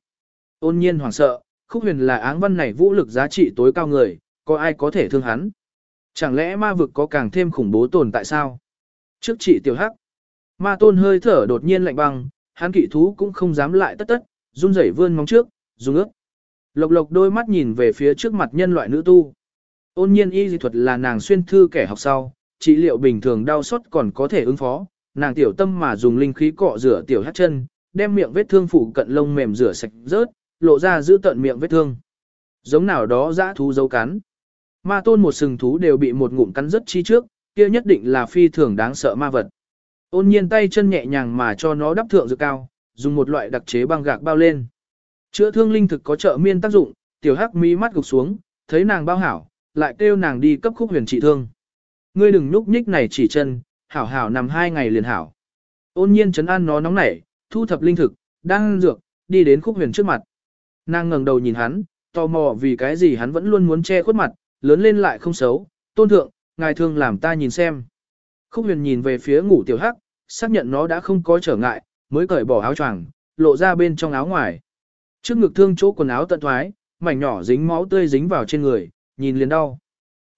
Speaker 1: Ôn nhiên hoảng sợ, khúc huyền là áng văn này vũ lực giá trị tối cao người, có ai có thể thương hắn. Chẳng lẽ ma vực có càng thêm khủng bố tồn tại sao? Trước chị tiểu hắc, ma tôn hơi thở đột nhiên lạnh băng, hắn kỵ thú cũng không dám lại tất tất, run rẩy vươn móng trước, dùng ước. Lộc lộc đôi mắt nhìn về phía trước mặt nhân loại nữ tu. Ôn nhiên y dị thuật là nàng xuyên thư kẻ học sau, trị liệu bình thường đau xót còn có thể ứng phó, nàng tiểu tâm mà dùng linh khí cọ rửa tiểu hát chân, đem miệng vết thương phụ cận lông mềm rửa sạch rớt, lộ ra giữ tận miệng vết thương. Giống nào đó dã thú dấu cắn. Ma tôn một sừng thú đều bị một ngụm cắn rất chi trước, kia nhất định là phi thường đáng sợ ma vật. Ôn nhiên tay chân nhẹ nhàng mà cho nó đắp thượng dược cao, dùng một loại đặc chế băng gạc bao lên. Chữa thương linh thực có trợ miên tác dụng, tiểu hắc mí mắt gục xuống, thấy nàng bao hảo, lại kêu nàng đi cấp khúc huyền trị thương. Ngươi đừng nhúc nhích này chỉ chân, hảo hảo nằm hai ngày liền hảo. Ôn nhiên chấn an nó nóng nảy, thu thập linh thực, đang dược, đi đến khúc huyền trước mặt. Nàng ngẩng đầu nhìn hắn, tò mò vì cái gì hắn vẫn luôn muốn che khuất mặt, lớn lên lại không xấu, tôn thượng, ngài thương làm ta nhìn xem. Khúc huyền nhìn về phía ngủ tiểu hắc, xác nhận nó đã không có trở ngại, mới cởi bỏ áo choàng, lộ ra bên trong áo ngoài. Trước ngực thương chỗ quần áo tận thoái, mảnh nhỏ dính máu tươi dính vào trên người, nhìn liền đau.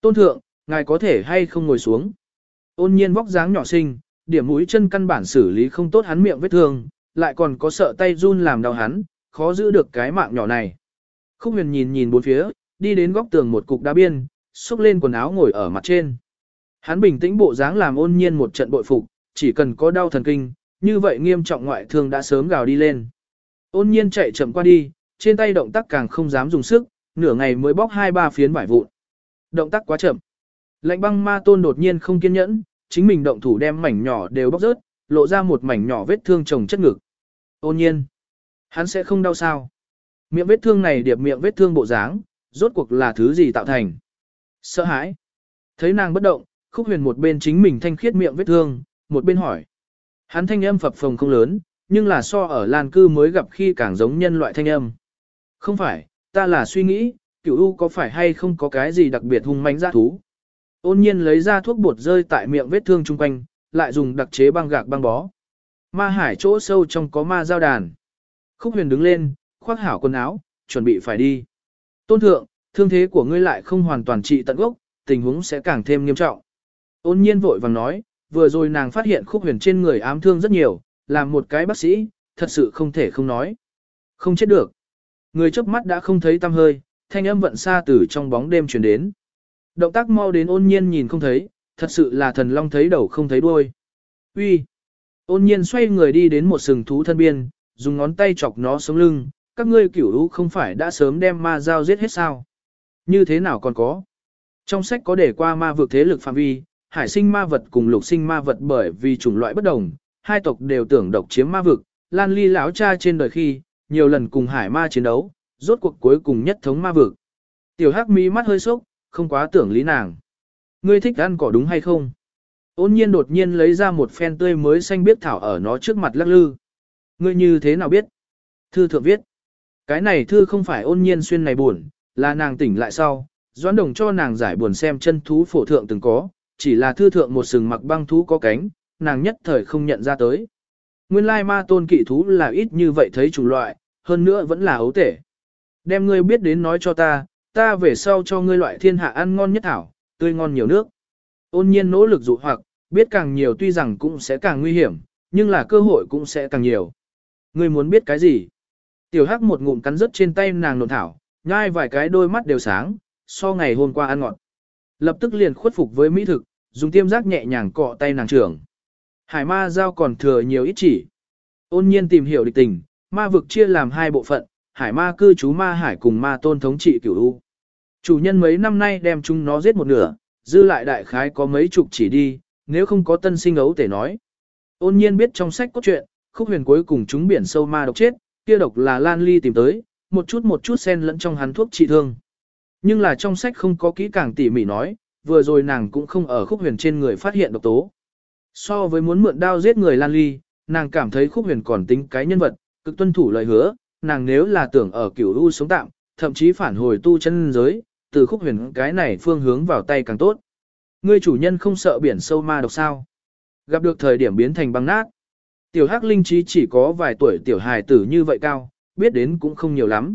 Speaker 1: Tôn thượng, ngài có thể hay không ngồi xuống. Ôn nhiên vóc dáng nhỏ xinh, điểm mũi chân căn bản xử lý không tốt hắn miệng vết thương, lại còn có sợ tay run làm đau hắn, khó giữ được cái mạng nhỏ này. Khúc huyền nhìn nhìn bốn phía, đi đến góc tường một cục đá biên, xúc lên quần áo ngồi ở mặt trên. Hắn bình tĩnh bộ dáng làm ôn nhiên một trận bội phục, chỉ cần có đau thần kinh, như vậy nghiêm trọng ngoại thương đã sớm gào đi lên. Ôn nhiên chạy chậm qua đi, trên tay động tác càng không dám dùng sức, nửa ngày mới bóc hai ba phiến vải vụn. Động tác quá chậm. Lạnh băng ma tôn đột nhiên không kiên nhẫn, chính mình động thủ đem mảnh nhỏ đều bóc rớt, lộ ra một mảnh nhỏ vết thương chồng chất ngực. Ôn nhiên. Hắn sẽ không đau sao. Miệng vết thương này điệp miệng vết thương bộ dáng, rốt cuộc là thứ gì tạo thành. Sợ hãi. Thấy nàng bất động, khúc huyền một bên chính mình thanh khiết miệng vết thương, một bên hỏi. Hắn thanh âm phập phồng không lớn, nhưng là so ở Lan Cư mới gặp khi càng giống nhân loại thanh âm. Không phải, ta là suy nghĩ, cửu U có phải hay không có cái gì đặc biệt hung manh dã thú. Ôn nhiên lấy ra thuốc bột rơi tại miệng vết thương chung quanh, lại dùng đặc chế băng gạc băng bó. Ma hải chỗ sâu trong có ma giao đàn. Khúc huyền đứng lên, khoác hảo quần áo, chuẩn bị phải đi. Tôn thượng, thương thế của ngươi lại không hoàn toàn trị tận gốc, tình huống sẽ càng thêm nghiêm trọng. Ôn nhiên vội vàng nói, vừa rồi nàng phát hiện khúc huyền trên người ám thương rất nhiều, làm một cái bác sĩ, thật sự không thể không nói. Không chết được. Người chớp mắt đã không thấy tăm hơi, thanh âm vận xa từ trong bóng đêm truyền đến. Động tác mau đến ôn nhiên nhìn không thấy, thật sự là thần long thấy đầu không thấy đuôi. Uy. Ôn nhiên xoay người đi đến một sừng thú thân biên, dùng ngón tay chọc nó sống lưng, các ngươi cửu lũ không phải đã sớm đem ma giao giết hết sao? Như thế nào còn có? Trong sách có để qua ma vực thế lực phạm vi, hải sinh ma vật cùng lục sinh ma vật bởi vì chủng loại bất đồng, hai tộc đều tưởng độc chiếm ma vực, Lan Ly lão cha trên đời khi, nhiều lần cùng hải ma chiến đấu, rốt cuộc cuối cùng nhất thống ma vực. Tiểu Hắc mi mắt hơi sốc, không quá tưởng lý nàng. Ngươi thích ăn cỏ đúng hay không? Ôn nhiên đột nhiên lấy ra một phen tươi mới xanh biết thảo ở nó trước mặt lắc lư. Ngươi như thế nào biết? Thư thượng viết. Cái này thư không phải ôn nhiên xuyên này buồn, là nàng tỉnh lại sau, doãn đồng cho nàng giải buồn xem chân thú phổ thượng từng có, chỉ là thư thượng một sừng mặc băng thú có cánh, nàng nhất thời không nhận ra tới. Nguyên lai ma tôn kỵ thú là ít như vậy thấy chủng loại, hơn nữa vẫn là ấu tể. Đem ngươi biết đến nói cho ta, ta về sau cho ngươi loại thiên hạ ăn ngon nhất thảo, tươi ngon nhiều nước. Ôn nhiên nỗ lực dụ hoặc, biết càng nhiều tuy rằng cũng sẽ càng nguy hiểm, nhưng là cơ hội cũng sẽ càng nhiều. Ngươi muốn biết cái gì? Tiểu hắc một ngụm cắn rớt trên tay nàng nộn thảo, nhai vài cái đôi mắt đều sáng, so ngày hôm qua ăn ngọt. Lập tức liền khuất phục với mỹ thực, dùng tiêm giác nhẹ nhàng cọ tay nàng trưởng. Hải ma giao còn thừa nhiều ít chỉ. Ôn nhiên tìm hiểu địch tình, ma vực chia làm hai bộ phận, hải ma cư trú ma hải cùng ma tôn thống trị cửu u. Chủ nhân mấy năm nay đem chúng nó giết một nửa, dư lại đại khái có mấy chục chỉ đi, nếu không có tân sinh ấu thể nói. Ôn nhiên biết trong sách có chuyện, khúc huyền cuối cùng chúng biển sâu ma độc chết, kia độc là Lan Ly tìm tới, một chút một chút xen lẫn trong hắn thuốc trị thương. Nhưng là trong sách không có kỹ càng tỉ mỉ nói, vừa rồi nàng cũng không ở khúc huyền trên người phát hiện độc tố. So với muốn mượn đao giết người Lan Ly, nàng cảm thấy khúc huyền còn tính cái nhân vật, cực tuân thủ lời hứa, nàng nếu là tưởng ở cửu u sống tạm, thậm chí phản hồi tu chân giới, từ khúc huyền cái này phương hướng vào tay càng tốt. Ngươi chủ nhân không sợ biển sâu ma độc sao? Gặp được thời điểm biến thành băng nát. Tiểu Hắc linh trí chỉ có vài tuổi tiểu hài tử như vậy cao, biết đến cũng không nhiều lắm.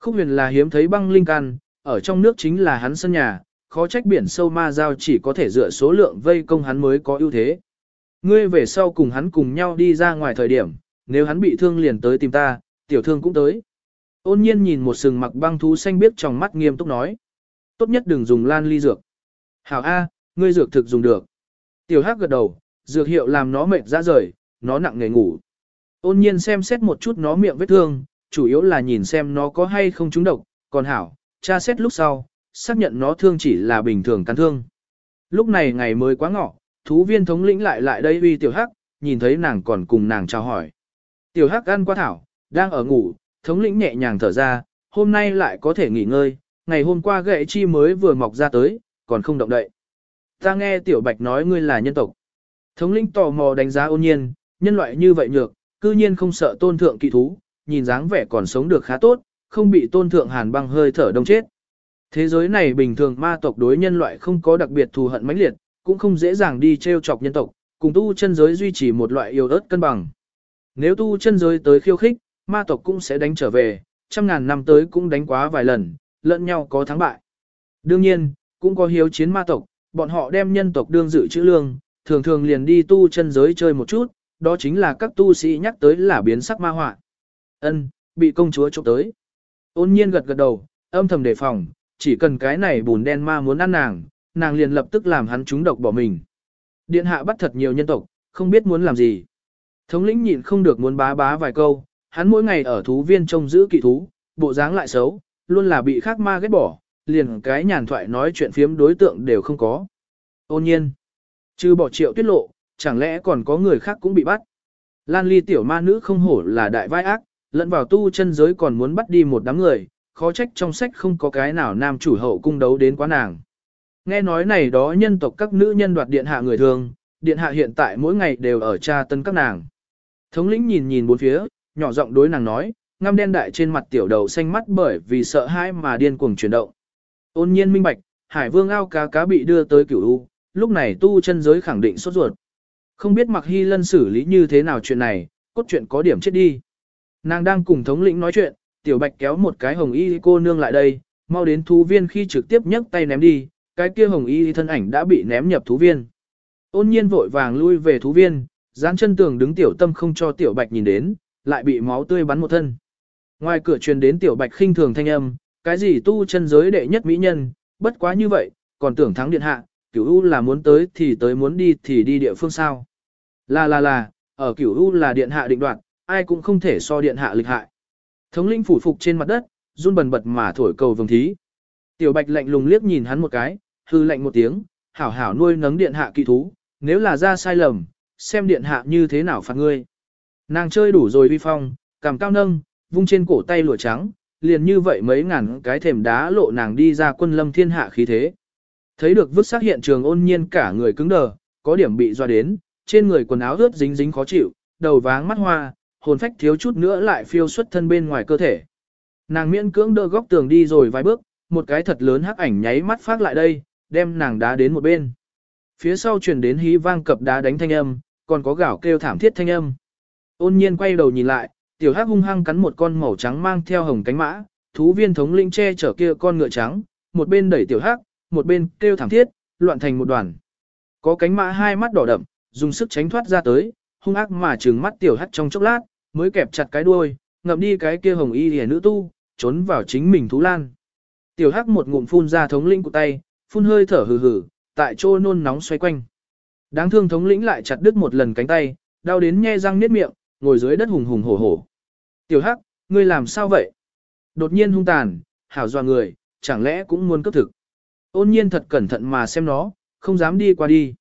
Speaker 1: Khúc huyền là hiếm thấy băng linh can, ở trong nước chính là hắn sân nhà, khó trách biển sâu ma giao chỉ có thể dựa số lượng vây công hắn mới có ưu thế. Ngươi về sau cùng hắn cùng nhau đi ra ngoài thời điểm, nếu hắn bị thương liền tới tìm ta, tiểu thương cũng tới. Ôn nhiên nhìn một sừng mặc băng thú xanh biếc trong mắt nghiêm túc nói. Tốt nhất đừng dùng lan ly dược. Hảo A, ngươi dược thực dùng được. Tiểu hắc gật đầu, dược hiệu làm nó mệt ra rời, nó nặng nghề ngủ. Ôn nhiên xem xét một chút nó miệng vết thương, chủ yếu là nhìn xem nó có hay không trúng độc, còn hảo, tra xét lúc sau, xác nhận nó thương chỉ là bình thường cắn thương. Lúc này ngày mới quá ngọ, thú viên thống lĩnh lại lại đây uy tiểu hắc, nhìn thấy nàng còn cùng nàng chào hỏi. Tiểu hắc ăn qua thảo, đang ở ngủ, thống lĩnh nhẹ nhàng thở ra, hôm nay lại có thể nghỉ ngơi, ngày hôm qua gậy chi mới vừa mọc ra tới, còn không động đậy. Ta nghe tiểu bạch nói ngươi là nhân tộc. Thống lĩnh tò mò đánh giá ôn nhiên, nhân loại như vậy nhược, cư nhiên không sợ tôn thượng kỳ thú, nhìn dáng vẻ còn sống được khá tốt, không bị tôn thượng hàn băng hơi thở đông chết. Thế giới này bình thường ma tộc đối nhân loại không có đặc biệt thù hận mãnh liệt, cũng không dễ dàng đi treo chọc nhân tộc, cùng tu chân giới duy trì một loại yêu ớt cân bằng. Nếu tu chân giới tới khiêu khích, ma tộc cũng sẽ đánh trở về, trăm ngàn năm tới cũng đánh quá vài lần, lẫn nhau có thắng bại. Đương nhiên, cũng có hiếu chiến ma tộc, bọn họ đem nhân tộc đương dự chữ lương, thường thường liền đi tu chân giới chơi một chút, đó chính là các tu sĩ nhắc tới là biến sắc ma họa. Ân, bị công chúa chụp tới. Ôn nhiên gật gật đầu, âm thầm đề phòng, chỉ cần cái này bùn đen ma muốn ăn nàng, nàng liền lập tức làm hắn trúng độc bỏ mình. Điện hạ bắt thật nhiều nhân tộc, không biết muốn làm gì. Thống lĩnh nhịn không được muốn bá bá vài câu, hắn mỗi ngày ở thú viên trông giữ kỵ thú, bộ dáng lại xấu, luôn là bị khác ma ghét bỏ, liền cái nhàn thoại nói chuyện phiếm đối tượng đều không có. Ôn nhiên, trừ bỏ triệu tuyết lộ, chẳng lẽ còn có người khác cũng bị bắt. Lan ly tiểu ma nữ không hổ là đại vai ác, lẫn vào tu chân giới còn muốn bắt đi một đám người, khó trách trong sách không có cái nào nam chủ hậu cung đấu đến quá nàng. Nghe nói này đó nhân tộc các nữ nhân đoạt điện hạ người thường, điện hạ hiện tại mỗi ngày đều ở tra tân các nàng. Thống lĩnh nhìn nhìn bốn phía, nhỏ giọng đối nàng nói, ngăm đen đại trên mặt tiểu đầu xanh mắt bởi vì sợ hãi mà điên cuồng chuyển động. Ôn nhiên minh bạch, hải vương ao cá cá bị đưa tới cửu u, lúc này tu chân giới khẳng định sốt ruột. Không biết mặc hy lân xử lý như thế nào chuyện này, cốt truyện có điểm chết đi. Nàng đang cùng thống lĩnh nói chuyện, tiểu bạch kéo một cái hồng y cô nương lại đây, mau đến thú viên khi trực tiếp nhấc tay ném đi, cái kia hồng y thân ảnh đã bị ném nhập thú viên. Ôn nhiên vội vàng lui về thú viên, dán chân tường đứng tiểu tâm không cho tiểu bạch nhìn đến, lại bị máu tươi bắn một thân. Ngoài cửa truyền đến tiểu bạch khinh thường thanh âm, cái gì tu chân giới đệ nhất mỹ nhân, bất quá như vậy, còn tưởng thắng điện hạ, cửu u là muốn tới thì tới muốn đi thì đi địa phương sao. Là là là, ở cửu u là điện hạ định đoạt, ai cũng không thể so điện hạ lịch hại. Thống linh phủ phục trên mặt đất, run bần bật mà thổi cầu vồng thí. Tiểu bạch lạnh lùng liếc nhìn hắn một cái, hư lạnh một tiếng, hảo hảo nuôi nấng điện hạ kỳ thú, nếu là ra sai lầm, xem điện hạ như thế nào phạt ngươi. Nàng chơi đủ rồi vi phong, cầm cao nâng, vung trên cổ tay lụa trắng, liền như vậy mấy ngàn cái thềm đá lộ nàng đi ra quân lâm thiên hạ khí thế. Thấy được vứt xác hiện trường ôn nhiên cả người cứng đờ, có điểm bị doa đến, trên người quần áo ướt dính dính khó chịu, đầu váng mắt hoa, hồn phách thiếu chút nữa lại phiêu xuất thân bên ngoài cơ thể. Nàng miễn cưỡng đỡ góc tường đi rồi vài bước, một cái thật lớn hắc ảnh nháy mắt phát lại đây, đem nàng đá đến một bên. Phía sau truyền đến hí vang cập đá đánh thanh âm, còn có gạo kêu thảm thiết thanh âm. Ôn nhiên quay đầu nhìn lại, tiểu hắc hung hăng cắn một con màu trắng mang theo hồng cánh mã, thú viên thống lĩnh che chở kia con ngựa trắng, một bên đẩy tiểu hắc, một bên kêu thảm thiết, loạn thành một đoàn. Có cánh mã hai mắt đỏ đậm, dùng sức tránh thoát ra tới, hung ác mà trừng mắt tiểu hắc trong chốc lát, mới kẹp chặt cái đuôi, ngậm đi cái kia hồng y liễu nữ tu, trốn vào chính mình thú lan. Tiểu hắc một ngụm phun ra thống lĩnh của tay, phun hơi thở hừ hừ, tại chỗ nôn nóng xoay quanh. Đáng thương thống lĩnh lại chặt đứt một lần cánh tay, đau đến nhe răng niết miệng, ngồi dưới đất hùng hùng hổ hổ. Tiểu hắc, ngươi làm sao vậy? Đột nhiên hung tàn, hảo dọa người, chẳng lẽ cũng muốn cấp thực. Ôn nhiên thật cẩn thận mà xem nó, không dám đi qua đi.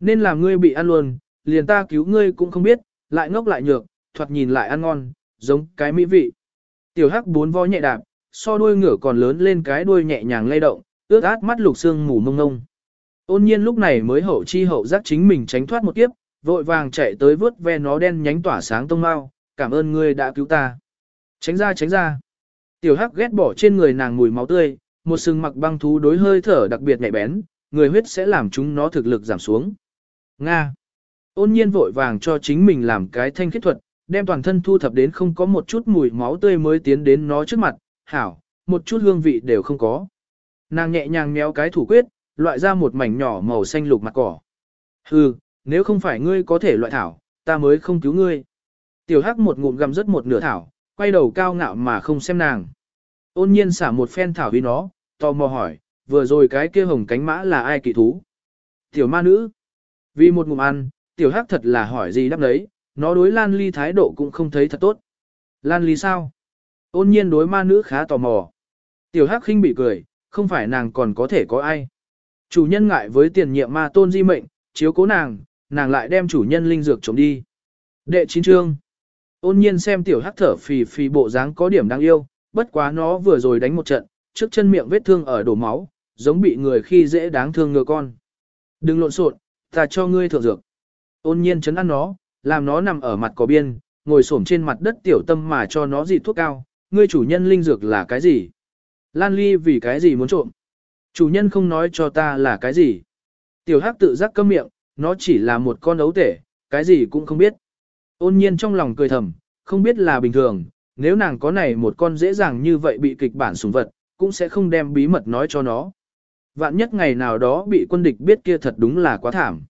Speaker 1: Nên làm ngươi bị ăn luôn, liền ta cứu ngươi cũng không biết, lại ngốc lại nhược, thoạt nhìn lại ăn ngon, giống cái mỹ vị. Tiểu hắc bốn vó nhẹ đạp, so đuôi ngựa còn lớn lên cái đuôi nhẹ nhàng lay động, ướt át mắt lục xương mù mông ngông. Ôn nhiên lúc này mới hậu chi hậu giác chính mình tránh thoát một kiếp, vội vàng chạy tới vớt ve nó đen nhánh tỏa sáng tông mau, cảm ơn ngươi đã cứu ta. Tránh ra tránh ra. Tiểu Hắc ghét bỏ trên người nàng mùi máu tươi, một sừng mặc băng thú đối hơi thở đặc biệt nhạy bén, người huyết sẽ làm chúng nó thực lực giảm xuống. Nga. Ôn nhiên vội vàng cho chính mình làm cái thanh kết thuật, đem toàn thân thu thập đến không có một chút mùi máu tươi mới tiến đến nó trước mặt, hảo, một chút hương vị đều không có. Nàng nhẹ nhàng méo cái thủ quyết, loại ra một mảnh nhỏ màu xanh lục mặt cỏ. Hừ, nếu không phải ngươi có thể loại thảo, ta mới không cứu ngươi. Tiểu hắc một ngụm gầm rất một nửa thảo, quay đầu cao ngạo mà không xem nàng. Ôn nhiên xả một phen thảo vì nó, tò mò hỏi, vừa rồi cái kia hồng cánh mã là ai kỳ thú? Tiểu ma nữ. Vì một ngụm ăn, tiểu hắc thật là hỏi gì đáp đấy, nó đối Lan Ly thái độ cũng không thấy thật tốt. Lan Ly sao? Ôn nhiên đối ma nữ khá tò mò. Tiểu hắc khinh bị cười, không phải nàng còn có thể có ai. Chủ nhân ngại với tiền nhiệm ma tôn di mệnh, chiếu cố nàng, nàng lại đem chủ nhân linh dược trộm đi. Đệ chín trương. Ôn nhiên xem tiểu hắc thở phì phì bộ dáng có điểm đáng yêu, bất quá nó vừa rồi đánh một trận, trước chân miệng vết thương ở đổ máu, giống bị người khi dễ đáng thương ngựa con. Đừng lộn xộn, ta cho ngươi thượng dược. Ôn nhiên chấn ăn nó, làm nó nằm ở mặt cỏ biên, ngồi xổm trên mặt đất tiểu tâm mà cho nó dị thuốc cao. Ngươi chủ nhân linh dược là cái gì? Lan Ly vì cái gì muốn trộm? Chủ nhân không nói cho ta là cái gì? Tiểu Hắc tự giác câm miệng, nó chỉ là một con ấu tể, cái gì cũng không biết. Ôn nhiên trong lòng cười thầm, không biết là bình thường, nếu nàng có này một con dễ dàng như vậy bị kịch bản sủng vật, cũng sẽ không đem bí mật nói cho nó. Vạn nhất ngày nào đó bị quân địch biết kia thật đúng là quá thảm.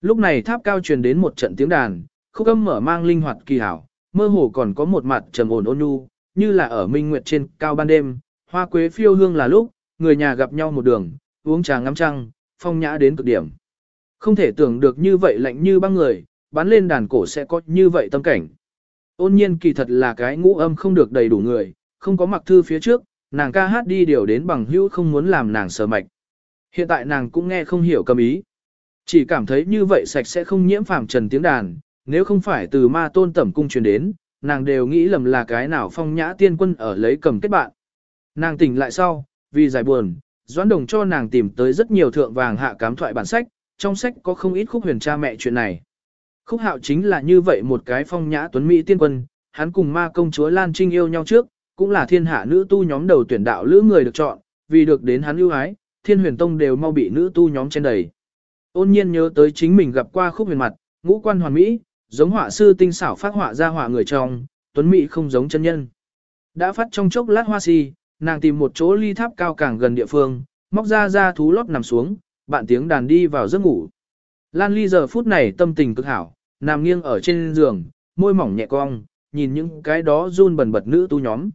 Speaker 1: Lúc này tháp cao truyền đến một trận tiếng đàn, khúc âm mở mang linh hoạt kỳ hảo, mơ hồ còn có một mặt trầm ổn ôn nhu, như là ở minh nguyệt trên cao ban đêm, hoa quế phiêu hương là lúc, người nhà gặp nhau một đường, uống trà ngắm trăng, phong nhã đến cực điểm. Không thể tưởng được như vậy lạnh như băng người, bắn lên đàn cổ sẽ có như vậy tâm cảnh. Ôn nhiên kỳ thật là cái ngũ âm không được đầy đủ người, không có mặc thư phía trước, nàng ca hát đi điều đến bằng hữu không muốn làm nàng sờ mạch. Hiện tại nàng cũng nghe không hiểu cầm ý. Chỉ cảm thấy như vậy sạch sẽ không nhiễm phàm trần tiếng đàn, nếu không phải từ ma tôn tẩm cung truyền đến, nàng đều nghĩ lầm là cái nào phong nhã tiên quân ở lấy cầm kết bạn. Nàng tỉnh lại sau, vì giải buồn, Doãn Đồng cho nàng tìm tới rất nhiều thượng vàng hạ cám thoại bản sách, trong sách có không ít khúc huyền cha mẹ chuyện này. Khúc hạo chính là như vậy một cái phong nhã tuấn Mỹ tiên quân, hắn cùng ma công chúa Lan Trinh yêu nhau trước, cũng là thiên hạ nữ tu nhóm đầu tuyển đạo lữ người được chọn, vì được đến hắn ưu ái, thiên huyền tông đều mau bị nữ tu nhóm trên đầy. Ôn nhiên nhớ tới chính mình gặp qua khúc huyền mặt, ngũ quan hoàn mỹ, giống họa sư tinh xảo phát họa ra họa người trong, tuấn mỹ không giống chân nhân. Đã phát trong chốc lát hoa si, nàng tìm một chỗ ly tháp cao càng gần địa phương, móc ra ra thú lót nằm xuống, bạn tiếng đàn đi vào giấc ngủ. Lan ly giờ phút này tâm tình cực hảo, nằm nghiêng ở trên giường, môi mỏng nhẹ cong, nhìn những cái đó run bần bật nữ tu nhóm.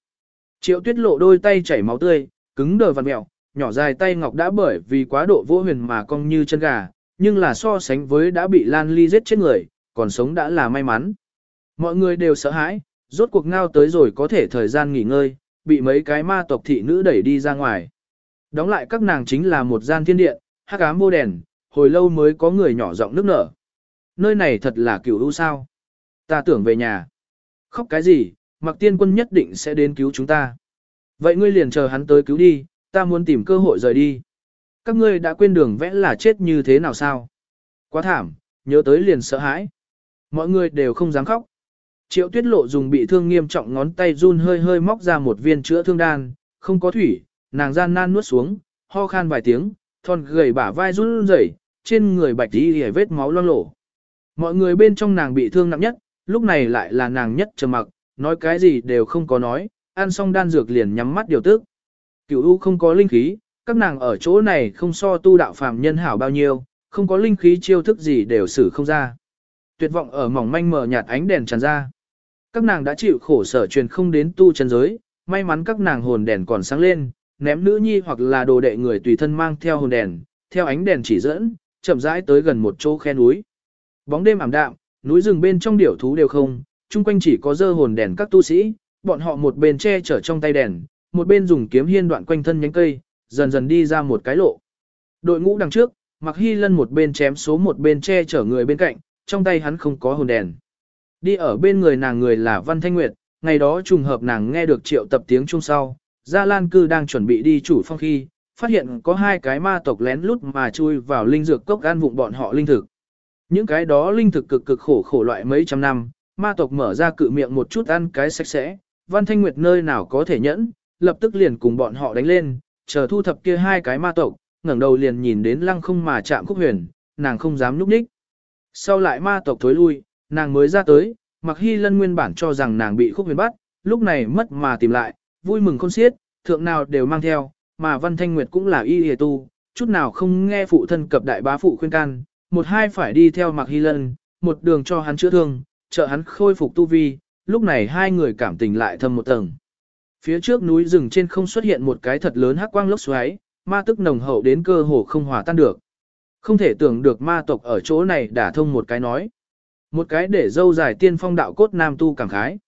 Speaker 1: Triệu tuyết lộ đôi tay chảy máu tươi, cứng đờ vặn mẹo, nhỏ dài tay ngọc đã bởi vì quá độ vô huyền mà cong như chân gà, nhưng là so sánh với đã bị Lan Ly giết chết người, còn sống đã là may mắn. Mọi người đều sợ hãi, rốt cuộc ngao tới rồi có thể thời gian nghỉ ngơi, bị mấy cái ma tộc thị nữ đẩy đi ra ngoài. Đóng lại các nàng chính là một gian thiên điện, hắc ám vô đèn, hồi lâu mới có người nhỏ giọng nước nở. Nơi này thật là cửu u sao. Ta tưởng về nhà. Khóc cái gì, mặc tiên quân nhất định sẽ đến cứu chúng ta. Vậy ngươi liền chờ hắn tới cứu đi, ta muốn tìm cơ hội rời đi. Các ngươi đã quên đường vẽ là chết như thế nào sao? Quá thảm, nhớ tới liền sợ hãi. Mọi người đều không dám khóc. Triệu tuyết lộ dùng bị thương nghiêm trọng ngón tay run hơi hơi móc ra một viên chữa thương đan, không có thủy, nàng gian nan nuốt xuống, ho khan vài tiếng, thon gầy bả vai run rẩy, trên người bạch đi hề vết máu loang lổ. Mọi người bên trong nàng bị thương nặng nhất, lúc này lại là nàng nhất trầm mặc, nói cái gì đều không có nói, ăn xong đan dược liền nhắm mắt điều tức. Cửu U không có linh khí, các nàng ở chỗ này không so tu đạo phàm nhân hảo bao nhiêu, không có linh khí chiêu thức gì đều xử không ra. Tuyệt vọng ở mỏng manh mờ nhạt ánh đèn tràn ra. Các nàng đã chịu khổ sở truyền không đến tu chân giới, may mắn các nàng hồn đèn còn sáng lên, ném nữ nhi hoặc là đồ đệ người tùy thân mang theo hồn đèn, theo ánh đèn chỉ dẫn, chậm rãi tới gần một chỗ khe núi. Bóng đêm ảm đạm, núi rừng bên trong điểu thú đều không, chung quanh chỉ có dơ hồn đèn các tu sĩ, bọn họ một bên che chở trong tay đèn, một bên dùng kiếm hiên đoạn quanh thân nhánh cây, dần dần đi ra một cái lộ. Đội ngũ đằng trước, Mặc Hy Lân một bên chém số một bên che chở người bên cạnh, trong tay hắn không có hồn đèn. Đi ở bên người nàng người là Văn Thanh Nguyệt, ngày đó trùng hợp nàng nghe được triệu tập tiếng chung sau, Gia Lan Cư đang chuẩn bị đi chủ phong khi, phát hiện có hai cái ma tộc lén lút mà chui vào linh dược cốc ăn vụng bọn họ linh thực. Những cái đó linh thực cực cực khổ khổ loại mấy trăm năm, ma tộc mở ra cự miệng một chút ăn cái sạch sẽ, Văn Thanh Nguyệt nơi nào có thể nhẫn, lập tức liền cùng bọn họ đánh lên, chờ thu thập kia hai cái ma tộc, ngẩng đầu liền nhìn đến lăng không mà chạm khúc huyền, nàng không dám núp ních. Sau lại ma tộc thối lui, nàng mới ra tới, mặc hy lân nguyên bản cho rằng nàng bị khúc huyền bắt, lúc này mất mà tìm lại, vui mừng khôn xiết, thượng nào đều mang theo, mà văn thanh nguyệt cũng là y hề tu, chút nào không nghe phụ thân cập đại bá phụ khuyên can, một hai phải đi theo mặc hy lân, một đường cho hắn chữa thương, trợ hắn khôi phục tu vi, lúc này hai người cảm tình lại thâm một tầng. Phía trước núi rừng trên không xuất hiện một cái thật lớn hắc quang lốc xoáy, ma tức nồng hậu đến cơ hồ không hòa tan được. Không thể tưởng được ma tộc ở chỗ này đả thông một cái nói. Một cái để dâu dài tiên phong đạo cốt nam tu cảm khái.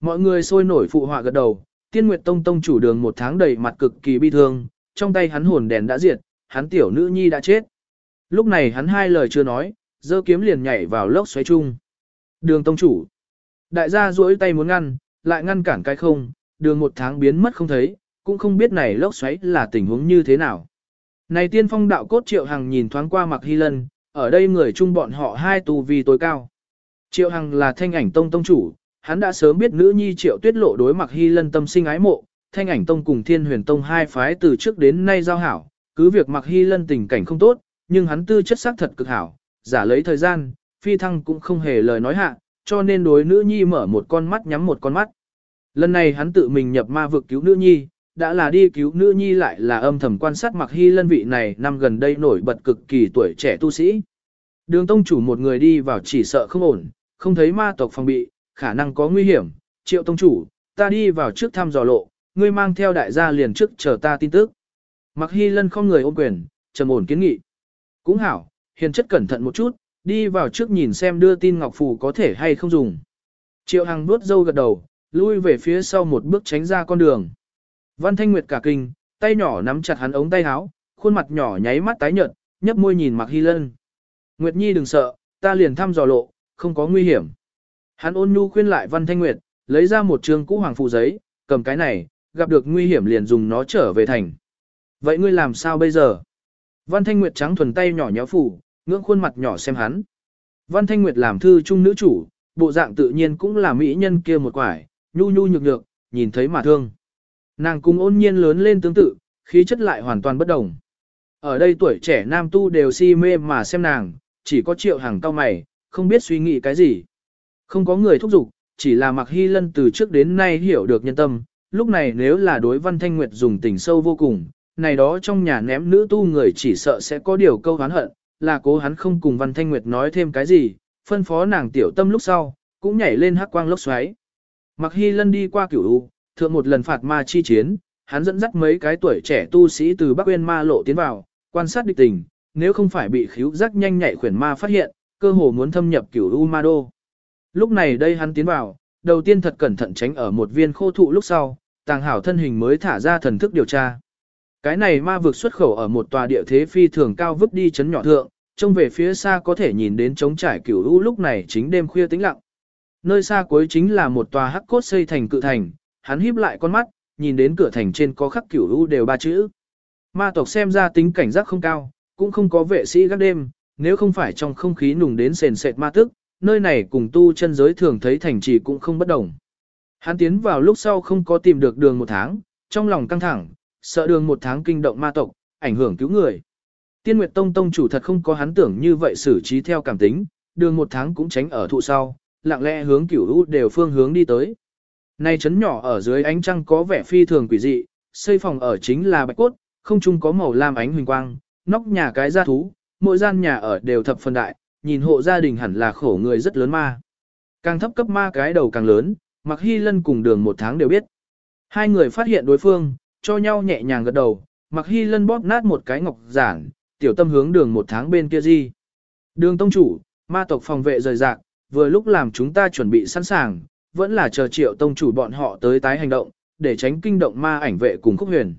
Speaker 1: Mọi người sôi nổi phụ họa gật đầu, tiên nguyệt tông tông chủ đường một tháng đầy mặt cực kỳ bi thương, trong tay hắn hồn đèn đã diệt, hắn tiểu nữ nhi đã chết. Lúc này hắn hai lời chưa nói, dơ kiếm liền nhảy vào lốc xoáy chung. Đường tông chủ. Đại gia duỗi tay muốn ngăn, lại ngăn cản cái không, đường một tháng biến mất không thấy, cũng không biết này lốc xoáy là tình huống như thế nào. Này tiên phong đạo cốt triệu hằng nhìn thoáng qua mặc hy lân, ở đây người chung bọn họ hai tù vì tối cao. Triệu hằng là thanh ảnh tông tông chủ, hắn đã sớm biết nữ nhi triệu tuyết lộ đối mặc hy lân tâm sinh ái mộ, thanh ảnh tông cùng thiên huyền tông hai phái từ trước đến nay giao hảo, cứ việc mặc hy lân tình cảnh không tốt, nhưng hắn tư chất sắc thật cực hảo, giả lấy thời gian, phi thăng cũng không hề lời nói hạ, cho nên đối nữ nhi mở một con mắt nhắm một con mắt. Lần này hắn tự mình nhập ma vực cứu nữ nhi, đã là đi cứu nữ nhi lại là âm thầm quan sát mặc hy lân vị này năm gần đây nổi bật cực kỳ tuổi trẻ tu sĩ. Đường tông chủ một người đi vào chỉ sợ không ổn, không thấy ma tộc phòng bị, khả năng có nguy hiểm, triệu tông chủ, ta đi vào trước thăm dò lộ, ngươi mang theo đại gia liền trước chờ ta tin tức. Mặc hy lân không người ôm quyền, trầm ổn kiến nghị. Cũng hảo, hiền chất cẩn thận một chút, đi vào trước nhìn xem đưa tin ngọc phù có thể hay không dùng. Triệu Hằng nuốt dâu gật đầu, lui về phía sau một bước tránh ra con đường. Văn Thanh Nguyệt cả kinh, tay nhỏ nắm chặt hắn ống tay áo, khuôn mặt nhỏ nháy mắt tái nhợt, nhấp môi nhìn Mạc Hy Lân. Nguyệt Nhi đừng sợ, ta liền thăm dò lộ, không có nguy hiểm. Hắn ôn nhu khuyên lại Văn Thanh Nguyệt, lấy ra một trường cũ hoàng phù giấy, cầm cái này, gặp được nguy hiểm liền dùng nó trở về thành. Vậy ngươi làm sao bây giờ? Văn Thanh Nguyệt trắng thuần tay nhỏ nhéo phủ, ngưỡng khuôn mặt nhỏ xem hắn. Văn Thanh Nguyệt làm thư trung nữ chủ, bộ dạng tự nhiên cũng là mỹ nhân kia một quải, nhu nhu nhược nhược, nhìn thấy mà thương. Nàng cùng ôn nhiên lớn lên tương tự, khí chất lại hoàn toàn bất đồng. Ở đây tuổi trẻ nam tu đều si mê mà xem nàng, chỉ có triệu hàng cao mày, không biết suy nghĩ cái gì. Không có người thúc giục, chỉ là mặc hy lân từ trước đến nay hiểu được nhân tâm, lúc này nếu là đối văn thanh nguyệt dùng tình sâu vô cùng, này đó trong nhà ném nữ tu người chỉ sợ sẽ có điều câu hán hận, là cố hắn không cùng văn thanh nguyệt nói thêm cái gì, phân phó nàng tiểu tâm lúc sau, cũng nhảy lên hắc quang lốc xoáy. Mặc hy lân đi qua cửu u, thượng một lần phạt ma chi chiến, hắn dẫn dắt mấy cái tuổi trẻ tu sĩ từ Bắc Uyên ma lộ tiến vào, quan sát địch tình, nếu không phải bị khíu giác nhanh nhạy khuyển ma phát hiện, cơ hồ muốn thâm nhập cửu u ma đô. Lúc này đây hắn tiến vào, đầu tiên thật cẩn thận tránh ở một viên khô thụ lúc sau, tàng hảo thân hình mới thả ra thần thức điều tra. Cái này ma vực xuất khẩu ở một tòa địa thế phi thường cao vứt đi chấn nhỏ thượng, trông về phía xa có thể nhìn đến trống trải cửu u lúc này chính đêm khuya tĩnh lặng. Nơi xa cuối chính là một tòa hắc cốt xây thành cự thành, hắn híp lại con mắt, nhìn đến cửa thành trên có khắc cửu u đều ba chữ. Ma tộc xem ra tính cảnh giác không cao, cũng không có vệ sĩ gác đêm, nếu không phải trong không khí nùng đến sền sệt ma tức, nơi này cùng tu chân giới thường thấy thành trì cũng không bất đồng. Hắn tiến vào lúc sau không có tìm được đường một tháng, trong lòng căng thẳng, sợ đường một tháng kinh động ma tộc, ảnh hưởng cứu người. Tiên Nguyệt Tông Tông chủ thật không có hắn tưởng như vậy xử trí theo cảm tính, đường một tháng cũng tránh ở thụ sau, lặng lẽ hướng cửu u đều phương hướng đi tới. nay chấn nhỏ ở dưới ánh trăng có vẻ phi thường quỷ dị, xây phòng ở chính là bạch cốt, không chung có màu lam ánh huỳnh quang, nóc nhà cái gia thú, mỗi gian nhà ở đều thập phần đại, nhìn hộ gia đình hẳn là khổ người rất lớn ma. Càng thấp cấp ma cái đầu càng lớn, mặc hy lân cùng đường một tháng đều biết. Hai người phát hiện đối phương, cho nhau nhẹ nhàng gật đầu, mặc hy lân bóp nát một cái ngọc giản, tiểu tâm hướng đường một tháng bên kia gì. Đường tông chủ, ma tộc phòng vệ rời rạc, vừa lúc làm chúng ta chuẩn bị sẵn sàng, vẫn là chờ triệu tông chủ bọn họ tới tái hành động, để tránh kinh động ma ảnh vệ cùng khúc huyền.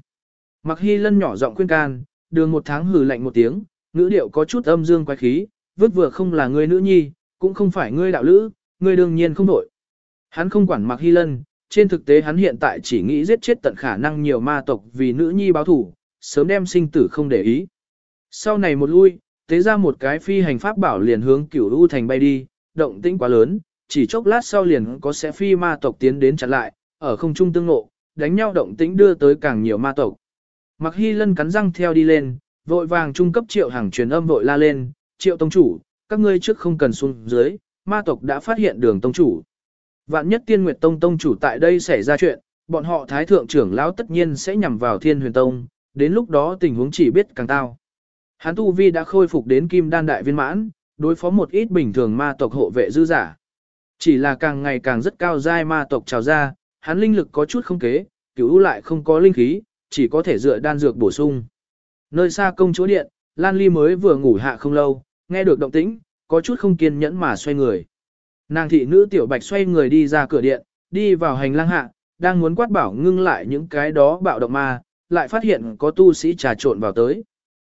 Speaker 1: Mặc hy lân nhỏ giọng khuyên can, đường một tháng hừ lạnh một tiếng, ngữ điệu có chút âm dương quái khí, vứt vừa không là ngươi nữ nhi, cũng không phải ngươi đạo lữ, ngươi đương nhiên không đổi. Hắn không quản mặc hy lân, trên thực tế hắn hiện tại chỉ nghĩ giết chết tận khả năng nhiều ma tộc vì nữ nhi báo thủ, sớm đem sinh tử không để ý. Sau này một lui, tế ra một cái phi hành pháp bảo liền hướng cửu u thành bay đi, động tĩnh quá lớn, chỉ chốc lát sau liền có sẽ phi ma tộc tiến đến chặn lại, ở không trung tương ngộ, đánh nhau động tĩnh đưa tới càng nhiều ma tộc. Mặc Hy Lân cắn răng theo đi lên, vội vàng trung cấp triệu hàng truyền âm vội la lên, triệu tông chủ, các ngươi trước không cần xuống dưới, ma tộc đã phát hiện đường tông chủ. Vạn nhất tiên nguyệt tông tông chủ tại đây xảy ra chuyện, bọn họ thái thượng trưởng lão tất nhiên sẽ nhằm vào thiên huyền tông, đến lúc đó tình huống chỉ biết càng tao. Hán tu vi đã khôi phục đến kim đan đại viên mãn, đối phó một ít bình thường ma tộc hộ vệ dư giả. Chỉ là càng ngày càng rất cao giai ma tộc trào ra, hắn linh lực có chút không kế, cứu lại không có linh khí, chỉ có thể dựa đan dược bổ sung. Nơi xa công chúa điện, Lan Ly mới vừa ngủ hạ không lâu, nghe được động tĩnh, có chút không kiên nhẫn mà xoay người. Nàng thị nữ tiểu bạch xoay người đi ra cửa điện, đi vào hành lang hạ, đang muốn quát bảo ngưng lại những cái đó bạo động ma, lại phát hiện có tu sĩ trà trộn vào tới.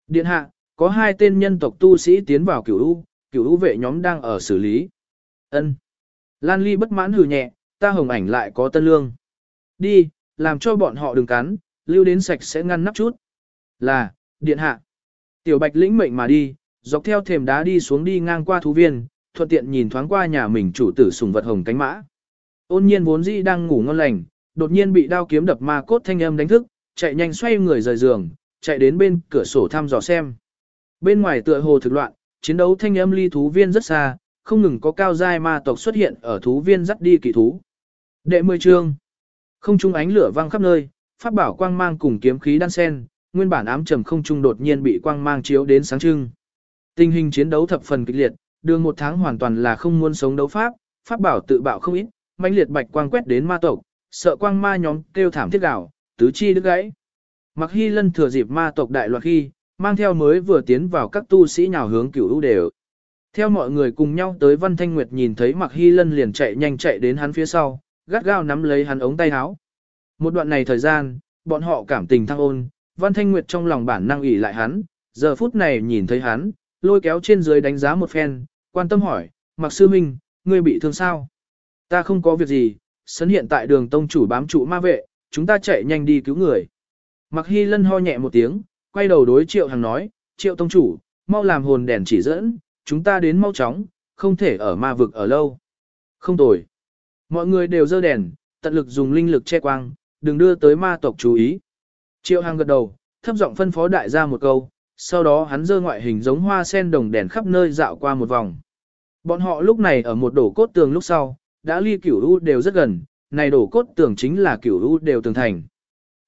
Speaker 1: Điện hạ, có hai tên nhân tộc tu sĩ tiến vào cửu u, cửu u vệ nhóm đang ở xử lý. Ân. Lan Ly bất mãn hừ nhẹ, ta hồng ảnh lại có tân lương. Đi, làm cho bọn họ đừng cắn, lưu đến sạch sẽ ngăn nắp chút. Là, điện hạ. Tiểu bạch lĩnh mệnh mà đi, dọc theo thềm đá đi xuống đi ngang qua thú viên, thuận tiện nhìn thoáng qua nhà mình chủ tử sùng vật hồng cánh mã. Ôn nhiên vốn dĩ đang ngủ ngon lành, đột nhiên bị đao kiếm đập ma cốt thanh âm đánh thức, chạy nhanh xoay người rời giường, chạy đến bên cửa sổ thăm dò xem. Bên ngoài tựa hồ thực loạn, chiến đấu thanh âm ly thú viên rất xa, không ngừng có cao giai ma tộc xuất hiện ở thú viên dắt đi kỳ thú. Đệ mười chương. Không trung ánh lửa vang khắp nơi, pháp bảo quang mang cùng kiếm khí đan sen, nguyên bản ám trầm không trung đột nhiên bị quang mang chiếu đến sáng trưng. Tình hình chiến đấu thập phần kịch liệt, đường một tháng hoàn toàn là không muốn sống đấu pháp, pháp bảo tự bạo không ít, mãnh liệt bạch quang quét đến ma tộc, sợ quang ma nhóm kêu thảm thiết gạo, tứ chi đứt gãy. Mặc Hy Lân thừa dịp ma tộc đại loạt khi, mang theo mới vừa tiến vào các tu sĩ nhào hướng cửu ưu đều. Theo mọi người cùng nhau tới Văn Thanh Nguyệt nhìn thấy Mặc Hy Lân liền chạy nhanh chạy đến hắn phía sau, gắt gao nắm lấy hắn ống tay áo. Một đoạn này thời gian, bọn họ cảm tình thăng ôn, Văn Thanh Nguyệt trong lòng bản năng ủy lại hắn, giờ phút này nhìn thấy hắn, lôi kéo trên dưới đánh giá một phen, quan tâm hỏi, Mặc Sư Minh, ngươi bị thương sao? Ta không có việc gì, sấn hiện tại đường tông chủ bám trụ ma vệ, chúng ta chạy nhanh đi cứu người. Mặc Hy Lân ho nhẹ một tiếng, quay đầu đối Triệu Hằng nói, Triệu tông chủ, mau làm hồn đèn chỉ dẫn, chúng ta đến mau chóng, không thể ở ma vực ở lâu. Không tồi. Mọi người đều dơ đèn, tận lực dùng linh lực che quang, đừng đưa tới ma tộc chú ý. Triệu Hằng gật đầu, thấp giọng phân phó đại gia một câu, sau đó hắn dơ ngoại hình giống hoa sen đồng đèn khắp nơi dạo qua một vòng. Bọn họ lúc này ở một đổ cốt tường lúc sau, đã ly cửu u đều rất gần, này đổ cốt tường chính là cửu u đều tường thành.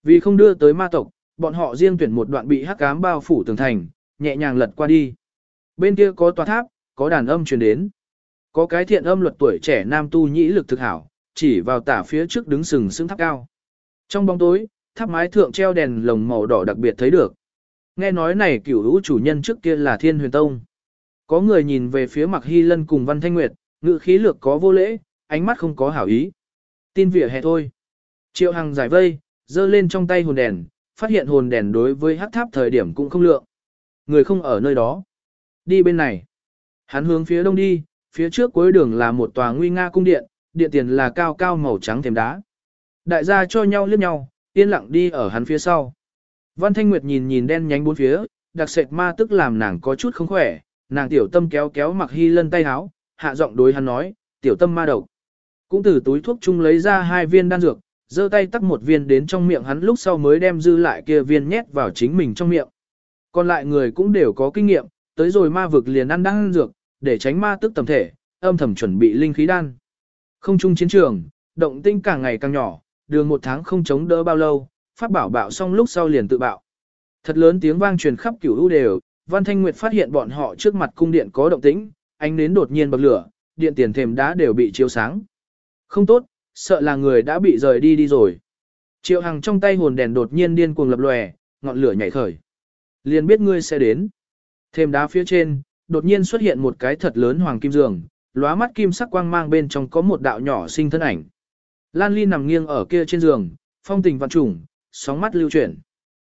Speaker 1: Vì không đưa tới ma tộc, bọn họ riêng tuyển một đoạn bị hắc ám bao phủ tường thành, nhẹ nhàng lật qua đi. Bên kia có tòa tháp, có đàn âm truyền đến. Có cái thiện âm luật tuổi trẻ nam tu nhĩ lực thực hảo, chỉ vào tả phía trước đứng sừng sững tháp cao. Trong bóng tối, tháp mái thượng treo đèn lồng màu đỏ đặc biệt thấy được. Nghe nói này cửu lũ chủ nhân trước kia là Thiên Huyền Tông. Có người nhìn về phía Mặc Hy Lân cùng Văn Thanh Nguyệt, ngự khí lược có vô lễ, ánh mắt không có hảo ý. Tin vỉa hè thôi. Triệu Hằng giải vây, giơ lên trong tay hồn đèn, phát hiện hồn đèn đối với hắc tháp thời điểm cũng không lượng. Người không ở nơi đó. Đi bên này. Hắn hướng phía đông đi, phía trước cuối đường là một tòa nguy nga cung điện, điện tiền là cao cao màu trắng thềm đá. Đại gia cho nhau liếc nhau, yên lặng đi ở hắn phía sau. Văn Thanh Nguyệt nhìn nhìn đen nhánh bốn phía, đặc sệt ma tức làm nàng có chút không khỏe, nàng tiểu tâm kéo kéo mặc hy lân tay háo, hạ giọng đối hắn nói, tiểu tâm ma độc. Cũng từ túi thuốc chung lấy ra hai viên đan dược, giơ tay tắt một viên đến trong miệng hắn lúc sau mới đem dư lại kia viên nhét vào chính mình trong miệng. Còn lại người cũng đều có kinh nghiệm, tới rồi ma vực liền ăn đan dược, để tránh ma tức tầm thể, âm thầm chuẩn bị linh khí đan. Không chung chiến trường, động tinh càng ngày càng nhỏ, đường một tháng không chống đỡ bao lâu, phát bảo bạo xong lúc sau liền tự bạo. Thật lớn tiếng vang truyền khắp cửu u đều, Văn Thanh Nguyệt phát hiện bọn họ trước mặt cung điện có động tĩnh, ánh nến đột nhiên bật lửa, điện tiền thềm đá đều bị chiếu sáng. Không tốt, sợ là người đã bị rời đi đi rồi. Triệu Hằng trong tay hồn đèn đột nhiên điên cuồng lập lòe, ngọn lửa nhảy khởi. Liền biết ngươi sẽ đến. Thềm đá phía trên, đột nhiên xuất hiện một cái thật lớn hoàng kim giường, lóa mắt kim sắc quang mang bên trong có một đạo nhỏ sinh thân ảnh. Lan Ly nằm nghiêng ở kia trên giường, phong tình vạn trùng, sóng mắt lưu chuyển.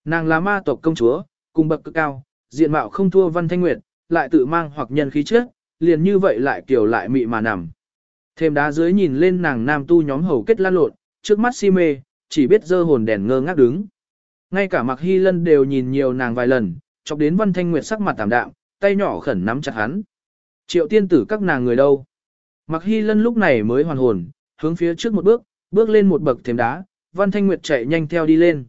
Speaker 1: Nàng là ma tộc công chúa, cùng bậc cực cao, diện mạo không thua Văn Thanh Nguyệt, lại tự mang hoặc nhân khí trước, liền như vậy lại kiểu lại mị mà nằm. Thêm đá dưới nhìn lên nàng nam tu nhóm hầu kết lan lộn, trước mắt si mê, chỉ biết dơ hồn đèn ngơ ngác đứng. Ngay cả Mạc Hy Lân đều nhìn nhiều nàng vài lần, chọc đến Văn Thanh Nguyệt sắc mặt tạm đạm, tay nhỏ khẩn nắm chặt hắn. Triệu tiên tử các nàng người đâu? Mạc Hy Lân lúc này mới hoàn hồn, hướng phía trước một bước, bước lên một bậc thềm đá, Văn Thanh Nguyệt chạy nhanh theo đi lên.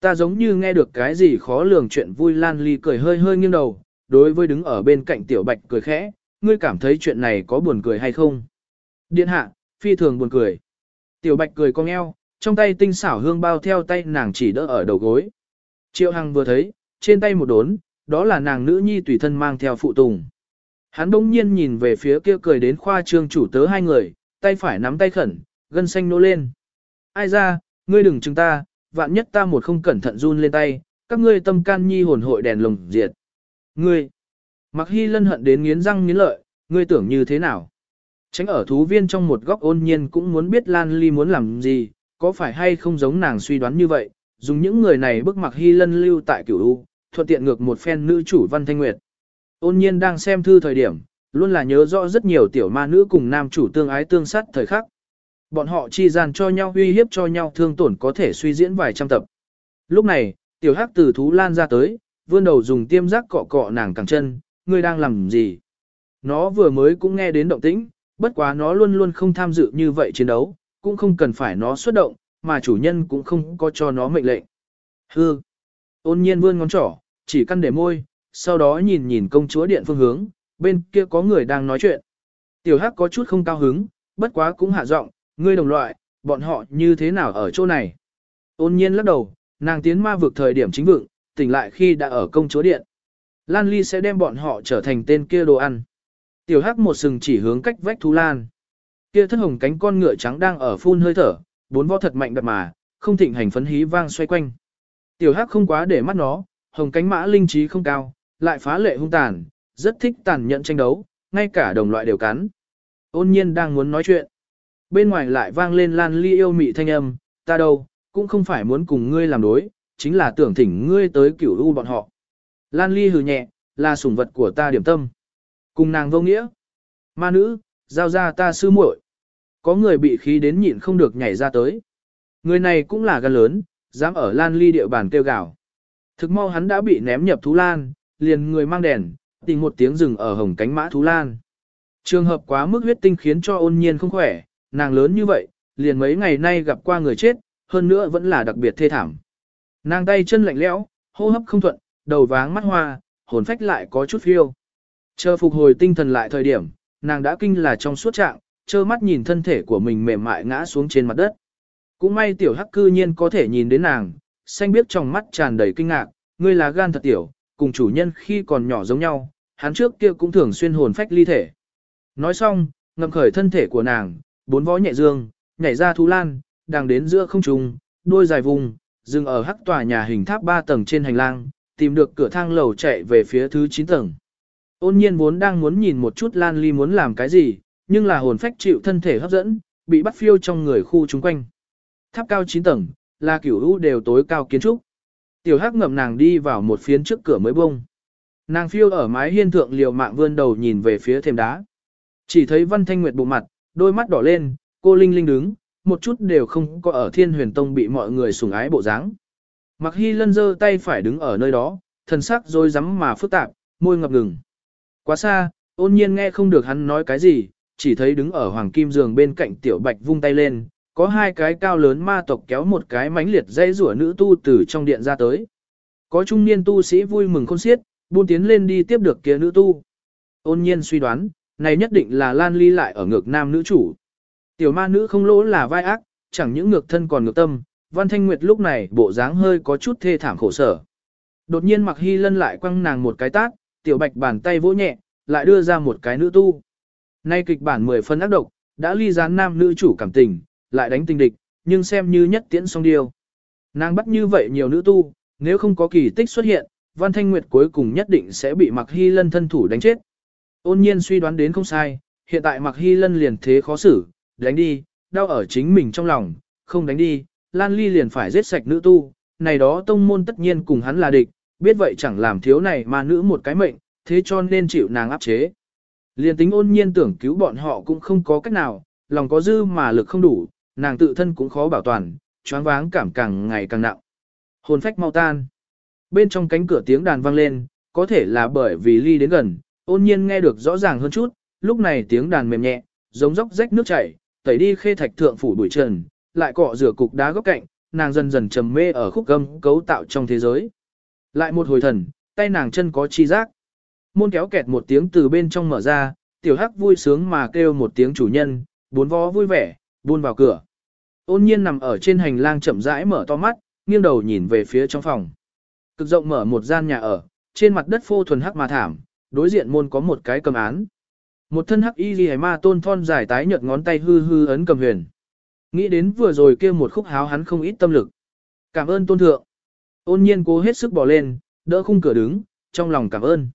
Speaker 1: Ta giống như nghe được cái gì khó lường chuyện vui Lan Ly cười hơi hơi nghiêng đầu, đối với đứng ở bên cạnh Tiểu Bạch cười khẽ, ngươi cảm thấy chuyện này có buồn cười hay không? Điện hạ, phi thường buồn cười. Tiểu Bạch cười cong eo, trong tay tinh xảo hương bao theo tay nàng chỉ đỡ ở đầu gối. Triệu Hằng vừa thấy, trên tay một đốn, đó là nàng nữ nhi tùy thân mang theo phụ tùng. Hắn bỗng nhiên nhìn về phía kia cười đến khoa trương chủ tớ hai người, tay phải nắm tay khẩn, gân xanh nô lên. Ai ra, ngươi đừng chừng ta, vạn nhất ta một không cẩn thận run lên tay, các ngươi tâm can nhi hồn hội đèn lồng diệt. Ngươi, mặc hy lân hận đến nghiến răng nghiến lợi, ngươi tưởng như thế nào? Tránh ở thú viên trong một góc ôn nhiên cũng muốn biết Lan Ly muốn làm gì, có phải hay không giống nàng suy đoán như vậy, dùng những người này bức mặc hy lân lưu tại cửu U, thuận tiện ngược một phen nữ chủ văn thanh nguyệt. Ôn nhiên đang xem thư thời điểm, luôn là nhớ rõ rất nhiều tiểu ma nữ cùng nam chủ tương ái tương sát thời khắc. Bọn họ chi gian cho nhau uy hiếp cho nhau thương tổn có thể suy diễn vài trăm tập. Lúc này, tiểu hắc từ thú lan ra tới, vươn đầu dùng tiêm giác cọ cọ nàng cẳng chân, ngươi đang làm gì? Nó vừa mới cũng nghe đến động tĩnh, bất quá nó luôn luôn không tham dự như vậy chiến đấu, cũng không cần phải nó xuất động, mà chủ nhân cũng không có cho nó mệnh lệnh. Hư! Ôn nhiên vươn ngón trỏ, chỉ căn để môi, sau đó nhìn nhìn công chúa điện phương hướng, bên kia có người đang nói chuyện. Tiểu hắc có chút không cao hứng, bất quá cũng hạ giọng, ngươi đồng loại, bọn họ như thế nào ở chỗ này? Ôn nhiên lắc đầu, nàng tiến ma vực thời điểm chính vựng, tỉnh lại khi đã ở công chúa điện. Lan Ly sẽ đem bọn họ trở thành tên kia đồ ăn. Tiểu hắc một sừng chỉ hướng cách vách thú lan. Kia thất hồng cánh con ngựa trắng đang ở phun hơi thở, bốn vó thật mạnh đập mà, không thịnh hành phấn hí vang xoay quanh. Tiểu hắc không quá để mắt nó, hồng cánh mã linh trí không cao, lại phá lệ hung tàn, rất thích tàn nhẫn tranh đấu, ngay cả đồng loại đều cắn. Ôn nhiên đang muốn nói chuyện. Bên ngoài lại vang lên lan ly yêu mị thanh âm, ta đâu, cũng không phải muốn cùng ngươi làm đối, chính là tưởng thỉnh ngươi tới cửu u bọn họ. Lan ly hừ nhẹ, là sủng vật của ta điểm tâm. Cùng nàng vô nghĩa. Ma nữ, giao ra ta sư muội. Có người bị khí đến nhịn không được nhảy ra tới. Người này cũng là gan lớn, dám ở lan ly địa bàn kêu gào. Thực mau hắn đã bị ném nhập thú lan, liền người mang đèn, tình một tiếng rừng ở hồng cánh mã thú lan. Trường hợp quá mức huyết tinh khiến cho ôn nhiên không khỏe, nàng lớn như vậy, liền mấy ngày nay gặp qua người chết, hơn nữa vẫn là đặc biệt thê thảm. Nàng tay chân lạnh lẽo, hô hấp không thuận, đầu váng mắt hoa, hồn phách lại có chút phiêu. Chờ phục hồi tinh thần lại thời điểm, nàng đã kinh là trong suốt trạng, trơ mắt nhìn thân thể của mình mềm mại ngã xuống trên mặt đất. Cũng may tiểu hắc cư nhiên có thể nhìn đến nàng, xanh biết trong mắt tràn đầy kinh ngạc, ngươi là gan thật tiểu, cùng chủ nhân khi còn nhỏ giống nhau, hắn trước kia cũng thường xuyên hồn phách ly thể. Nói xong, ngậm khởi thân thể của nàng, bốn vó nhẹ dương, nhảy ra thú lan, đang đến giữa không trung, đôi dài vùng, dừng ở hắc tòa nhà hình tháp 3 tầng trên hành lang, tìm được cửa thang lầu chạy về phía thứ 9 tầng. Ôn nhiên vốn đang muốn nhìn một chút Lan Ly muốn làm cái gì, nhưng là hồn phách chịu thân thể hấp dẫn, bị bắt phiêu trong người khu chúng quanh. Tháp cao 9 tầng, là kiểu ưu đều tối cao kiến trúc. Tiểu hắc ngậm nàng đi vào một phiến trước cửa mới bông. Nàng phiêu ở mái hiên thượng liều mạng vươn đầu nhìn về phía thềm đá. Chỉ thấy Văn Thanh Nguyệt bụng mặt, đôi mắt đỏ lên, cô Linh Linh đứng, một chút đều không có ở Thiên Huyền Tông bị mọi người sủng ái bộ dáng. Mặc Hy Lân giơ tay phải đứng ở nơi đó, thần sắc rồi rắm mà phức tạp, môi ngập ngừng. Quá xa, ôn nhiên nghe không được hắn nói cái gì, chỉ thấy đứng ở hoàng kim giường bên cạnh tiểu bạch vung tay lên, có hai cái cao lớn ma tộc kéo một cái mánh liệt dây rủa nữ tu từ trong điện ra tới. Có trung niên tu sĩ vui mừng khôn xiết, buôn tiến lên đi tiếp được kia nữ tu. Ôn nhiên suy đoán, này nhất định là Lan Ly lại ở ngược nam nữ chủ. Tiểu ma nữ không lỗ là vai ác, chẳng những ngược thân còn ngược tâm, Văn Thanh Nguyệt lúc này bộ dáng hơi có chút thê thảm khổ sở. Đột nhiên Mặc Hy Lân lại quăng nàng một cái tát, tiểu bạch bàn tay vỗ nhẹ, lại đưa ra một cái nữ tu. Nay kịch bản 10 phân ác độc, đã ly gián nam nữ chủ cảm tình, lại đánh tình địch, nhưng xem như nhất tiễn song điều. Nàng bắt như vậy nhiều nữ tu, nếu không có kỳ tích xuất hiện, Văn Thanh Nguyệt cuối cùng nhất định sẽ bị Mạc Hy Lân thân thủ đánh chết. Ôn nhiên suy đoán đến không sai, hiện tại Mạc Hy Lân liền thế khó xử, đánh đi, đau ở chính mình trong lòng, không đánh đi, Lan Ly liền phải giết sạch nữ tu, này đó tông môn tất nhiên cùng hắn là địch, biết vậy chẳng làm thiếu này mà nữ một cái mệnh, thế cho nên chịu nàng áp chế. Liền tính ôn nhiên tưởng cứu bọn họ cũng không có cách nào, lòng có dư mà lực không đủ, nàng tự thân cũng khó bảo toàn, choáng váng cảm càng ngày càng nặng. Hồn phách mau tan. Bên trong cánh cửa tiếng đàn vang lên, có thể là bởi vì ly đến gần, ôn nhiên nghe được rõ ràng hơn chút, lúc này tiếng đàn mềm nhẹ, giống róc rách nước chảy, tẩy đi khê thạch thượng phủ bụi trần, lại cọ rửa cục đá góc cạnh, nàng dần dần trầm mê ở khúc gâm cấu tạo trong thế giới. Lại một hồi thần, tay nàng chân có chi giác. Môn kéo kẹt một tiếng từ bên trong mở ra, tiểu hắc vui sướng mà kêu một tiếng chủ nhân, bốn vó vui vẻ, buôn vào cửa. Ôn nhiên nằm ở trên hành lang chậm rãi mở to mắt, nghiêng đầu nhìn về phía trong phòng. Cực rộng mở một gian nhà ở, trên mặt đất phô thuần hắc mà thảm, đối diện môn có một cái cầm án. Một thân hắc y ghi ma tôn thon dài tái nhợt ngón tay hư hư ấn cầm huyền. Nghĩ đến vừa rồi kia một khúc háo hắn không ít tâm lực. Cảm ơn tôn thượng. Ôn nhiên cố hết sức bỏ lên, đỡ khung cửa đứng, trong lòng cảm ơn.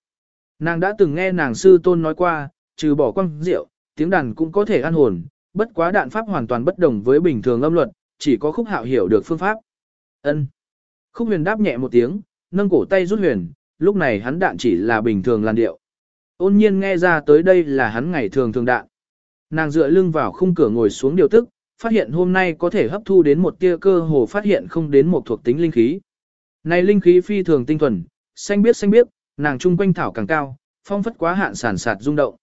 Speaker 1: Nàng đã từng nghe nàng sư tôn nói qua, trừ bỏ quăng rượu, tiếng đàn cũng có thể an hồn, bất quá đạn pháp hoàn toàn bất đồng với bình thường âm luật, chỉ có khúc hạo hiểu được phương pháp. Ân. Khúc huyền đáp nhẹ một tiếng, nâng cổ tay rút huyền, lúc này hắn đạn chỉ là bình thường làn điệu. Ôn nhiên nghe ra tới đây là hắn ngày thường thường đạn. Nàng dựa lưng vào khung cửa ngồi xuống điều tức, phát hiện hôm nay có thể hấp thu đến một tia cơ hồ phát hiện không đến một thuộc tính linh khí. Này linh khí phi thường tinh thuần, xanh biết xanh biết, nàng trung quanh thảo càng cao, phong phất quá hạn sản sạt rung động.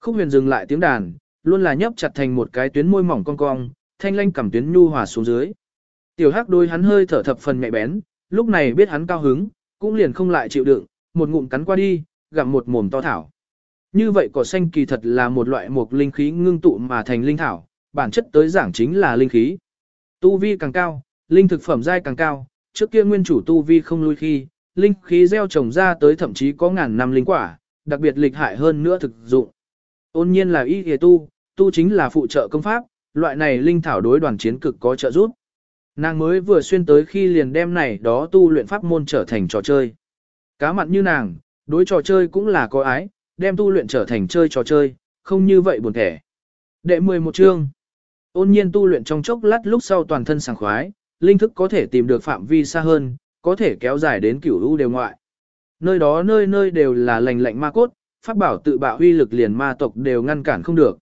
Speaker 1: Khúc huyền dừng lại tiếng đàn, luôn là nhấp chặt thành một cái tuyến môi mỏng cong cong, thanh lanh cảm tuyến nhu hòa xuống dưới. Tiểu hắc đôi hắn hơi thở thập phần nhạy bén, lúc này biết hắn cao hứng, cũng liền không lại chịu đựng, một ngụm cắn qua đi, gặm một mồm to thảo. Như vậy cỏ xanh kỳ thật là một loại mục linh khí ngưng tụ mà thành linh thảo, bản chất tới giảng chính là linh khí. Tu vi càng cao, linh thực phẩm giai càng cao, trước kia nguyên chủ tu vi không lui khi, linh khí gieo trồng ra tới thậm chí có ngàn năm linh quả, đặc biệt lịch hại hơn nữa thực dụng. Ôn nhiên là y hề tu, tu chính là phụ trợ công pháp, loại này linh thảo đối đoàn chiến cực có trợ giúp. Nàng mới vừa xuyên tới khi liền đem này đó tu luyện pháp môn trở thành trò chơi. Cá mặn như nàng, đối trò chơi cũng là có ái, đem tu luyện trở thành chơi trò chơi, không như vậy buồn thẻ. Đệ 11 chương Ôn nhiên tu luyện trong chốc lát lúc sau toàn thân sảng khoái, linh thức có thể tìm được phạm vi xa hơn, có thể kéo dài đến cửu u đều ngoại. Nơi đó nơi nơi đều là lành lạnh ma cốt, pháp bảo tự bạo huy lực liền ma tộc đều ngăn cản không được.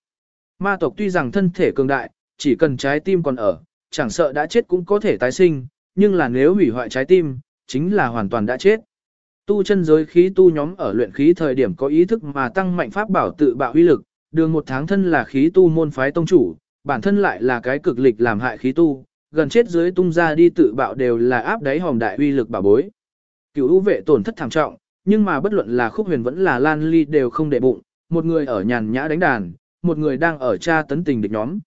Speaker 1: Ma tộc tuy rằng thân thể cường đại, chỉ cần trái tim còn ở, chẳng sợ đã chết cũng có thể tái sinh, nhưng là nếu hủy hoại trái tim, chính là hoàn toàn đã chết. Tu chân giới khí tu nhóm ở luyện khí thời điểm có ý thức mà tăng mạnh pháp bảo tự bạo uy lực, đường một tháng thân là khí tu môn phái tông chủ, bản thân lại là cái cực lịch làm hại khí tu, gần chết dưới tung ra đi tự bạo đều là áp đáy hòm đại uy lực bảo bối. Cửu ưu vệ tổn thất thảm trọng, nhưng mà bất luận là khúc huyền vẫn là lan ly đều không để bụng, một người ở nhàn nhã đánh đàn, một người đang ở tra tấn tình địch nhóm.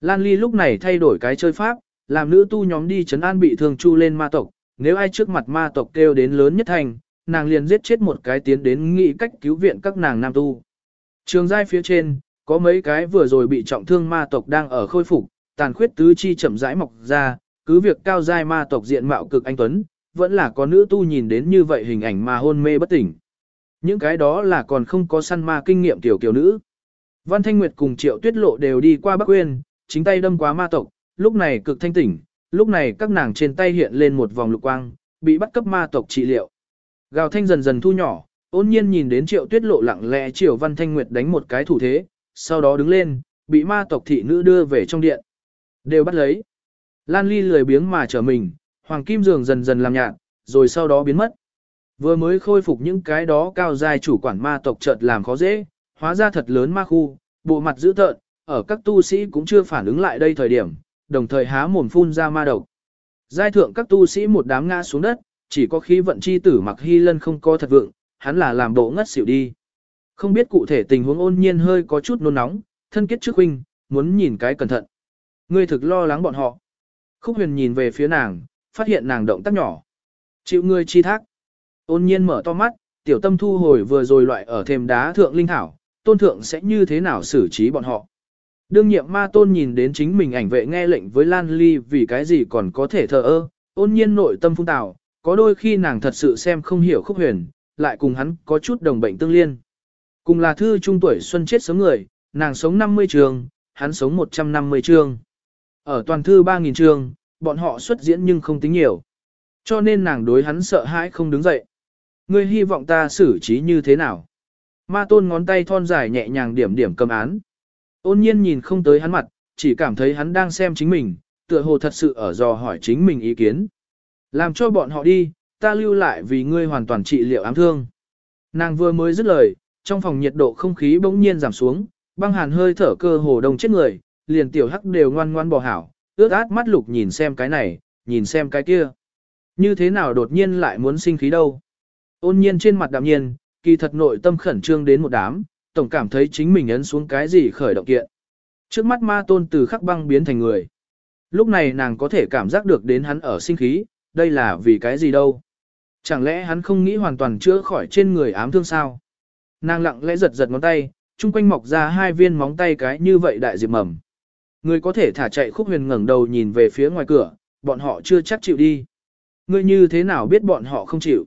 Speaker 1: Lan ly lúc này thay đổi cái chơi pháp, làm nữ tu nhóm đi chấn an bị thương chu lên ma tộc, nếu ai trước mặt ma tộc kêu đến lớn nhất thành, nàng liền giết chết một cái tiến đến nghĩ cách cứu viện các nàng nam tu. Trường giai phía trên, có mấy cái vừa rồi bị trọng thương ma tộc đang ở khôi phục, tàn khuyết tứ chi chậm rãi mọc ra, cứ việc cao giai ma tộc diện mạo cực anh tuấn, vẫn là có nữ tu nhìn đến như vậy hình ảnh mà hôn mê bất tỉnh. Những cái đó là còn không có săn ma kinh nghiệm tiểu kiều nữ. Văn Thanh Nguyệt cùng Triệu Tuyết Lộ đều đi qua Bắc Quyên, chính tay đâm quá ma tộc, lúc này cực thanh tỉnh, lúc này các nàng trên tay hiện lên một vòng lục quang, bị bắt cấp ma tộc trị liệu. Gào thanh dần dần thu nhỏ, ôn nhiên nhìn đến Triệu Tuyết Lộ lặng lẽ Triệu Văn Thanh Nguyệt đánh một cái thủ thế, sau đó đứng lên, bị ma tộc thị nữ đưa về trong điện. Đều bắt lấy. Lan Ly lười biếng mà trở mình, hoàng kim giường dần dần làm nhạt, rồi sau đó biến mất. Vừa mới khôi phục những cái đó cao dài chủ quản ma tộc chợt làm khó dễ, hóa ra thật lớn ma khu, bộ mặt dữ tợn, ở các tu sĩ cũng chưa phản ứng lại đây thời điểm, đồng thời há mồm phun ra ma độc. Giai thượng các tu sĩ một đám ngã xuống đất, chỉ có khí vận chi tử mặc hy lân không có thật vượng, hắn là làm bộ ngất xỉu đi. Không biết cụ thể tình huống ôn nhiên hơi có chút nôn nóng, thân kết trước huynh, muốn nhìn cái cẩn thận. Ngươi thực lo lắng bọn họ. Khúc huyền nhìn về phía nàng, phát hiện nàng động tác nhỏ. Chịu ngươi chi thác. Ôn nhiên mở to mắt, tiểu tâm thu hồi vừa rồi loại ở thềm đá thượng linh thảo, tôn thượng sẽ như thế nào xử trí bọn họ. Đương nhiệm ma tôn nhìn đến chính mình ảnh vệ nghe lệnh với Lan Ly vì cái gì còn có thể thờ ơ, ôn nhiên nội tâm phung tạo, có đôi khi nàng thật sự xem không hiểu khúc huyền, lại cùng hắn có chút đồng bệnh tương liên. Cùng là thư trung tuổi xuân chết sớm người, nàng sống 50 trường, hắn sống 150 trường. Ở toàn thư 3.000 trường, bọn họ xuất diễn nhưng không tính nhiều. Cho nên nàng đối hắn sợ hãi không đứng dậy. Ngươi hy vọng ta xử trí như thế nào? Ma tôn ngón tay thon dài nhẹ nhàng điểm điểm cầm án. Ôn nhiên nhìn không tới hắn mặt, chỉ cảm thấy hắn đang xem chính mình, tựa hồ thật sự ở dò hỏi chính mình ý kiến. Làm cho bọn họ đi, ta lưu lại vì ngươi hoàn toàn trị liệu ám thương. Nàng vừa mới dứt lời, trong phòng nhiệt độ không khí bỗng nhiên giảm xuống, băng hàn hơi thở cơ hồ đông chết người, liền tiểu hắc đều ngoan ngoan bỏ hảo, ướt át mắt lục nhìn xem cái này, nhìn xem cái kia. Như thế nào đột nhiên lại muốn sinh khí đâu. Ôn nhiên trên mặt đạm nhiên, kỳ thật nội tâm khẩn trương đến một đám, tổng cảm thấy chính mình ấn xuống cái gì khởi động kiện. Trước mắt ma tôn từ khắc băng biến thành người. Lúc này nàng có thể cảm giác được đến hắn ở sinh khí, đây là vì cái gì đâu. Chẳng lẽ hắn không nghĩ hoàn toàn chữa khỏi trên người ám thương sao? Nàng lặng lẽ giật giật ngón tay, chung quanh mọc ra hai viên móng tay cái như vậy đại diệp mầm. Người có thể thả chạy khúc huyền ngẩng đầu nhìn về phía ngoài cửa, bọn họ chưa chắc chịu đi. Ngươi như thế nào biết bọn họ không chịu?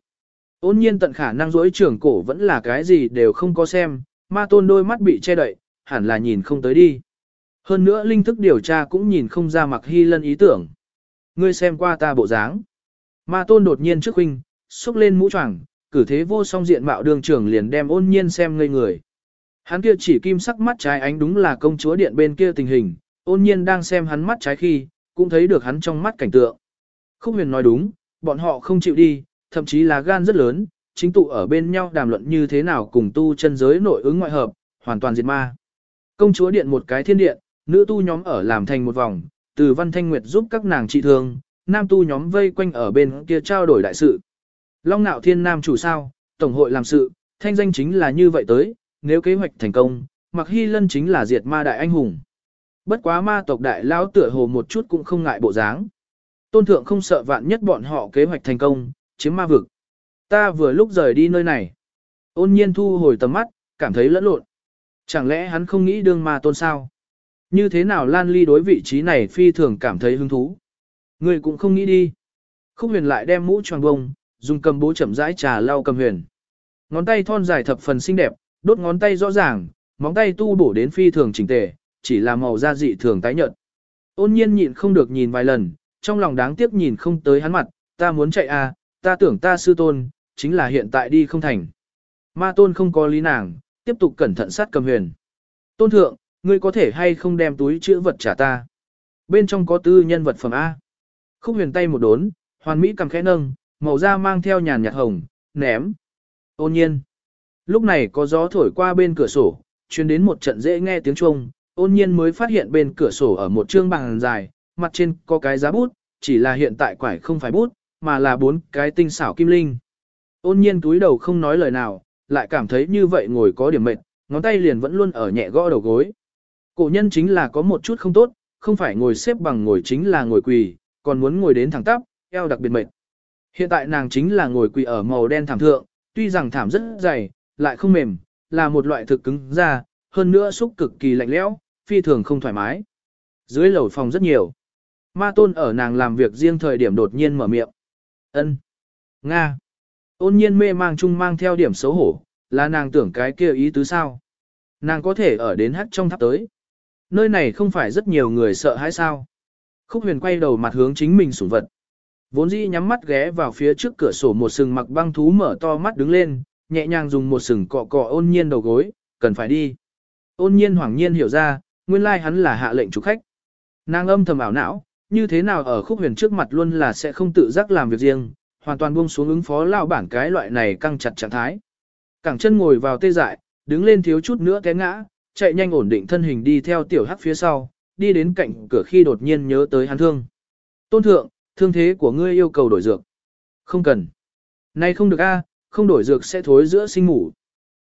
Speaker 1: Ôn nhiên tận khả năng dối trưởng cổ vẫn là cái gì đều không có xem, ma tôn đôi mắt bị che đậy, hẳn là nhìn không tới đi. Hơn nữa linh thức điều tra cũng nhìn không ra mặc hy lân ý tưởng. Ngươi xem qua ta bộ dáng. Ma tôn đột nhiên trước huynh, xúc lên mũ choàng, cử thế vô song diện mạo đường trưởng liền đem ôn nhiên xem ngây người. Hắn kia chỉ kim sắc mắt trái ánh đúng là công chúa điện bên kia tình hình, ôn nhiên đang xem hắn mắt trái khi, cũng thấy được hắn trong mắt cảnh tượng. Khúc huyền nói đúng, bọn họ không chịu đi, thậm chí là gan rất lớn, chính tụ ở bên nhau đàm luận như thế nào cùng tu chân giới nội ứng ngoại hợp, hoàn toàn diệt ma. Công chúa điện một cái thiên điện, nữ tu nhóm ở làm thành một vòng, từ văn thanh nguyệt giúp các nàng trị thương, nam tu nhóm vây quanh ở bên kia trao đổi đại sự. Long nạo thiên nam chủ sao, tổng hội làm sự, thanh danh chính là như vậy tới, nếu kế hoạch thành công, mặc hy lân chính là diệt ma đại anh hùng. Bất quá ma tộc đại lão tựa hồ một chút cũng không ngại bộ dáng. Tôn thượng không sợ vạn nhất bọn họ kế hoạch thành công, chiếm ma vực. Ta vừa lúc rời đi nơi này. Ôn nhiên thu hồi tầm mắt, cảm thấy lẫn lộn. Chẳng lẽ hắn không nghĩ đương ma tôn sao? Như thế nào Lan Ly đối vị trí này phi thường cảm thấy hứng thú? Người cũng không nghĩ đi. Khúc huyền lại đem mũ tròn bông, dùng cầm bố chậm rãi trà lau cầm huyền. Ngón tay thon dài thập phần xinh đẹp, đốt ngón tay rõ ràng, móng tay tu bổ đến phi thường chỉnh tề, chỉ là màu da dị thường tái nhợt. Ôn nhiên nhịn không được nhìn vài lần, trong lòng đáng tiếc nhìn không tới hắn mặt, ta muốn chạy à, ta tưởng ta sư tôn, chính là hiện tại đi không thành. Ma tôn không có lý nàng, tiếp tục cẩn thận sát cầm huyền. Tôn thượng, ngươi có thể hay không đem túi chữ vật trả ta. Bên trong có tư nhân vật phẩm A. Khúc huyền tay một đốn, hoàn mỹ cầm khẽ nâng, màu da mang theo nhàn nhạt hồng, ném. Ôn nhiên. Lúc này có gió thổi qua bên cửa sổ, truyền đến một trận dễ nghe tiếng chuông, ôn nhiên mới phát hiện bên cửa sổ ở một trương bằng dài, mặt trên có cái giá bút, chỉ là hiện tại quải không phải bút, mà là bốn cái tinh xảo kim linh. Ôn nhiên túi đầu không nói lời nào, lại cảm thấy như vậy ngồi có điểm mệt, ngón tay liền vẫn luôn ở nhẹ gõ đầu gối. Cổ nhân chính là có một chút không tốt, không phải ngồi xếp bằng ngồi chính là ngồi quỳ, còn muốn ngồi đến thẳng tắp, eo đặc biệt mệt. Hiện tại nàng chính là ngồi quỳ ở màu đen thảm thượng, tuy rằng thảm rất dày, lại không mềm, là một loại thực cứng da, hơn nữa xúc cực kỳ lạnh lẽo, phi thường không thoải mái. Dưới lầu phòng rất nhiều. Ma tôn ở nàng làm việc riêng thời điểm đột nhiên mở miệng. ân Nga. Ôn nhiên mê mang chung mang theo điểm xấu hổ, là nàng tưởng cái kia ý tứ sao. Nàng có thể ở đến hắt trong tháp tới. Nơi này không phải rất nhiều người sợ hãi sao. Khúc huyền quay đầu mặt hướng chính mình sủng vật. Vốn dĩ nhắm mắt ghé vào phía trước cửa sổ một sừng mặc băng thú mở to mắt đứng lên, nhẹ nhàng dùng một sừng cọ cọ ôn nhiên đầu gối, cần phải đi. Ôn nhiên hoảng nhiên hiểu ra, nguyên lai hắn là hạ lệnh chủ khách. Nàng âm thầm ảo não, như thế nào ở khúc huyền trước mặt luôn là sẽ không tự giác làm việc riêng, hoàn toàn buông xuống ứng phó lao bản cái loại này căng chặt trạng thái. Cẳng chân ngồi vào tê dại, đứng lên thiếu chút nữa té ngã, chạy nhanh ổn định thân hình đi theo tiểu hắc phía sau, đi đến cạnh cửa khi đột nhiên nhớ tới hắn thương. Tôn thượng, thương thế của ngươi yêu cầu đổi dược. Không cần. Nay không được a, không đổi dược sẽ thối giữa sinh ngủ.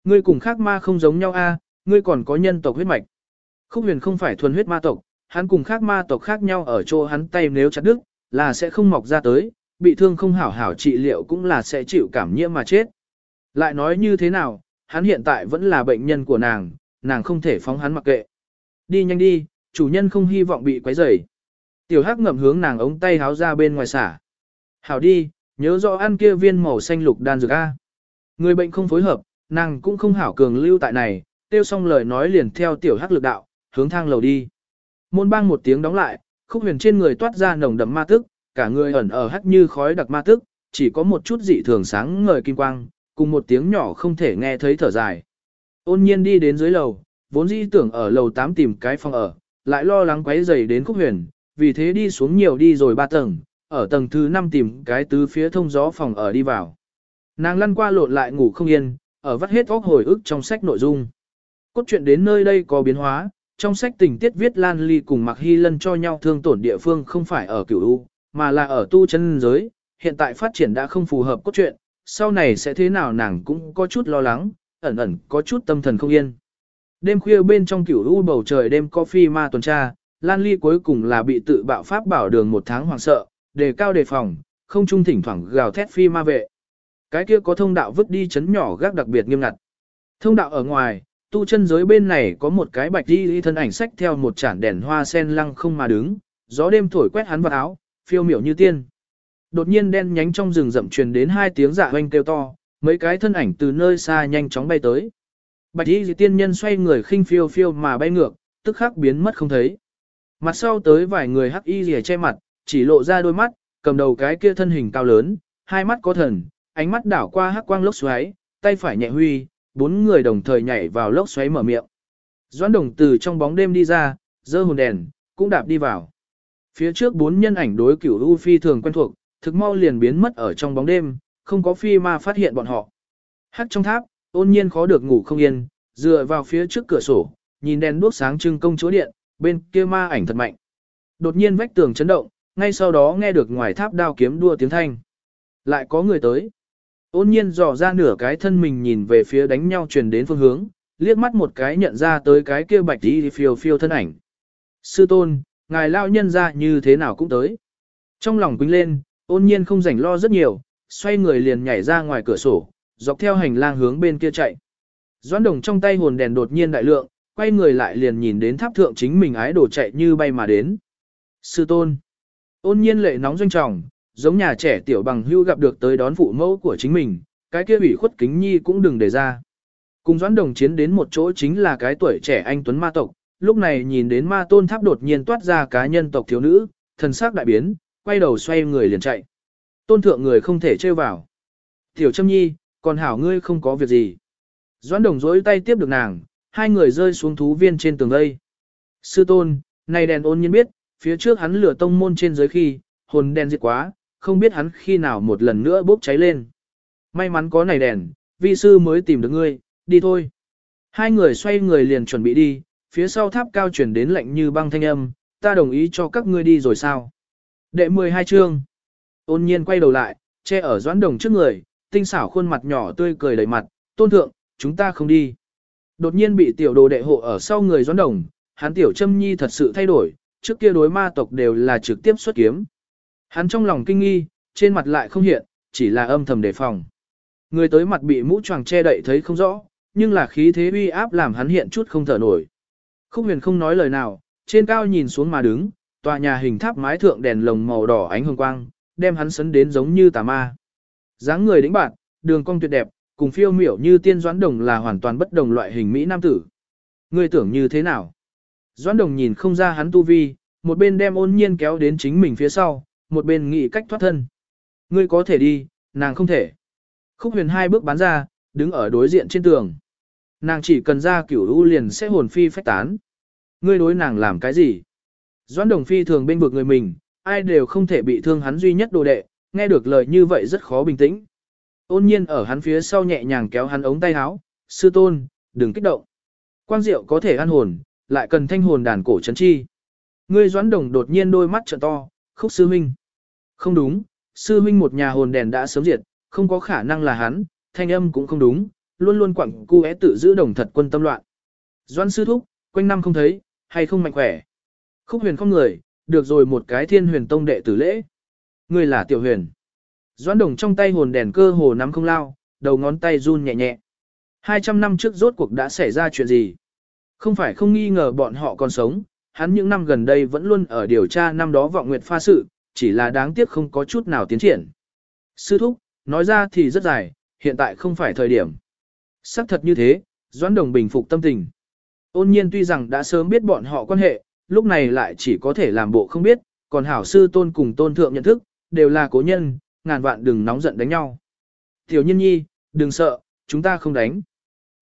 Speaker 1: Ngươi cùng khác ma không giống nhau a, ngươi còn có nhân tộc huyết mạch. Khúc huyền không phải thuần huyết ma tộc, hắn cùng khác ma tộc khác nhau ở chỗ hắn tay nếu chặt đứt, là sẽ không mọc ra tới, bị thương không hảo hảo trị liệu cũng là sẽ chịu cảm nhiễm mà chết. Lại nói như thế nào, hắn hiện tại vẫn là bệnh nhân của nàng, nàng không thể phóng hắn mặc kệ. Đi nhanh đi, chủ nhân không hy vọng bị quấy rầy. Tiểu Hắc ngậm hướng nàng ống tay háo ra bên ngoài xả. Hảo đi, nhớ rõ ăn kia viên màu xanh lục đan dược A. Người bệnh không phối hợp, nàng cũng không hảo cường lưu tại này, tiêu xong lời nói liền theo tiểu Hắc lực đạo, hướng thang lầu đi. Môn bang một tiếng đóng lại, khúc huyền trên người toát ra nồng đậm ma tức, cả người ẩn ở hắt như khói đặc ma tức, chỉ có một chút dị thường sáng ngời kim quang, cùng một tiếng nhỏ không thể nghe thấy thở dài. Ôn nhiên đi đến dưới lầu, vốn dĩ tưởng ở lầu 8 tìm cái phòng ở, lại lo lắng quấy rầy đến khúc huyền, vì thế đi xuống nhiều đi rồi ba tầng, ở tầng thứ 5 tìm cái tứ phía thông gió phòng ở đi vào. Nàng lăn qua lộn lại ngủ không yên, ở vắt hết óc hồi ức trong sách nội dung. Cốt truyện đến nơi đây có biến hóa, trong sách tình tiết viết Lan Ly cùng Mạc Hy Lân cho nhau thương tổn địa phương không phải ở cửu U, mà là ở tu chân giới, hiện tại phát triển đã không phù hợp cốt truyện, sau này sẽ thế nào nàng cũng có chút lo lắng, ẩn ẩn có chút tâm thần không yên. Đêm khuya bên trong cửu U bầu trời đêm coffee ma tuần tra, Lan Ly cuối cùng là bị tự bạo pháp bảo đường một tháng hoàng sợ, đề cao đề phòng, không trung thỉnh thoảng gào thét phi ma vệ. Cái kia có thông đạo vứt đi chấn nhỏ gác đặc biệt nghiêm ngặt. Thông đạo ở ngoài, tu chân giới bên này có một cái bạch đi thân ảnh sách theo một chản đèn hoa sen lăng không mà đứng, gió đêm thổi quét hắn vào áo, phiêu miểu như tiên. Đột nhiên đen nhánh trong rừng rậm truyền đến hai tiếng dạ hoanh kêu to, mấy cái thân ảnh từ nơi xa nhanh chóng bay tới. Bạch y tiên nhân xoay người khinh phiêu phiêu mà bay ngược, tức khắc biến mất không thấy. Mặt sau tới vài người hắc y rìa che mặt, chỉ lộ ra đôi mắt, cầm đầu cái kia thân hình cao lớn, hai mắt có thần, ánh mắt đảo qua hắc quang lốc xoáy, tay phải nhẹ huy, bốn người đồng thời nhảy vào lốc xoáy mở miệng. Doãn đồng từ trong bóng đêm đi ra, dơ hồn đèn, cũng đạp đi vào. Phía trước bốn nhân ảnh đối cửu U Phi thường quen thuộc, thực mau liền biến mất ở trong bóng đêm, không có phi ma phát hiện bọn họ. Hắc trong tháp, ôn nhiên khó được ngủ không yên, dựa vào phía trước cửa sổ, nhìn đèn đuốc sáng trưng công chúa điện, bên kia ma ảnh thật mạnh. Đột nhiên vách tường chấn động, ngay sau đó nghe được ngoài tháp đao kiếm đua tiếng thanh. Lại có người tới. Ôn nhiên dò ra nửa cái thân mình nhìn về phía đánh nhau truyền đến phương hướng, liếc mắt một cái nhận ra tới cái kia bạch đi phiêu phiêu thân ảnh. Sư tôn, ngài lao nhân ra như thế nào cũng tới. Trong lòng quýnh lên, ôn nhiên không rảnh lo rất nhiều, xoay người liền nhảy ra ngoài cửa sổ, dọc theo hành lang hướng bên kia chạy. Doãn đồng trong tay hồn đèn đột nhiên đại lượng, quay người lại liền nhìn đến tháp thượng chính mình ái đổ chạy như bay mà đến. Sư tôn. Ôn nhiên lệ nóng doanh trọng, giống nhà trẻ tiểu bằng hưu gặp được tới đón phụ mẫu của chính mình, cái kia ủy khuất kính nhi cũng đừng để ra. Cùng doãn đồng chiến đến một chỗ chính là cái tuổi trẻ anh Tuấn Ma tộc, lúc này nhìn đến ma tôn tháp đột nhiên toát ra cá nhân tộc thiếu nữ, thần sắc đại biến, quay đầu xoay người liền chạy. Tôn thượng người không thể trêu vào. Tiểu Trâm Nhi, còn hảo ngươi không có việc gì. Doãn đồng dối tay tiếp được nàng, hai người rơi xuống thú viên trên tường đây. Sư tôn, này đèn ôn nhiên biết, phía trước hắn lửa tông môn trên dưới khi, hồn đèn diệt quá, không biết hắn khi nào một lần nữa bốc cháy lên. May mắn có này đèn, vi sư mới tìm được ngươi, đi thôi. Hai người xoay người liền chuẩn bị đi, phía sau tháp cao chuyển đến lạnh như băng thanh âm, ta đồng ý cho các ngươi đi rồi sao. Đệ 12 chương. Ôn nhiên quay đầu lại, che ở doãn đồng trước người, tinh xảo khuôn mặt nhỏ tươi cười đầy mặt, tôn thượng, chúng ta không đi. Đột nhiên bị tiểu đồ đệ hộ ở sau người doãn đồng, hắn tiểu châm nhi thật sự thay đổi, trước kia đối ma tộc đều là trực tiếp xuất kiếm. Hắn trong lòng kinh nghi, trên mặt lại không hiện, chỉ là âm thầm đề phòng. Người tới mặt bị mũ choàng che đậy thấy không rõ, nhưng là khí thế uy áp làm hắn hiện chút không thở nổi. Khúc huyền không nói lời nào, trên cao nhìn xuống mà đứng, tòa nhà hình tháp mái thượng đèn lồng màu đỏ ánh hồng quang, đem hắn sấn đến giống như tà ma. dáng người đĩnh bạn, đường cong tuyệt đẹp, cùng phiêu miểu như tiên doãn đồng là hoàn toàn bất đồng loại hình Mỹ nam tử. Ngươi tưởng như thế nào? Doãn đồng nhìn không ra hắn tu vi, một bên đem ôn nhiên kéo đến chính mình phía sau, một bên nghĩ cách thoát thân. Ngươi có thể đi, nàng không thể. Khúc huyền hai bước bán ra, đứng ở đối diện trên tường. Nàng chỉ cần ra cửu u liền sẽ hồn phi phách tán. Ngươi đối nàng làm cái gì? Doãn đồng phi thường bên vực người mình, ai đều không thể bị thương hắn duy nhất đồ đệ, nghe được lời như vậy rất khó bình tĩnh. Ôn nhiên ở hắn phía sau nhẹ nhàng kéo hắn ống tay áo, sư tôn, đừng kích động. Quang diệu có thể ăn hồn, lại cần thanh hồn đàn cổ chấn chi. Ngươi doãn đồng đột nhiên đôi mắt trợ to, khúc sư huynh. Không đúng, sư huynh một nhà hồn đèn đã sớm diệt, không có khả năng là hắn, thanh âm cũng không đúng, luôn luôn quặng cu é tự giữ đồng thật quân tâm loạn. Doãn sư thúc, quanh năm không thấy, hay không mạnh khỏe. Khúc huyền không người, được rồi một cái thiên huyền tông đệ tử lễ. Người là tiểu huyền. Doãn đồng trong tay hồn đèn cơ hồ nắm không lao, đầu ngón tay run nhẹ nhẹ. 200 năm trước rốt cuộc đã xảy ra chuyện gì? Không phải không nghi ngờ bọn họ còn sống, hắn những năm gần đây vẫn luôn ở điều tra năm đó vọng nguyệt pha sự, chỉ là đáng tiếc không có chút nào tiến triển. Sư thúc, nói ra thì rất dài, hiện tại không phải thời điểm. Sắc thật như thế, Doãn Đồng bình phục tâm tình. Ôn nhiên tuy rằng đã sớm biết bọn họ quan hệ, lúc này lại chỉ có thể làm bộ không biết, còn hảo sư tôn cùng tôn thượng nhận thức, đều là cố nhân, ngàn vạn đừng nóng giận đánh nhau. Tiểu nhân nhi, đừng sợ, chúng ta không đánh.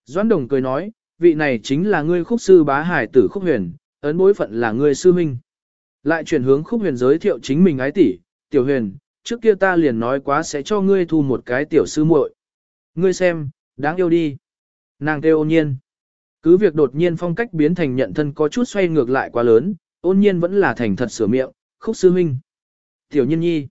Speaker 1: Doãn Đồng cười nói, vị này chính là ngươi khúc sư bá hải tử khúc huyền, ấn bối phận là ngươi sư minh. Lại chuyển hướng khúc huyền giới thiệu chính mình ái tỷ, tiểu huyền, trước kia ta liền nói quá sẽ cho ngươi thu một cái tiểu sư muội. Ngươi xem, đáng yêu đi. Nàng kêu ôn nhiên. Cứ việc đột nhiên phong cách biến thành nhận thân có chút xoay ngược lại quá lớn, ôn nhiên vẫn là thành thật sửa miệng, khúc sư huynh. Tiểu nhiên nhi.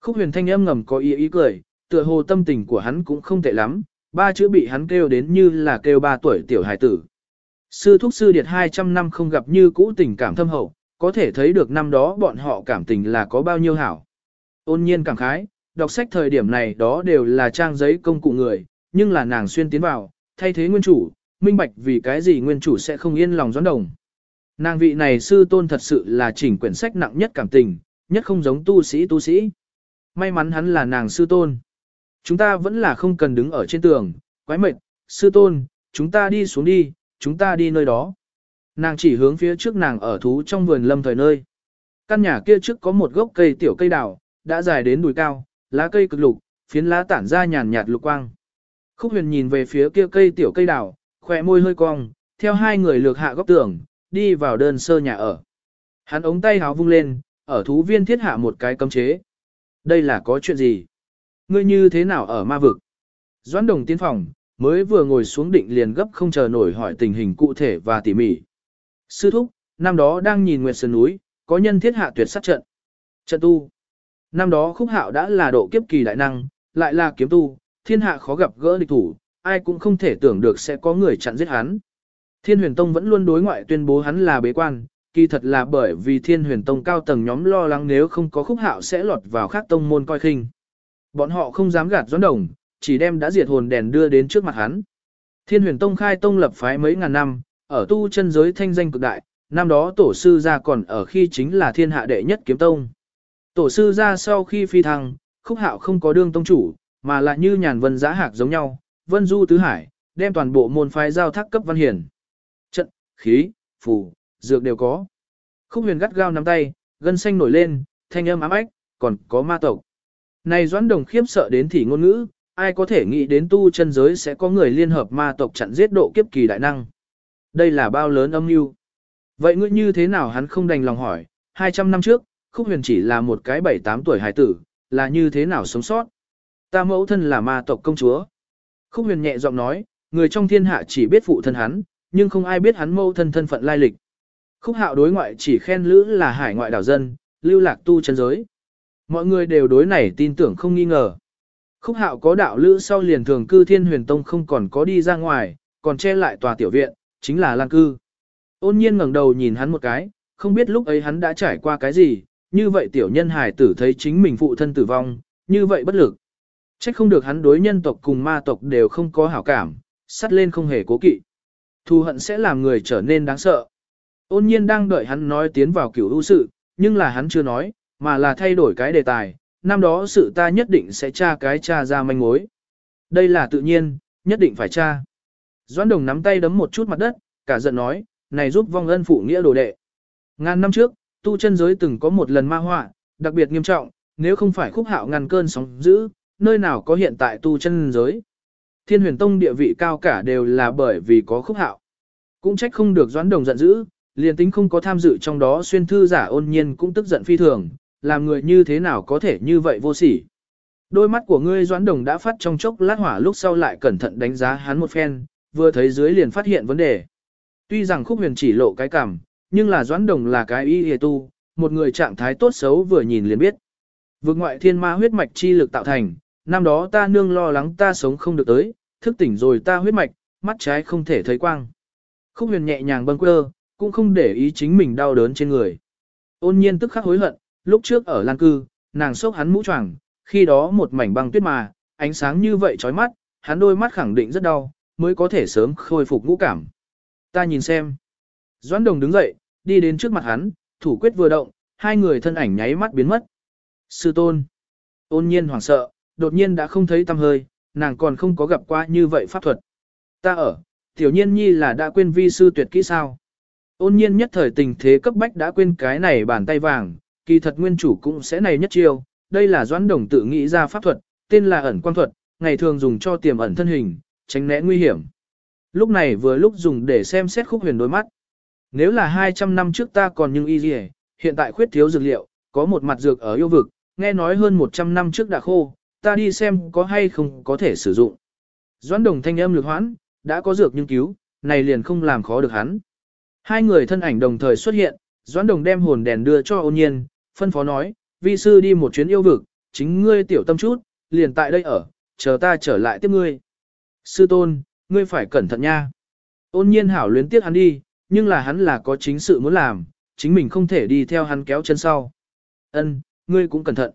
Speaker 1: Khúc huyền thanh âm ngầm có ý ý cười, tựa hồ tâm tình của hắn cũng không tệ lắm, ba chữ bị hắn kêu đến như là kêu ba tuổi tiểu hài tử. Sư thúc sư điệt 200 năm không gặp như cũ tình cảm thâm hậu, có thể thấy được năm đó bọn họ cảm tình là có bao nhiêu hảo. Ôn nhiên cảm khái, đọc sách thời điểm này đó đều là trang giấy công cụ người, nhưng là nàng xuyên tiến vào, thay thế nguyên chủ, minh bạch vì cái gì nguyên chủ sẽ không yên lòng doãn đồng. Nàng vị này sư tôn thật sự là chỉnh quyển sách nặng nhất cảm tình, nhất không giống tu sĩ tu sĩ. May mắn hắn là nàng sư tôn. Chúng ta vẫn là không cần đứng ở trên tường, quái mệt, sư tôn, chúng ta đi xuống đi, chúng ta đi nơi đó. Nàng chỉ hướng phía trước nàng ở thú trong vườn lâm thời nơi. Căn nhà kia trước có một gốc cây tiểu cây đào, đã dài đến đùi cao, lá cây cực lục, phiến lá tản ra nhàn nhạt lục quang. Khúc huyền nhìn về phía kia cây tiểu cây đào, khỏe môi hơi cong, theo hai người lược hạ góc tường, đi vào đơn sơ nhà ở. Hắn ống tay háo vung lên, ở thú viên thiết hạ một cái cấm chế. Đây là có chuyện gì? Ngươi như thế nào ở ma vực? Doãn đồng tiến phòng, mới vừa ngồi xuống định liền gấp không chờ nổi hỏi tình hình cụ thể và tỉ mỉ. Sư thúc, năm đó đang nhìn Nguyệt Sơn núi, có nhân thiết hạ tuyệt sát trận. Trận tu. Năm đó khúc hạo đã là độ kiếp kỳ đại năng, lại là kiếm tu, thiên hạ khó gặp gỡ địch thủ, ai cũng không thể tưởng được sẽ có người chặn giết hắn. Thiên huyền tông vẫn luôn đối ngoại tuyên bố hắn là bế quan, kỳ thật là bởi vì thiên huyền tông cao tầng nhóm lo lắng nếu không có khúc hạo sẽ lọt vào khác tông môn coi khinh. Bọn họ không dám gạt doãn đồng, chỉ đem đã diệt hồn đèn đưa đến trước mặt hắn. Thiên huyền tông khai tông lập phái mấy ngàn năm, ở tu chân giới thanh danh cực đại, năm đó tổ sư ra còn ở khi chính là thiên hạ đệ nhất kiếm tông. Tổ sư ra sau khi phi thăng, khúc hạo không có đương tông chủ, mà lại như nhàn vân giã hạc giống nhau, vân du tứ hải, đem toàn bộ môn phái giao thác cấp văn hiển. Trận, khí, phù, dược đều có. Khúc huyền gắt gao nắm tay, gân xanh nổi lên, thanh âm ám ách, còn có ma tộc. Này doãn đồng khiếp sợ đến thì ngôn ngữ, ai có thể nghĩ đến tu chân giới sẽ có người liên hợp ma tộc chặn giết độ kiếp kỳ đại năng. Đây là bao lớn âm mưu. Vậy ngươi như thế nào hắn không đành lòng hỏi, 200 năm trước, Khúc Huyền chỉ là một cái 7-8 tuổi hải tử, là như thế nào sống sót? Ta mẫu thân là ma tộc công chúa. Khúc Huyền nhẹ giọng nói, người trong thiên hạ chỉ biết phụ thân hắn, nhưng không ai biết hắn mẫu thân thân phận lai lịch. Khúc Hạo đối ngoại chỉ khen lữ là hải ngoại đảo dân, lưu lạc tu chân giới. Mọi người đều đối này tin tưởng không nghi ngờ. Khúc Hạo có đạo lữ sau liền thường cư Thiên Huyền Tông không còn có đi ra ngoài, còn che lại tòa tiểu viện, chính là lang cư. Ôn nhiên ngẩng đầu nhìn hắn một cái, không biết lúc ấy hắn đã trải qua cái gì, như vậy tiểu nhân hải tử thấy chính mình phụ thân tử vong, như vậy bất lực. Trách không được hắn đối nhân tộc cùng ma tộc đều không có hảo cảm, sắt lên không hề cố kỵ. Thù hận sẽ làm người trở nên đáng sợ. Ôn nhiên đang đợi hắn nói tiến vào kiểu ưu sự, nhưng là hắn chưa nói, mà là thay đổi cái đề tài, năm đó sự ta nhất định sẽ tra cái tra ra manh mối. Đây là tự nhiên, nhất định phải tra. Doãn đồng nắm tay đấm một chút mặt đất, cả giận nói, này giúp vong ân phụ nghĩa đồ đệ. Ngàn năm trước, tu chân giới từng có một lần ma họa, đặc biệt nghiêm trọng, nếu không phải khúc hạo ngăn cơn sóng dữ, nơi nào có hiện tại tu chân giới. Thiên huyền tông địa vị cao cả đều là bởi vì có khúc hạo. Cũng trách không được doãn đồng giận dữ, liền tính không có tham dự trong đó xuyên thư giả ôn nhiên cũng tức giận phi thường, làm người như thế nào có thể như vậy vô sỉ. Đôi mắt của ngươi doãn đồng đã phát trong chốc lát hỏa lúc sau lại cẩn thận đánh giá hắn một phen, vừa thấy dưới liền phát hiện vấn đề. Tuy rằng khúc huyền chỉ lộ cái cảm, nhưng là doãn đồng là cái y hề tu, một người trạng thái tốt xấu vừa nhìn liền biết. Vực ngoại thiên ma huyết mạch chi lực tạo thành, năm đó ta nương lo lắng ta sống không được tới, thức tỉnh rồi ta huyết mạch, mắt trái không thể thấy quang. Khúc huyền nhẹ nhàng bâng quơ, cũng không để ý chính mình đau đớn trên người. Ôn nhiên tức khắc hối hận, lúc trước ở Lan Cư, nàng sốc hắn mũ choàng, khi đó một mảnh băng tuyết mà, ánh sáng như vậy chói mắt, hắn đôi mắt khẳng định rất đau, mới có thể sớm khôi phục ngũ cảm. Ta nhìn xem. Doãn Đồng đứng dậy, đi đến trước mặt hắn, thủ quyết vừa động, hai người thân ảnh nháy mắt biến mất. Sư tôn. Ôn nhiên hoảng sợ, đột nhiên đã không thấy tâm hơi, nàng còn không có gặp qua như vậy pháp thuật. Ta ở, tiểu nhiên nhi là đã quên vi sư tuyệt kỹ sao. Ôn nhiên nhất thời tình thế cấp bách đã quên cái này bàn tay vàng, kỳ thật nguyên chủ cũng sẽ này nhất chiêu, đây là doãn đồng tự nghĩ ra pháp thuật, tên là ẩn quan thuật, ngày thường dùng cho tiềm ẩn thân hình, tránh né nguy hiểm. Lúc này vừa lúc dùng để xem xét khúc huyền đôi mắt. Nếu là 200 năm trước ta còn nhưng y gì hiện tại khuyết thiếu dược liệu, có một mặt dược ở yêu vực, nghe nói hơn 100 năm trước đã khô, ta đi xem có hay không có thể sử dụng. Doãn đồng thanh âm lực hoãn, đã có dược nhưng cứu, này liền không làm khó được hắn. Hai người thân ảnh đồng thời xuất hiện, Doãn Đồng đem hồn đèn đưa cho ôn nhiên, phân phó nói, vi sư đi một chuyến yêu vực, chính ngươi tiểu tâm chút, liền tại đây ở, chờ ta trở lại tiếp ngươi. Sư tôn, ngươi phải cẩn thận nha. Ôn nhiên hảo luyến tiếc hắn đi, nhưng là hắn là có chính sự muốn làm, chính mình không thể đi theo hắn kéo chân sau. Ân, ngươi cũng cẩn thận.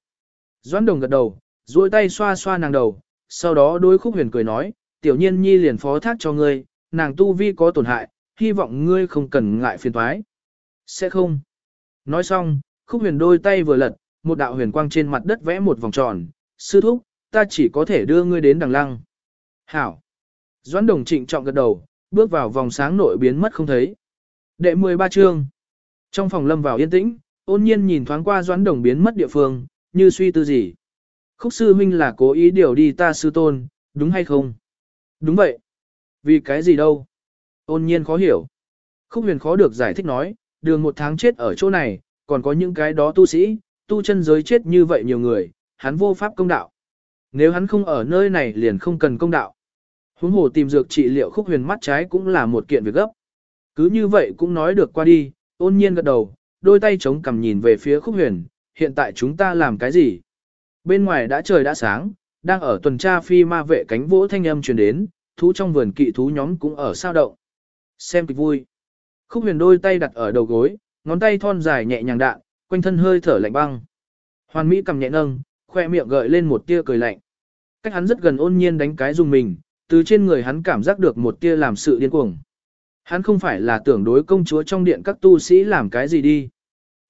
Speaker 1: Doãn Đồng gật đầu, duỗi tay xoa xoa nàng đầu, sau đó đối khúc huyền cười nói, tiểu nhiên nhi liền phó thác cho ngươi, nàng tu vi có tổn hại, hy vọng ngươi không cần ngại phiền thoái. Sẽ không. Nói xong, khúc huyền đôi tay vừa lật, một đạo huyền quang trên mặt đất vẽ một vòng tròn, sư thúc, ta chỉ có thể đưa ngươi đến đằng lăng. Hảo. Doãn đồng trịnh trọng gật đầu, bước vào vòng sáng nội biến mất không thấy. Đệ 13 chương. Trong phòng lâm vào yên tĩnh, ôn nhiên nhìn thoáng qua doãn đồng biến mất địa phương, như suy tư gì. Khúc sư huynh là cố ý điều đi ta sư tôn, đúng hay không? Đúng vậy. Vì cái gì đâu? Ôn nhiên khó hiểu. Khúc huyền khó được giải thích nói, đường một tháng chết ở chỗ này, còn có những cái đó tu sĩ, tu chân giới chết như vậy nhiều người, hắn vô pháp công đạo. Nếu hắn không ở nơi này liền không cần công đạo. Huống hồ tìm dược trị liệu khúc huyền mắt trái cũng là một kiện việc gấp. Cứ như vậy cũng nói được qua đi, ôn nhiên gật đầu, đôi tay chống cằm nhìn về phía khúc huyền, hiện tại chúng ta làm cái gì? Bên ngoài đã trời đã sáng, đang ở tuần tra phi ma vệ cánh vỗ thanh âm truyền đến, thú trong vườn kỵ thú nhóm cũng ở sao động. Xem kịch vui. Khúc huyền đôi tay đặt ở đầu gối, ngón tay thon dài nhẹ nhàng đạn, quanh thân hơi thở lạnh băng. Hoàn Mỹ cầm nhẹ nâng, khoe miệng gợi lên một tia cười lạnh. Cách hắn rất gần ôn nhiên đánh cái dùng mình, từ trên người hắn cảm giác được một tia làm sự điên cuồng. Hắn không phải là tưởng đối công chúa trong điện các tu sĩ làm cái gì đi.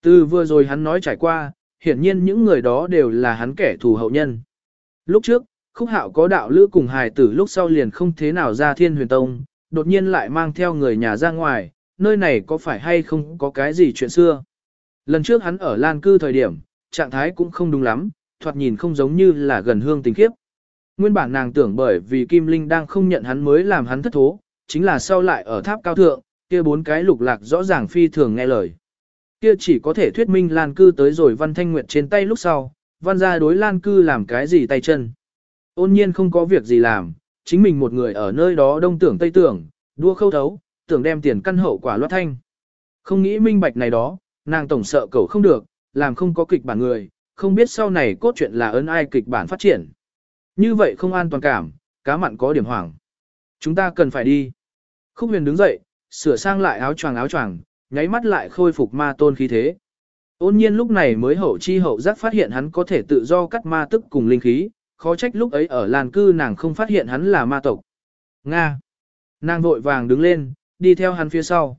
Speaker 1: Từ vừa rồi hắn nói trải qua, hiển nhiên những người đó đều là hắn kẻ thù hậu nhân. Lúc trước, khúc hạo có đạo lữ cùng hài tử lúc sau liền không thế nào ra thiên huyền tông, đột nhiên lại mang theo người nhà ra ngoài, nơi này có phải hay không có cái gì chuyện xưa. Lần trước hắn ở Lan Cư thời điểm, trạng thái cũng không đúng lắm, thoạt nhìn không giống như là gần hương tình khiếp. Nguyên bản nàng tưởng bởi vì Kim Linh đang không nhận hắn mới làm hắn thất thố, chính là sau lại ở tháp cao thượng, kia bốn cái lục lạc rõ ràng phi thường nghe lời. Kia chỉ có thể thuyết minh Lan Cư tới rồi Văn Thanh Nguyệt trên tay lúc sau, Văn ra đối Lan Cư làm cái gì tay chân. Ôn nhiên không có việc gì làm, chính mình một người ở nơi đó đông tưởng tây tưởng, đua khâu thấu, tưởng đem tiền căn hậu quả loát thanh. Không nghĩ minh bạch này đó, nàng tổng sợ cậu không được, làm không có kịch bản người, không biết sau này cốt truyện là ơn ai kịch bản phát triển. Như vậy không an toàn cảm, cá mặn có điểm hoảng. Chúng ta cần phải đi. Khúc huyền đứng dậy, sửa sang lại áo choàng áo choàng, nháy mắt lại khôi phục ma tôn khí thế. Ôn nhiên lúc này mới hậu chi hậu giác phát hiện hắn có thể tự do cắt ma tức cùng linh khí, khó trách lúc ấy ở làn cư nàng không phát hiện hắn là ma tộc. Nga. Nàng vội vàng đứng lên, đi theo hắn phía sau.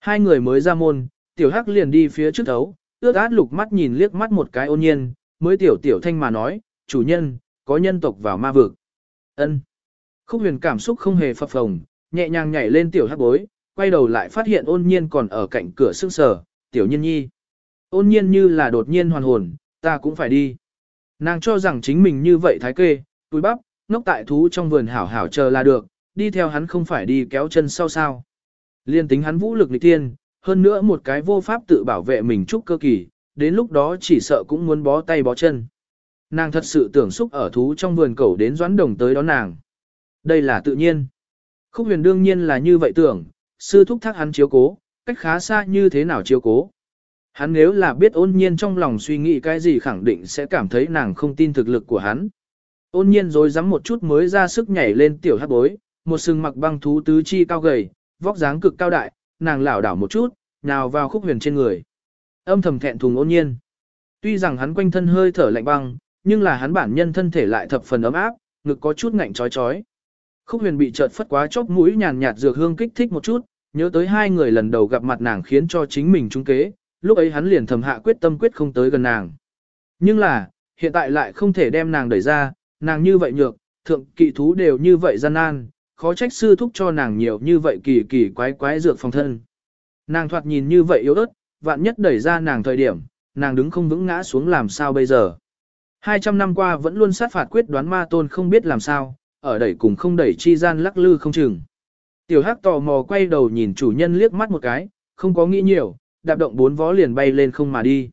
Speaker 1: Hai người mới ra môn, tiểu hắc liền đi phía trước thấu, ước át lục mắt nhìn liếc mắt một cái ôn nhiên, mới tiểu tiểu thanh mà nói, chủ nhân, có nhân tộc vào ma vực. ân Khúc huyền cảm xúc không hề phập phồng, nhẹ nhàng nhảy lên tiểu hắc bối, quay đầu lại phát hiện ôn nhiên còn ở cạnh cửa sương sờ, tiểu nhiên nhi. Ôn nhiên như là đột nhiên hoàn hồn, ta cũng phải đi. Nàng cho rằng chính mình như vậy thái kê, túi bắp, ngốc tại thú trong vườn hảo hảo chờ là được, đi theo hắn không phải đi kéo chân sau sao. Liên tính hắn vũ lực nghịch tiên, hơn nữa một cái vô pháp tự bảo vệ mình chút cơ kỳ, đến lúc đó chỉ sợ cũng muốn bó tay bó chân. Nàng thật sự tưởng xúc ở thú trong vườn cẩu đến doãn đồng tới đón nàng. Đây là tự nhiên. Khúc huyền đương nhiên là như vậy tưởng, sư thúc thác hắn chiếu cố, cách khá xa như thế nào chiếu cố. Hắn nếu là biết ôn nhiên trong lòng suy nghĩ cái gì khẳng định sẽ cảm thấy nàng không tin thực lực của hắn. Ôn nhiên rồi dám một chút mới ra sức nhảy lên tiểu hát bối, một sừng mặc băng thú tứ chi cao gầy, vóc dáng cực cao đại, nàng lảo đảo một chút, nào vào khúc huyền trên người. Âm thầm thẹn thùng ôn nhiên. Tuy rằng hắn quanh thân hơi thở lạnh băng, nhưng là hắn bản nhân thân thể lại thập phần ấm áp, ngực có chút ngạnh chói chói. Khúc huyền bị chợt phất quá chóp mũi nhàn nhạt dược hương kích thích một chút, nhớ tới hai người lần đầu gặp mặt nàng khiến cho chính mình trung kế, lúc ấy hắn liền thầm hạ quyết tâm quyết không tới gần nàng. Nhưng là, hiện tại lại không thể đem nàng đẩy ra, nàng như vậy nhược, thượng kỵ thú đều như vậy gian nan, khó trách sư thúc cho nàng nhiều như vậy kỳ kỳ quái quái dược phòng thân. Nàng thoạt nhìn như vậy yếu ớt, vạn nhất đẩy ra nàng thời điểm, nàng đứng không vững ngã xuống làm sao bây giờ. 200 năm qua vẫn luôn sát phạt quyết đoán ma tôn không biết làm sao, ở đẩy cùng không đẩy chi gian lắc lư không chừng. Tiểu hắc tò mò quay đầu nhìn chủ nhân liếc mắt một cái, không có nghĩ nhiều, đạp động bốn vó liền bay lên không mà đi.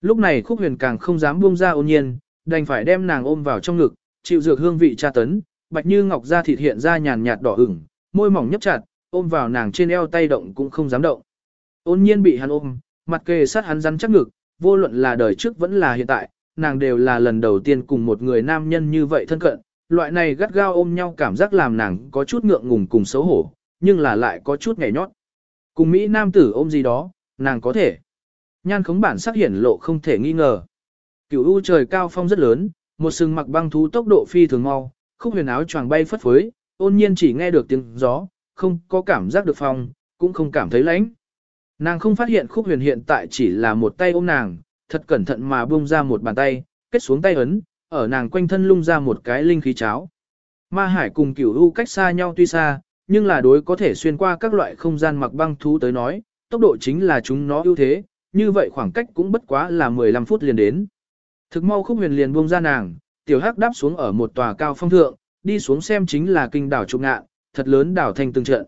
Speaker 1: Lúc này khúc huyền càng không dám buông ra ôn nhiên, đành phải đem nàng ôm vào trong ngực, chịu dược hương vị tra tấn, bạch như ngọc da thịt hiện ra nhàn nhạt đỏ ửng, môi mỏng nhấp chặt, ôm vào nàng trên eo tay động cũng không dám động. Ôn nhiên bị hắn ôm, mặt kề sát hắn rắn chắc ngực, vô luận là đời trước vẫn là hiện tại, nàng đều là lần đầu tiên cùng một người nam nhân như vậy thân cận, loại này gắt gao ôm nhau cảm giác làm nàng có chút ngượng ngùng cùng xấu hổ, nhưng là lại có chút nhảy nhót. Cùng Mỹ nam tử ôm gì đó, nàng có thể. Nhan khống bản sắc hiển lộ không thể nghi ngờ. Cửu u trời cao phong rất lớn, một sừng mặc băng thú tốc độ phi thường mau, khúc huyền áo choàng bay phất phới, ôn nhiên chỉ nghe được tiếng gió, không có cảm giác được phong, cũng không cảm thấy lạnh. Nàng không phát hiện khúc huyền hiện tại chỉ là một tay ôm nàng, thật cẩn thận mà buông ra một bàn tay, kết xuống tay ấn, ở nàng quanh thân lung ra một cái linh khí cháo. Ma hải cùng cửu u cách xa nhau tuy xa, nhưng là đối có thể xuyên qua các loại không gian mặc băng thú tới nói, tốc độ chính là chúng nó ưu thế, như vậy khoảng cách cũng bất quá là 15 phút liền đến. Thực mau khúc huyền liền buông ra nàng, tiểu hắc đáp xuống ở một tòa cao phong thượng, đi xuống xem chính là kinh đảo trục ngạn, thật lớn đảo thành từng trận.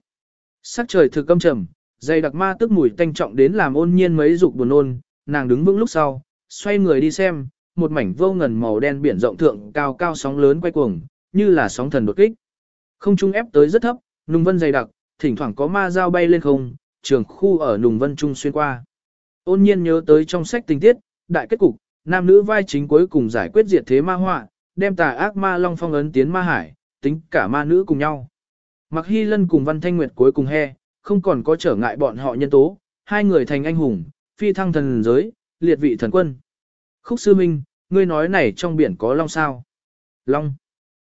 Speaker 1: Sắc trời thực âm trầm, dày đặc ma tức mùi tanh trọng đến làm ôn nhiên mấy dục buồn ôn, nàng đứng vững lúc sau, xoay người đi xem, một mảnh vô ngần màu đen biển rộng thượng cao cao sóng lớn quay cuồng, như là sóng thần đột kích. Không trung ép tới rất thấp, nùng vân dày đặc, thỉnh thoảng có ma dao bay lên không, trường khu ở nùng vân trung xuyên qua. Ôn nhiên nhớ tới trong sách tình tiết, đại kết cục, nam nữ vai chính cuối cùng giải quyết diệt thế ma họa, đem tà ác ma long phong ấn tiến ma hải, tính cả ma nữ cùng nhau. Mặc hy lân cùng văn thanh nguyệt cuối cùng he, không còn có trở ngại bọn họ nhân tố, hai người thành anh hùng, phi thăng thần giới, liệt vị thần quân. Khúc sư minh, ngươi nói này trong biển có long sao? Long.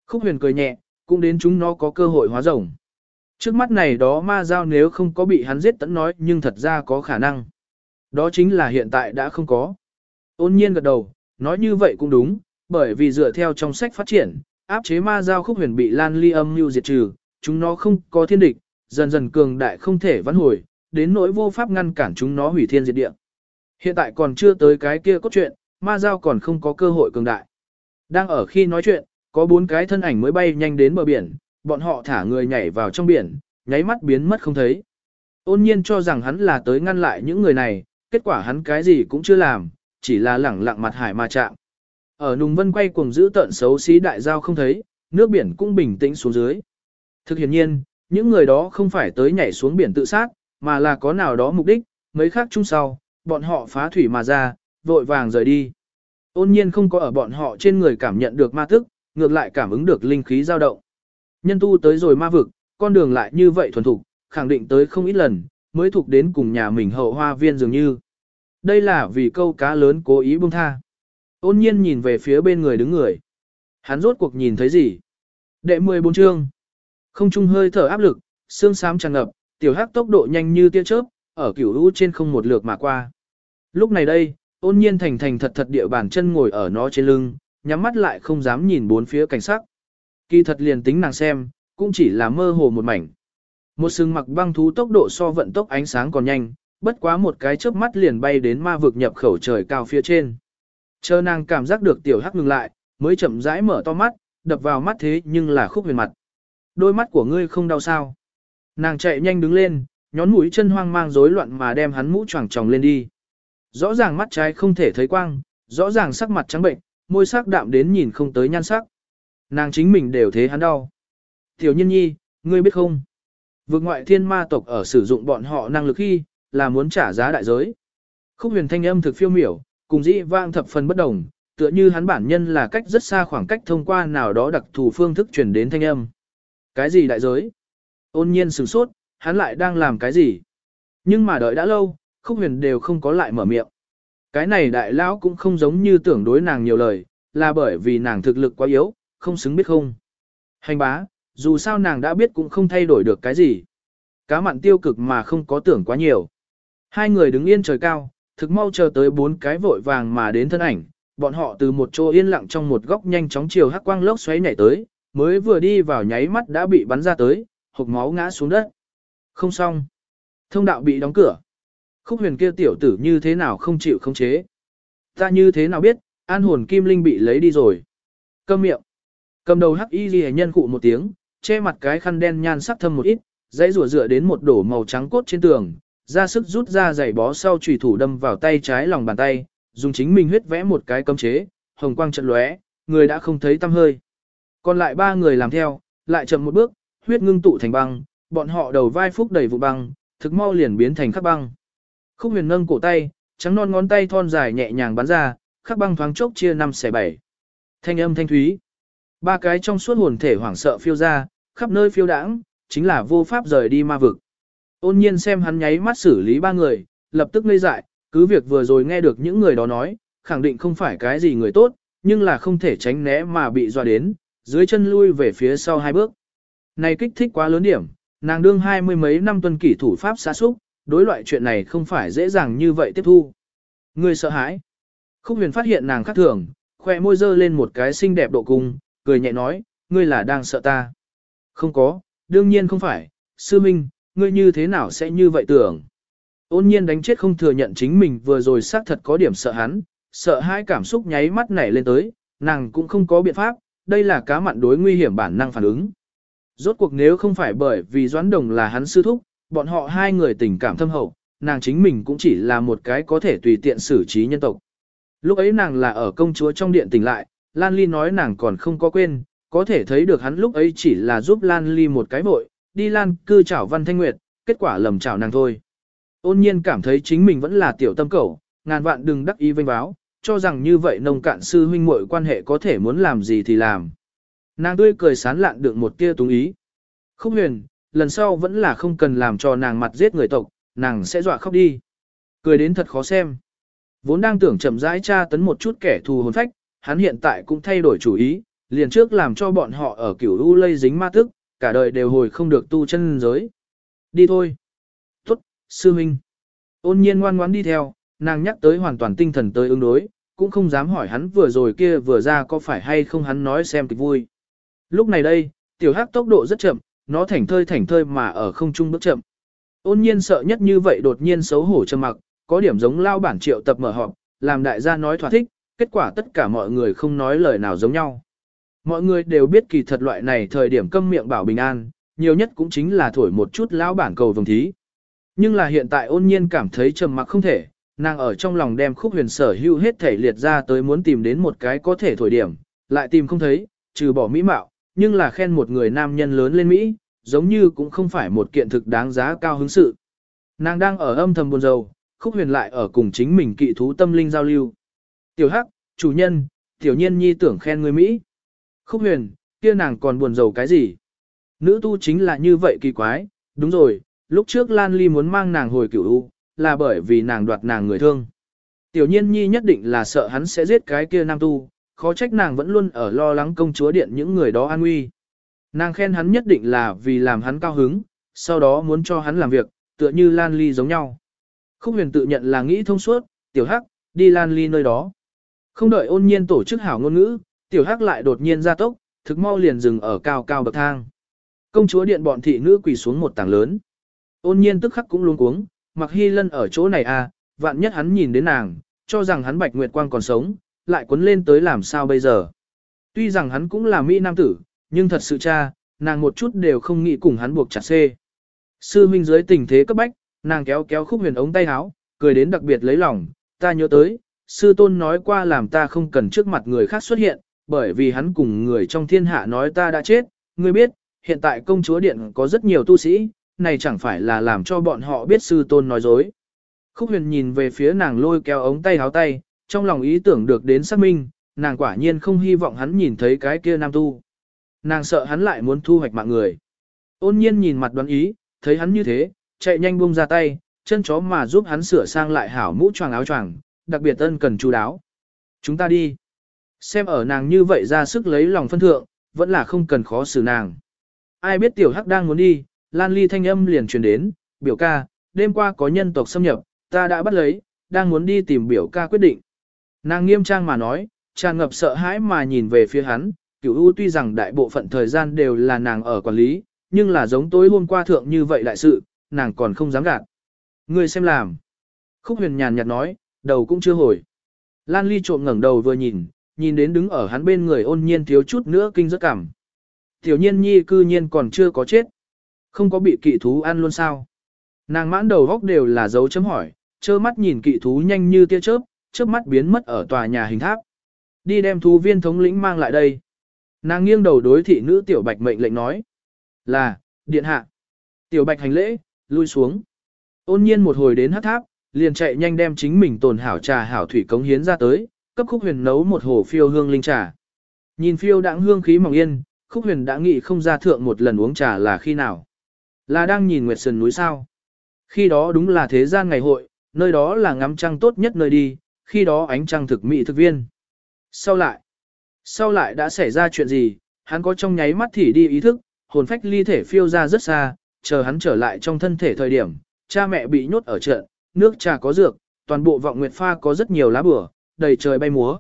Speaker 1: Khúc huyền cười nhẹ, cũng đến chúng nó có cơ hội hóa rồng. Trước mắt này đó ma giao nếu không có bị hắn giết tẫn nói nhưng thật ra có khả năng. Đó chính là hiện tại đã không có. Ôn nhiên gật đầu, nói như vậy cũng đúng, bởi vì dựa theo trong sách phát triển, áp chế ma giao khúc huyền bị lan ly âm mưu diệt trừ, chúng nó không có thiên địch, dần dần cường đại không thể vãn hồi, đến nỗi vô pháp ngăn cản chúng nó hủy thiên diệt địa. Hiện tại còn chưa tới cái kia cốt truyện, ma giao còn không có cơ hội cường đại. Đang ở khi nói chuyện, có bốn cái thân ảnh mới bay nhanh đến bờ biển, bọn họ thả người nhảy vào trong biển, nháy mắt biến mất không thấy. Ôn nhiên cho rằng hắn là tới ngăn lại những người này, kết quả hắn cái gì cũng chưa làm, chỉ là lẳng lặng mặt hải mà chạm. Ở nùng vân quay cuồng giữ tận xấu xí đại giao không thấy, nước biển cũng bình tĩnh xuống dưới. Thực hiện nhiên, những người đó không phải tới nhảy xuống biển tự sát, mà là có nào đó mục đích, mấy khác chung sau, bọn họ phá thủy mà ra, vội vàng rời đi. Ôn nhiên không có ở bọn họ trên người cảm nhận được ma tức, ngược lại cảm ứng được linh khí dao động. Nhân tu tới rồi ma vực, con đường lại như vậy thuần thục, khẳng định tới không ít lần, mới thuộc đến cùng nhà mình hậu hoa viên dường như. Đây là vì câu cá lớn cố ý buông tha. Ôn nhiên nhìn về phía bên người đứng người. Hắn rốt cuộc nhìn thấy gì? Đệ 14 chương. Không trung hơi thở áp lực, xương xám tràn ngập, tiểu hắc tốc độ nhanh như tia chớp, ở cửu lũ trên không một lượt mà qua. Lúc này đây, ôn nhiên thành thành thật thật địa bàn chân ngồi ở nó trên lưng, nhắm mắt lại không dám nhìn bốn phía cảnh sắc. Kỳ thật liền tính nàng xem, cũng chỉ là mơ hồ một mảnh. Một sừng mặc băng thú tốc độ so vận tốc ánh sáng còn nhanh, bất quá một cái chớp mắt liền bay đến ma vực nhập khẩu trời cao phía trên. Chờ nàng cảm giác được tiểu hắc ngừng lại, mới chậm rãi mở to mắt, đập vào mắt thế nhưng là khúc huyền mặt. Đôi mắt của ngươi không đau sao. Nàng chạy nhanh đứng lên, nhón mũi chân hoang mang rối loạn mà đem hắn mũ choàng tròng lên đi. Rõ ràng mắt trái không thể thấy quang, rõ ràng sắc mặt trắng bệnh, môi sắc đạm đến nhìn không tới nhan sắc. Nàng chính mình đều thế hắn đau. Tiểu nhân nhi, ngươi biết không? Vực ngoại thiên ma tộc ở sử dụng bọn họ năng lực khi, là muốn trả giá đại giới. Khúc huyền thanh âm thực phiêu miểu, cùng dĩ vang thập phần bất đồng, tựa như hắn bản nhân là cách rất xa khoảng cách thông qua nào đó đặc thù phương thức truyền đến thanh âm. Cái gì đại giới? Ôn nhiên sửng sốt, hắn lại đang làm cái gì? Nhưng mà đợi đã lâu, khúc huyền đều không có lại mở miệng. Cái này đại lão cũng không giống như tưởng đối nàng nhiều lời, là bởi vì nàng thực lực quá yếu, không xứng biết không. Hành bá, dù sao nàng đã biết cũng không thay đổi được cái gì. Cá mặn tiêu cực mà không có tưởng quá nhiều. Hai người đứng yên trời cao, thực mau chờ tới bốn cái vội vàng mà đến thân ảnh, bọn họ từ một chỗ yên lặng trong một góc nhanh chóng chiều hắc quang lốc xoáy nhảy tới, mới vừa đi vào nháy mắt đã bị bắn ra tới, hộc máu ngã xuống đất. Không xong. Thông đạo bị đóng cửa. Khúc huyền kia tiểu tử như thế nào không chịu không chế. Ta như thế nào biết, an hồn kim linh bị lấy đi rồi. Câm miệng. Cầm đầu hắc y ghi nhân cụ một tiếng, che mặt cái khăn đen nhan sắc thâm một ít, dãy rủa dựa đến một đổ màu trắng cốt trên tường, ra sức rút ra giày bó sau chủy thủ đâm vào tay trái lòng bàn tay, dùng chính mình huyết vẽ một cái cấm chế, hồng quang trận lóe, người đã không thấy tăm hơi. Còn lại ba người làm theo, lại chậm một bước, huyết ngưng tụ thành băng, Bọn họ đầu vai phúc đầy vụ băng, thực mau liền biến thành khắc băng. Khúc huyền nâng cổ tay, trắng non ngón tay thon dài nhẹ nhàng bắn ra, khắc băng thoáng chốc chia năm xẻ bảy. Thanh âm thanh thúy. Ba cái trong suốt hồn thể hoảng sợ phiêu ra, khắp nơi phiêu đãng, chính là vô pháp rời đi ma vực. Ôn nhiên xem hắn nháy mắt xử lý ba người, lập tức ngây dại, cứ việc vừa rồi nghe được những người đó nói, khẳng định không phải cái gì người tốt, nhưng là không thể tránh né mà bị dọa đến, dưới chân lui về phía sau hai bước. Này kích thích quá lớn điểm, nàng đương hai mươi mấy năm tuân kỷ thủ pháp xa xúc, đối loại chuyện này không phải dễ dàng như vậy tiếp thu. Người sợ hãi. Khúc huyền phát hiện nàng khác thường, khoe môi dơ lên một cái xinh đẹp độ cung, cười nhẹ nói, ngươi là đang sợ ta. Không có, đương nhiên không phải, sư minh, ngươi như thế nào sẽ như vậy tưởng. Ôn nhiên đánh chết không thừa nhận chính mình vừa rồi xác thật có điểm sợ hắn, sợ hai cảm xúc nháy mắt nảy lên tới, nàng cũng không có biện pháp, đây là cá mặn đối nguy hiểm bản năng phản ứng. Rốt cuộc nếu không phải bởi vì Doãn Đồng là hắn sư thúc, bọn họ hai người tình cảm thâm hậu, nàng chính mình cũng chỉ là một cái có thể tùy tiện xử trí nhân tộc. Lúc ấy nàng là ở công chúa trong điện tỉnh lại, Lan Ly nói nàng còn không có quên, có thể thấy được hắn lúc ấy chỉ là giúp Lan Ly một cái vội, đi Lan cư chảo Văn Thanh Nguyệt, kết quả lầm chảo nàng thôi. Ôn nhiên cảm thấy chính mình vẫn là tiểu tâm cầu ngàn vạn đừng đắc ý vênh báo, cho rằng như vậy nông cạn sư huynh muội quan hệ có thể muốn làm gì thì làm. Nàng tươi cười sán lạn được một tia túng ý. Khúc huyền, lần sau vẫn là không cần làm cho nàng mặt giết người tộc, nàng sẽ dọa khóc đi. Cười đến thật khó xem. Vốn đang tưởng chậm rãi tra tấn một chút kẻ thù hồn phách, hắn hiện tại cũng thay đổi chủ ý, liền trước làm cho bọn họ ở kiểu u lây dính ma tức, cả đời đều hồi không được tu chân giới. Đi thôi. Tốt, sư minh. Ôn nhiên ngoan ngoãn đi theo, nàng nhắc tới hoàn toàn tinh thần tới ứng đối, cũng không dám hỏi hắn vừa rồi kia vừa ra có phải hay không hắn nói xem kịch vui. Lúc này đây, tiểu hắc tốc độ rất chậm, nó thảnh thơi thảnh thơi mà ở không trung bước chậm. Ôn nhiên sợ nhất như vậy đột nhiên xấu hổ trầm mặc, có điểm giống lao bản triệu tập mở họp, làm đại gia nói thỏa thích, kết quả tất cả mọi người không nói lời nào giống nhau. Mọi người đều biết kỳ thật loại này thời điểm câm miệng bảo bình an, nhiều nhất cũng chính là thổi một chút lão bản cầu vồng thí. Nhưng là hiện tại ôn nhiên cảm thấy trầm mặc không thể, nàng ở trong lòng đem khúc huyền sở hưu hết thể liệt ra tới muốn tìm đến một cái có thể thổi điểm, lại tìm không thấy, trừ bỏ mỹ mạo, nhưng là khen một người nam nhân lớn lên Mỹ, giống như cũng không phải một kiện thực đáng giá cao hứng sự. Nàng đang ở âm thầm buồn rầu, khúc huyền lại ở cùng chính mình kỵ thú tâm linh giao lưu. Tiểu Hắc, chủ nhân, tiểu nhiên nhi tưởng khen người Mỹ. Khúc huyền, kia nàng còn buồn rầu cái gì? Nữ tu chính là như vậy kỳ quái, đúng rồi, lúc trước Lan Ly muốn mang nàng hồi cửu u, là bởi vì nàng đoạt nàng người thương. Tiểu nhiên nhi nhất định là sợ hắn sẽ giết cái kia nam tu, khó trách nàng vẫn luôn ở lo lắng công chúa điện những người đó an nguy. Nàng khen hắn nhất định là vì làm hắn cao hứng, sau đó muốn cho hắn làm việc, tựa như Lan Ly giống nhau. Khúc huyền tự nhận là nghĩ thông suốt, tiểu hắc, đi Lan Ly nơi đó. Không đợi ôn nhiên tổ chức hảo ngôn ngữ, tiểu hắc lại đột nhiên ra tốc, thực mau liền dừng ở cao cao bậc thang. Công chúa điện bọn thị nữ quỳ xuống một tảng lớn. Ôn nhiên tức khắc cũng luống cuống, mặc hy lân ở chỗ này à, vạn nhất hắn nhìn đến nàng, cho rằng hắn bạch nguyệt quang còn sống, lại cuốn lên tới làm sao bây giờ. Tuy rằng hắn cũng là mỹ nam tử, nhưng thật sự cha, nàng một chút đều không nghĩ cùng hắn buộc chặt xê. Sư huynh dưới tình thế cấp bách, nàng kéo kéo khúc huyền ống tay áo, cười đến đặc biệt lấy lòng, ta nhớ tới, sư tôn nói qua làm ta không cần trước mặt người khác xuất hiện, bởi vì hắn cùng người trong thiên hạ nói ta đã chết, ngươi biết, hiện tại công chúa điện có rất nhiều tu sĩ, này chẳng phải là làm cho bọn họ biết sư tôn nói dối. Khúc huyền nhìn về phía nàng lôi kéo ống tay háo tay, trong lòng ý tưởng được đến xác minh, nàng quả nhiên không hy vọng hắn nhìn thấy cái kia nam tu. Nàng sợ hắn lại muốn thu hoạch mạng người. Ôn nhiên nhìn mặt đoán ý, thấy hắn như thế, chạy nhanh buông ra tay, chân chó mà giúp hắn sửa sang lại hảo mũ choàng áo choàng, đặc biệt ân cần chú đáo. Chúng ta đi. Xem ở nàng như vậy ra sức lấy lòng phân thượng, vẫn là không cần khó xử nàng. Ai biết tiểu hắc đang muốn đi, Lan Ly thanh âm liền truyền đến, biểu ca, đêm qua có nhân tộc xâm nhập, ta đã bắt lấy, đang muốn đi tìm biểu ca quyết định. Nàng nghiêm trang mà nói, tràn ngập sợ hãi mà nhìn về phía hắn, cửu u tuy rằng đại bộ phận thời gian đều là nàng ở quản lý, nhưng là giống tối hôm qua thượng như vậy đại sự, nàng còn không dám gạt. Ngươi xem làm. Khúc huyền nhàn nhạt nói, đầu cũng chưa hồi. Lan Ly trộm ngẩng đầu vừa nhìn, nhìn đến đứng ở hắn bên người ôn nhiên thiếu chút nữa kinh rất cảm. Tiểu nhiên nhi cư nhiên còn chưa có chết. Không có bị kỵ thú ăn luôn sao. Nàng mãn đầu góc đều là dấu chấm hỏi, trơ mắt nhìn kỵ thú nhanh như tia chớp, chớp mắt biến mất ở tòa nhà hình tháp. Đi đem thú viên thống lĩnh mang lại đây. Nàng nghiêng đầu đối thị nữ tiểu bạch mệnh lệnh nói. Là, điện hạ. Tiểu bạch hành lễ, lui xuống. Ôn nhiên một hồi đến hát tháp, liền chạy nhanh đem chính mình tồn hảo trà hảo thủy cống hiến ra tới, cấp khúc huyền nấu một hồ phiêu hương linh trà. Nhìn phiêu đãng hương khí mỏng yên, khúc huyền đã nghĩ không ra thượng một lần uống trà là khi nào. Là đang nhìn Nguyệt Sơn núi sao. Khi đó đúng là thế gian ngày hội, nơi đó là ngắm trăng tốt nhất nơi đi, khi đó ánh trăng thực mỹ thực viên. Sau lại, sau lại đã xảy ra chuyện gì, hắn có trong nháy mắt thì đi ý thức, hồn phách ly thể phiêu ra rất xa, chờ hắn trở lại trong thân thể thời điểm, cha mẹ bị nhốt ở trận, nước trà có dược, toàn bộ vọng nguyệt pha có rất nhiều lá bửa, đầy trời bay múa.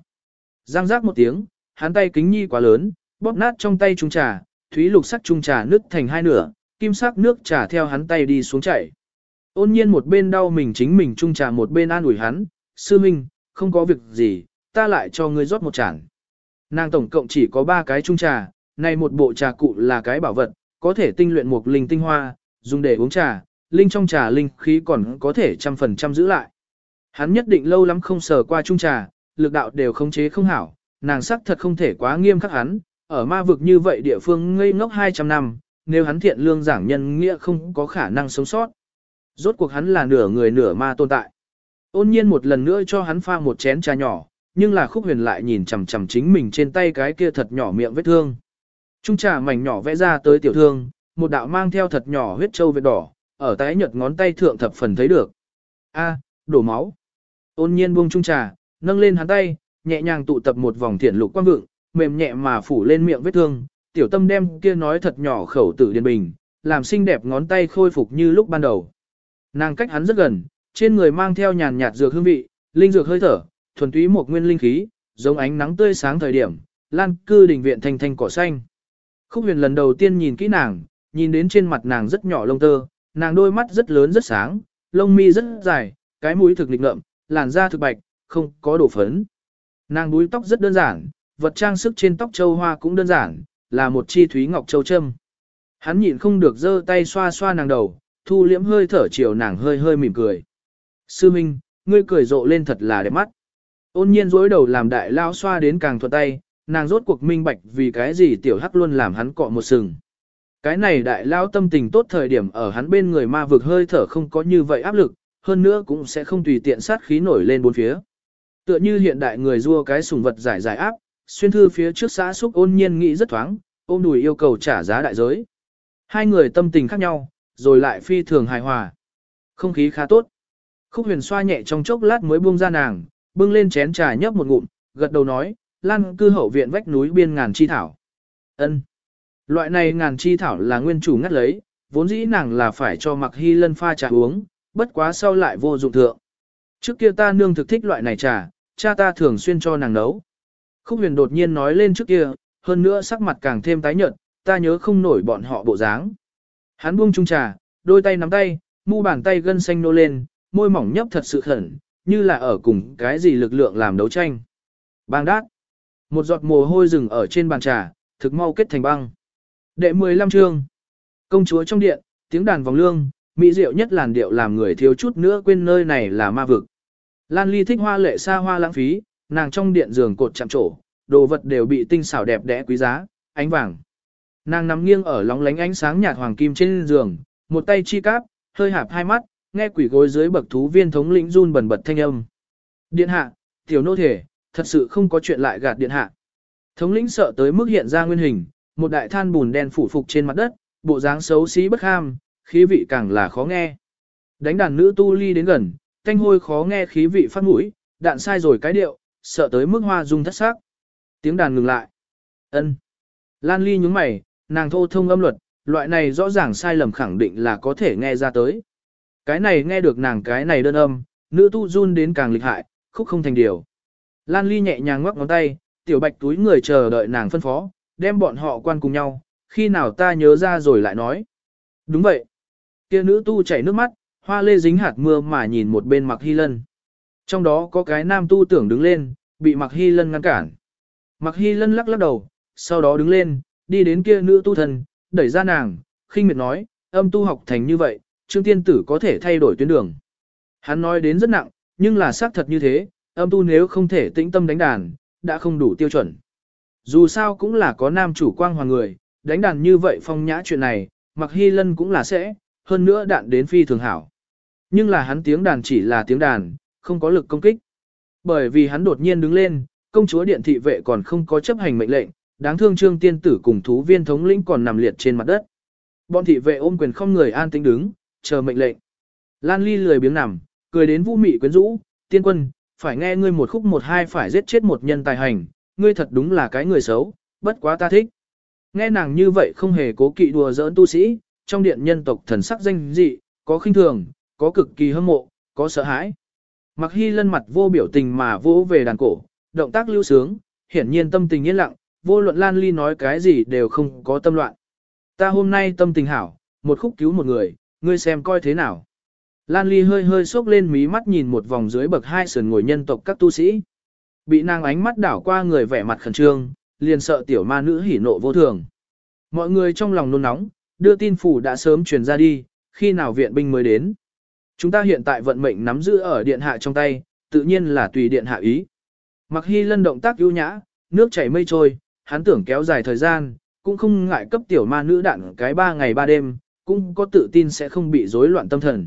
Speaker 1: Giang giác một tiếng, hắn tay kính nhi quá lớn, bóp nát trong tay trung trà, thúy lục sắc trung trà nứt thành hai nửa, kim sắc nước trà theo hắn tay đi xuống chảy. Ôn nhiên một bên đau mình chính mình trung trà một bên an ủi hắn, sư minh, không có việc gì, ta lại cho ngươi rót một chản. Nàng tổng cộng chỉ có ba cái trung trà, này một bộ trà cụ là cái bảo vật, có thể tinh luyện một linh tinh hoa, dùng để uống trà, linh trong trà linh khí còn có thể trăm phần trăm giữ lại. Hắn nhất định lâu lắm không sờ qua trung trà, lực đạo đều khống chế không hảo, nàng sắc thật không thể quá nghiêm khắc hắn, ở ma vực như vậy địa phương ngây ngốc 200 năm, nếu hắn thiện lương giảng nhân nghĩa không có khả năng sống sót. Rốt cuộc hắn là nửa người nửa ma tồn tại. Ôn nhiên một lần nữa cho hắn pha một chén trà nhỏ, nhưng là khúc huyền lại nhìn chằm chằm chính mình trên tay cái kia thật nhỏ miệng vết thương. Trung trà mảnh nhỏ vẽ ra tới tiểu thương, một đạo mang theo thật nhỏ huyết châu vết đỏ, ở tái nhợt ngón tay thượng thập phần thấy được. A, đổ máu. Ôn nhiên buông trung trà, nâng lên hắn tay, nhẹ nhàng tụ tập một vòng thiện lục quang vượng, mềm nhẹ mà phủ lên miệng vết thương, tiểu tâm đem kia nói thật nhỏ khẩu tử điền bình, làm xinh đẹp ngón tay khôi phục như lúc ban đầu. Nàng cách hắn rất gần, trên người mang theo nhàn nhạt dược hương vị, linh dược hơi thở, thuần túy một nguyên linh khí, giống ánh nắng tươi sáng thời điểm, lan cư đình viện thanh thanh cỏ xanh. Khúc huyền lần đầu tiên nhìn kỹ nàng, nhìn đến trên mặt nàng rất nhỏ lông tơ, nàng đôi mắt rất lớn rất sáng, lông mi rất dài, cái mũi thực lịch ngợm, làn da thực bạch, không có đổ phấn. Nàng búi tóc rất đơn giản, vật trang sức trên tóc châu hoa cũng đơn giản, là một chi thúy ngọc châu châm. Hắn nhịn không được giơ tay xoa xoa nàng đầu, thu liễm hơi thở chiều nàng hơi hơi mỉm cười. Sư Minh, ngươi cười rộ lên thật là đẹp mắt. Ôn nhiên dối đầu làm đại lao xoa đến càng thuận tay, nàng rốt cuộc minh bạch vì cái gì tiểu hắc luôn làm hắn cọ một sừng. Cái này đại lao tâm tình tốt thời điểm ở hắn bên người ma vực hơi thở không có như vậy áp lực, hơn nữa cũng sẽ không tùy tiện sát khí nổi lên bốn phía. Tựa như hiện đại người rua cái sùng vật giải giải áp, xuyên thư phía trước xã xúc ôn nhiên nghĩ rất thoáng, ôm đùi yêu cầu trả giá đại giới. Hai người tâm tình khác nhau, rồi lại phi thường hài hòa. Không khí khá tốt. Khúc huyền xoa nhẹ trong chốc lát mới buông ra nàng, bưng lên chén trà nhấp một ngụm, gật đầu nói, lan cư hậu viện vách núi biên ngàn chi thảo. ân Loại này ngàn chi thảo là nguyên chủ ngắt lấy, vốn dĩ nàng là phải cho mặc hy lân pha trà uống, bất quá sau lại vô dụng thượng. Trước kia ta nương thực thích loại này trà, cha ta thường xuyên cho nàng nấu. Khúc huyền đột nhiên nói lên trước kia, hơn nữa sắc mặt càng thêm tái nhợt, ta nhớ không nổi bọn họ bộ dáng. Hắn buông chung trà, đôi tay nắm tay, mu bàn tay gân xanh nô lên, môi mỏng nhấp thật sự khẩn, như là ở cùng cái gì lực lượng làm đấu tranh. Bang đát. Một giọt mồ hôi rừng ở trên bàn trà, thực mau kết thành băng. Đệ 15 chương. Công chúa trong điện, tiếng đàn vòng lương, mỹ diệu nhất làn điệu làm người thiếu chút nữa quên nơi này là ma vực. Lan Ly thích hoa lệ xa hoa lãng phí, nàng trong điện giường cột chạm trổ, đồ vật đều bị tinh xảo đẹp đẽ quý giá, ánh vàng. Nàng nằm nghiêng ở lóng lánh ánh sáng nhạt hoàng kim trên giường, một tay chi cáp, hơi hạp hai mắt, nghe quỷ gối dưới bậc thú viên thống lĩnh run bần bật thanh âm. Điện hạ, tiểu nô thể, thật sự không có chuyện lại gạt điện hạ. Thống lĩnh sợ tới mức hiện ra nguyên hình, một đại than bùn đen phủ phục trên mặt đất, bộ dáng xấu xí bất ham, khí vị càng là khó nghe. Đánh đàn nữ tu ly đến gần, thanh hôi khó nghe khí vị phát mũi, đạn sai rồi cái điệu, sợ tới mức hoa dung thất sắc. Tiếng đàn ngừng lại. Ân. Lan ly nhướng mày, nàng thô thông âm luật, loại này rõ ràng sai lầm khẳng định là có thể nghe ra tới. Cái này nghe được nàng cái này đơn âm, nữ tu run đến càng lịch hại, khúc không thành điều. Lan ly nhẹ nhàng ngoắc ngón tay, tiểu bạch túi người chờ đợi nàng phân phó, đem bọn họ quan cùng nhau, khi nào ta nhớ ra rồi lại nói. Đúng vậy. Kia nữ tu chảy nước mắt, hoa lê dính hạt mưa mà nhìn một bên mặc hy lân. Trong đó có cái nam tu tưởng đứng lên, bị mặc hy lân ngăn cản. Mặc hy lân lắc lắc đầu, sau đó đứng lên, đi đến kia nữ tu thần, đẩy ra nàng, khinh miệt nói, âm tu học thành như vậy, trương tiên tử có thể thay đổi tuyến đường. Hắn nói đến rất nặng, nhưng là xác thật như thế, âm tu nếu không thể tĩnh tâm đánh đàn, đã không đủ tiêu chuẩn. Dù sao cũng là có nam chủ quang hoàng người, đánh đàn như vậy phong nhã chuyện này, mặc hy lân cũng là sẽ, hơn nữa đạn đến phi thường hảo. Nhưng là hắn tiếng đàn chỉ là tiếng đàn, không có lực công kích. Bởi vì hắn đột nhiên đứng lên, công chúa điện thị vệ còn không có chấp hành mệnh lệnh, đáng thương trương tiên tử cùng thú viên thống lĩnh còn nằm liệt trên mặt đất. Bọn thị vệ ôm quyền không người an tĩnh đứng, chờ mệnh lệnh. Lan Ly lười biếng nằm, cười đến vũ mị quyến rũ, tiên quân, phải nghe ngươi một khúc một hai phải giết chết một nhân tài hành, ngươi thật đúng là cái người xấu, bất quá ta thích. Nghe nàng như vậy không hề cố kỵ đùa giỡn tu sĩ, trong điện nhân tộc thần sắc danh dị, có khinh thường, có cực kỳ hâm mộ, có sợ hãi. Mặc hy lân mặt vô biểu tình mà vỗ về đàn cổ, động tác lưu sướng, hiển nhiên tâm tình yên lặng, vô luận Lan Ly nói cái gì đều không có tâm loạn. Ta hôm nay tâm tình hảo, một khúc cứu một người, ngươi xem coi thế nào. Lan Ly hơi hơi sốc lên mí mắt nhìn một vòng dưới bậc hai sườn ngồi nhân tộc các tu sĩ. Bị nàng ánh mắt đảo qua người vẻ mặt khẩn trương, liền sợ tiểu ma nữ hỉ nộ vô thường. Mọi người trong lòng nôn nóng, đưa tin phủ đã sớm truyền ra đi, khi nào viện binh mới đến. Chúng ta hiện tại vận mệnh nắm giữ ở điện hạ trong tay, tự nhiên là tùy điện hạ ý. Mặc hy lân động tác ưu nhã, nước chảy mây trôi, hắn tưởng kéo dài thời gian, cũng không ngại cấp tiểu ma nữ đạn cái ba ngày ba đêm, cũng có tự tin sẽ không bị rối loạn tâm thần.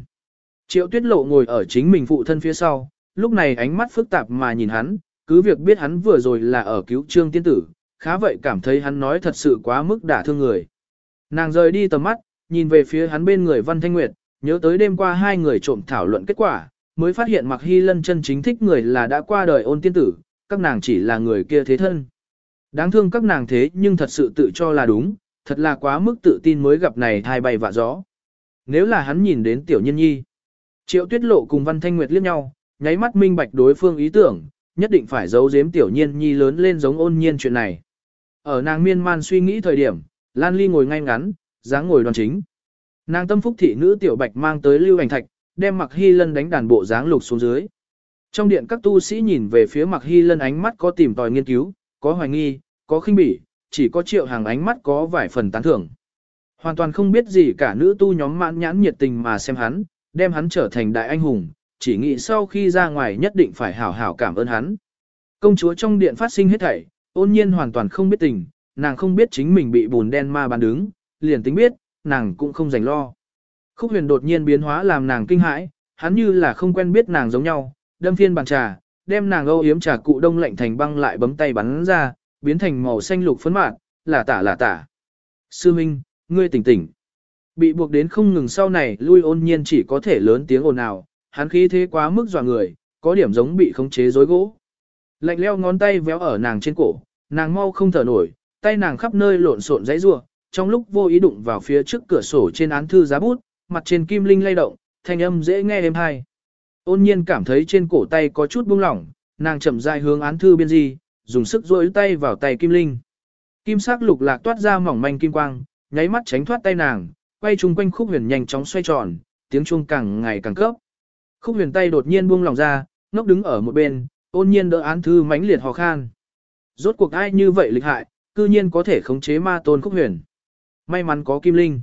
Speaker 1: Triệu tuyết lộ ngồi ở chính mình phụ thân phía sau, lúc này ánh mắt phức tạp mà nhìn hắn, cứ việc biết hắn vừa rồi là ở cứu trương tiên tử, khá vậy cảm thấy hắn nói thật sự quá mức đả thương người. Nàng rời đi tầm mắt, nhìn về phía hắn bên người Văn Thanh Nguyệt, nhớ tới đêm qua hai người trộm thảo luận kết quả, mới phát hiện Mạc Hy Lân chân chính thích người là đã qua đời ôn tiên tử, các nàng chỉ là người kia thế thân. Đáng thương các nàng thế nhưng thật sự tự cho là đúng, thật là quá mức tự tin mới gặp này thai bay vạ gió. Nếu là hắn nhìn đến tiểu nhân nhi, triệu tuyết lộ cùng Văn Thanh Nguyệt liếc nhau, nháy mắt minh bạch đối phương ý tưởng, nhất định phải giấu giếm tiểu nhiên nhi lớn lên giống ôn nhiên chuyện này. Ở nàng miên man suy nghĩ thời điểm, Lan Ly ngồi ngay ngắn, dáng ngồi đoàn chính. Nàng tâm phúc thị nữ tiểu bạch mang tới lưu ảnh thạch, đem mặc hy lân đánh đàn bộ dáng lục xuống dưới. Trong điện các tu sĩ nhìn về phía mặc hy lân ánh mắt có tìm tòi nghiên cứu, có hoài nghi, có khinh bỉ, chỉ có triệu hàng ánh mắt có vài phần tán thưởng. Hoàn toàn không biết gì cả nữ tu nhóm mãn nhãn nhiệt tình mà xem hắn, đem hắn trở thành đại anh hùng, chỉ nghĩ sau khi ra ngoài nhất định phải hảo hảo cảm ơn hắn. Công chúa trong điện phát sinh hết thảy, ôn nhiên hoàn toàn không biết tình, nàng không biết chính mình bị bùn đen ma bàn đứng, liền tính biết, nàng cũng không dành lo. Khúc huyền đột nhiên biến hóa làm nàng kinh hãi, hắn như là không quen biết nàng giống nhau, đâm phiên bàn trà, đem nàng âu yếm trà cụ đông lạnh thành băng lại bấm tay bắn ra, biến thành màu xanh lục phấn mạt, là tả là tả. Sư Minh, ngươi tỉnh tỉnh. Bị buộc đến không ngừng sau này lui ôn nhiên chỉ có thể lớn tiếng ồn ào, hắn khí thế quá mức dọa người, có điểm giống bị khống chế rối gỗ. Lạnh leo ngón tay véo ở nàng trên cổ, nàng mau không thở nổi, tay nàng khắp nơi lộn xộn dãy rủa, trong lúc vô ý đụng vào phía trước cửa sổ trên án thư giá bút, mặt trên kim linh lay động, thanh âm dễ nghe êm hay. Ôn nhiên cảm thấy trên cổ tay có chút buông lỏng, nàng chậm rãi hướng án thư biên di, dùng sức duỗi tay vào tay kim linh. Kim sắc lục lạc toát ra mỏng manh kim quang, nháy mắt tránh thoát tay nàng, quay chung quanh khúc huyền nhanh chóng xoay tròn, tiếng chuông càng ngày càng cấp. Khúc huyền tay đột nhiên buông lỏng ra, ngốc đứng ở một bên, ôn nhiên đỡ án thư mãnh liệt hò khan. Rốt cuộc ai như vậy lịch hại, cư nhiên có thể khống chế ma tôn khúc huyền. May mắn có kim linh.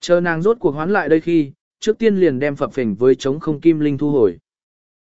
Speaker 1: Chờ nàng rốt cuộc hoán lại đây khi, trước tiên liền đem phập phình với chống không kim linh thu hồi.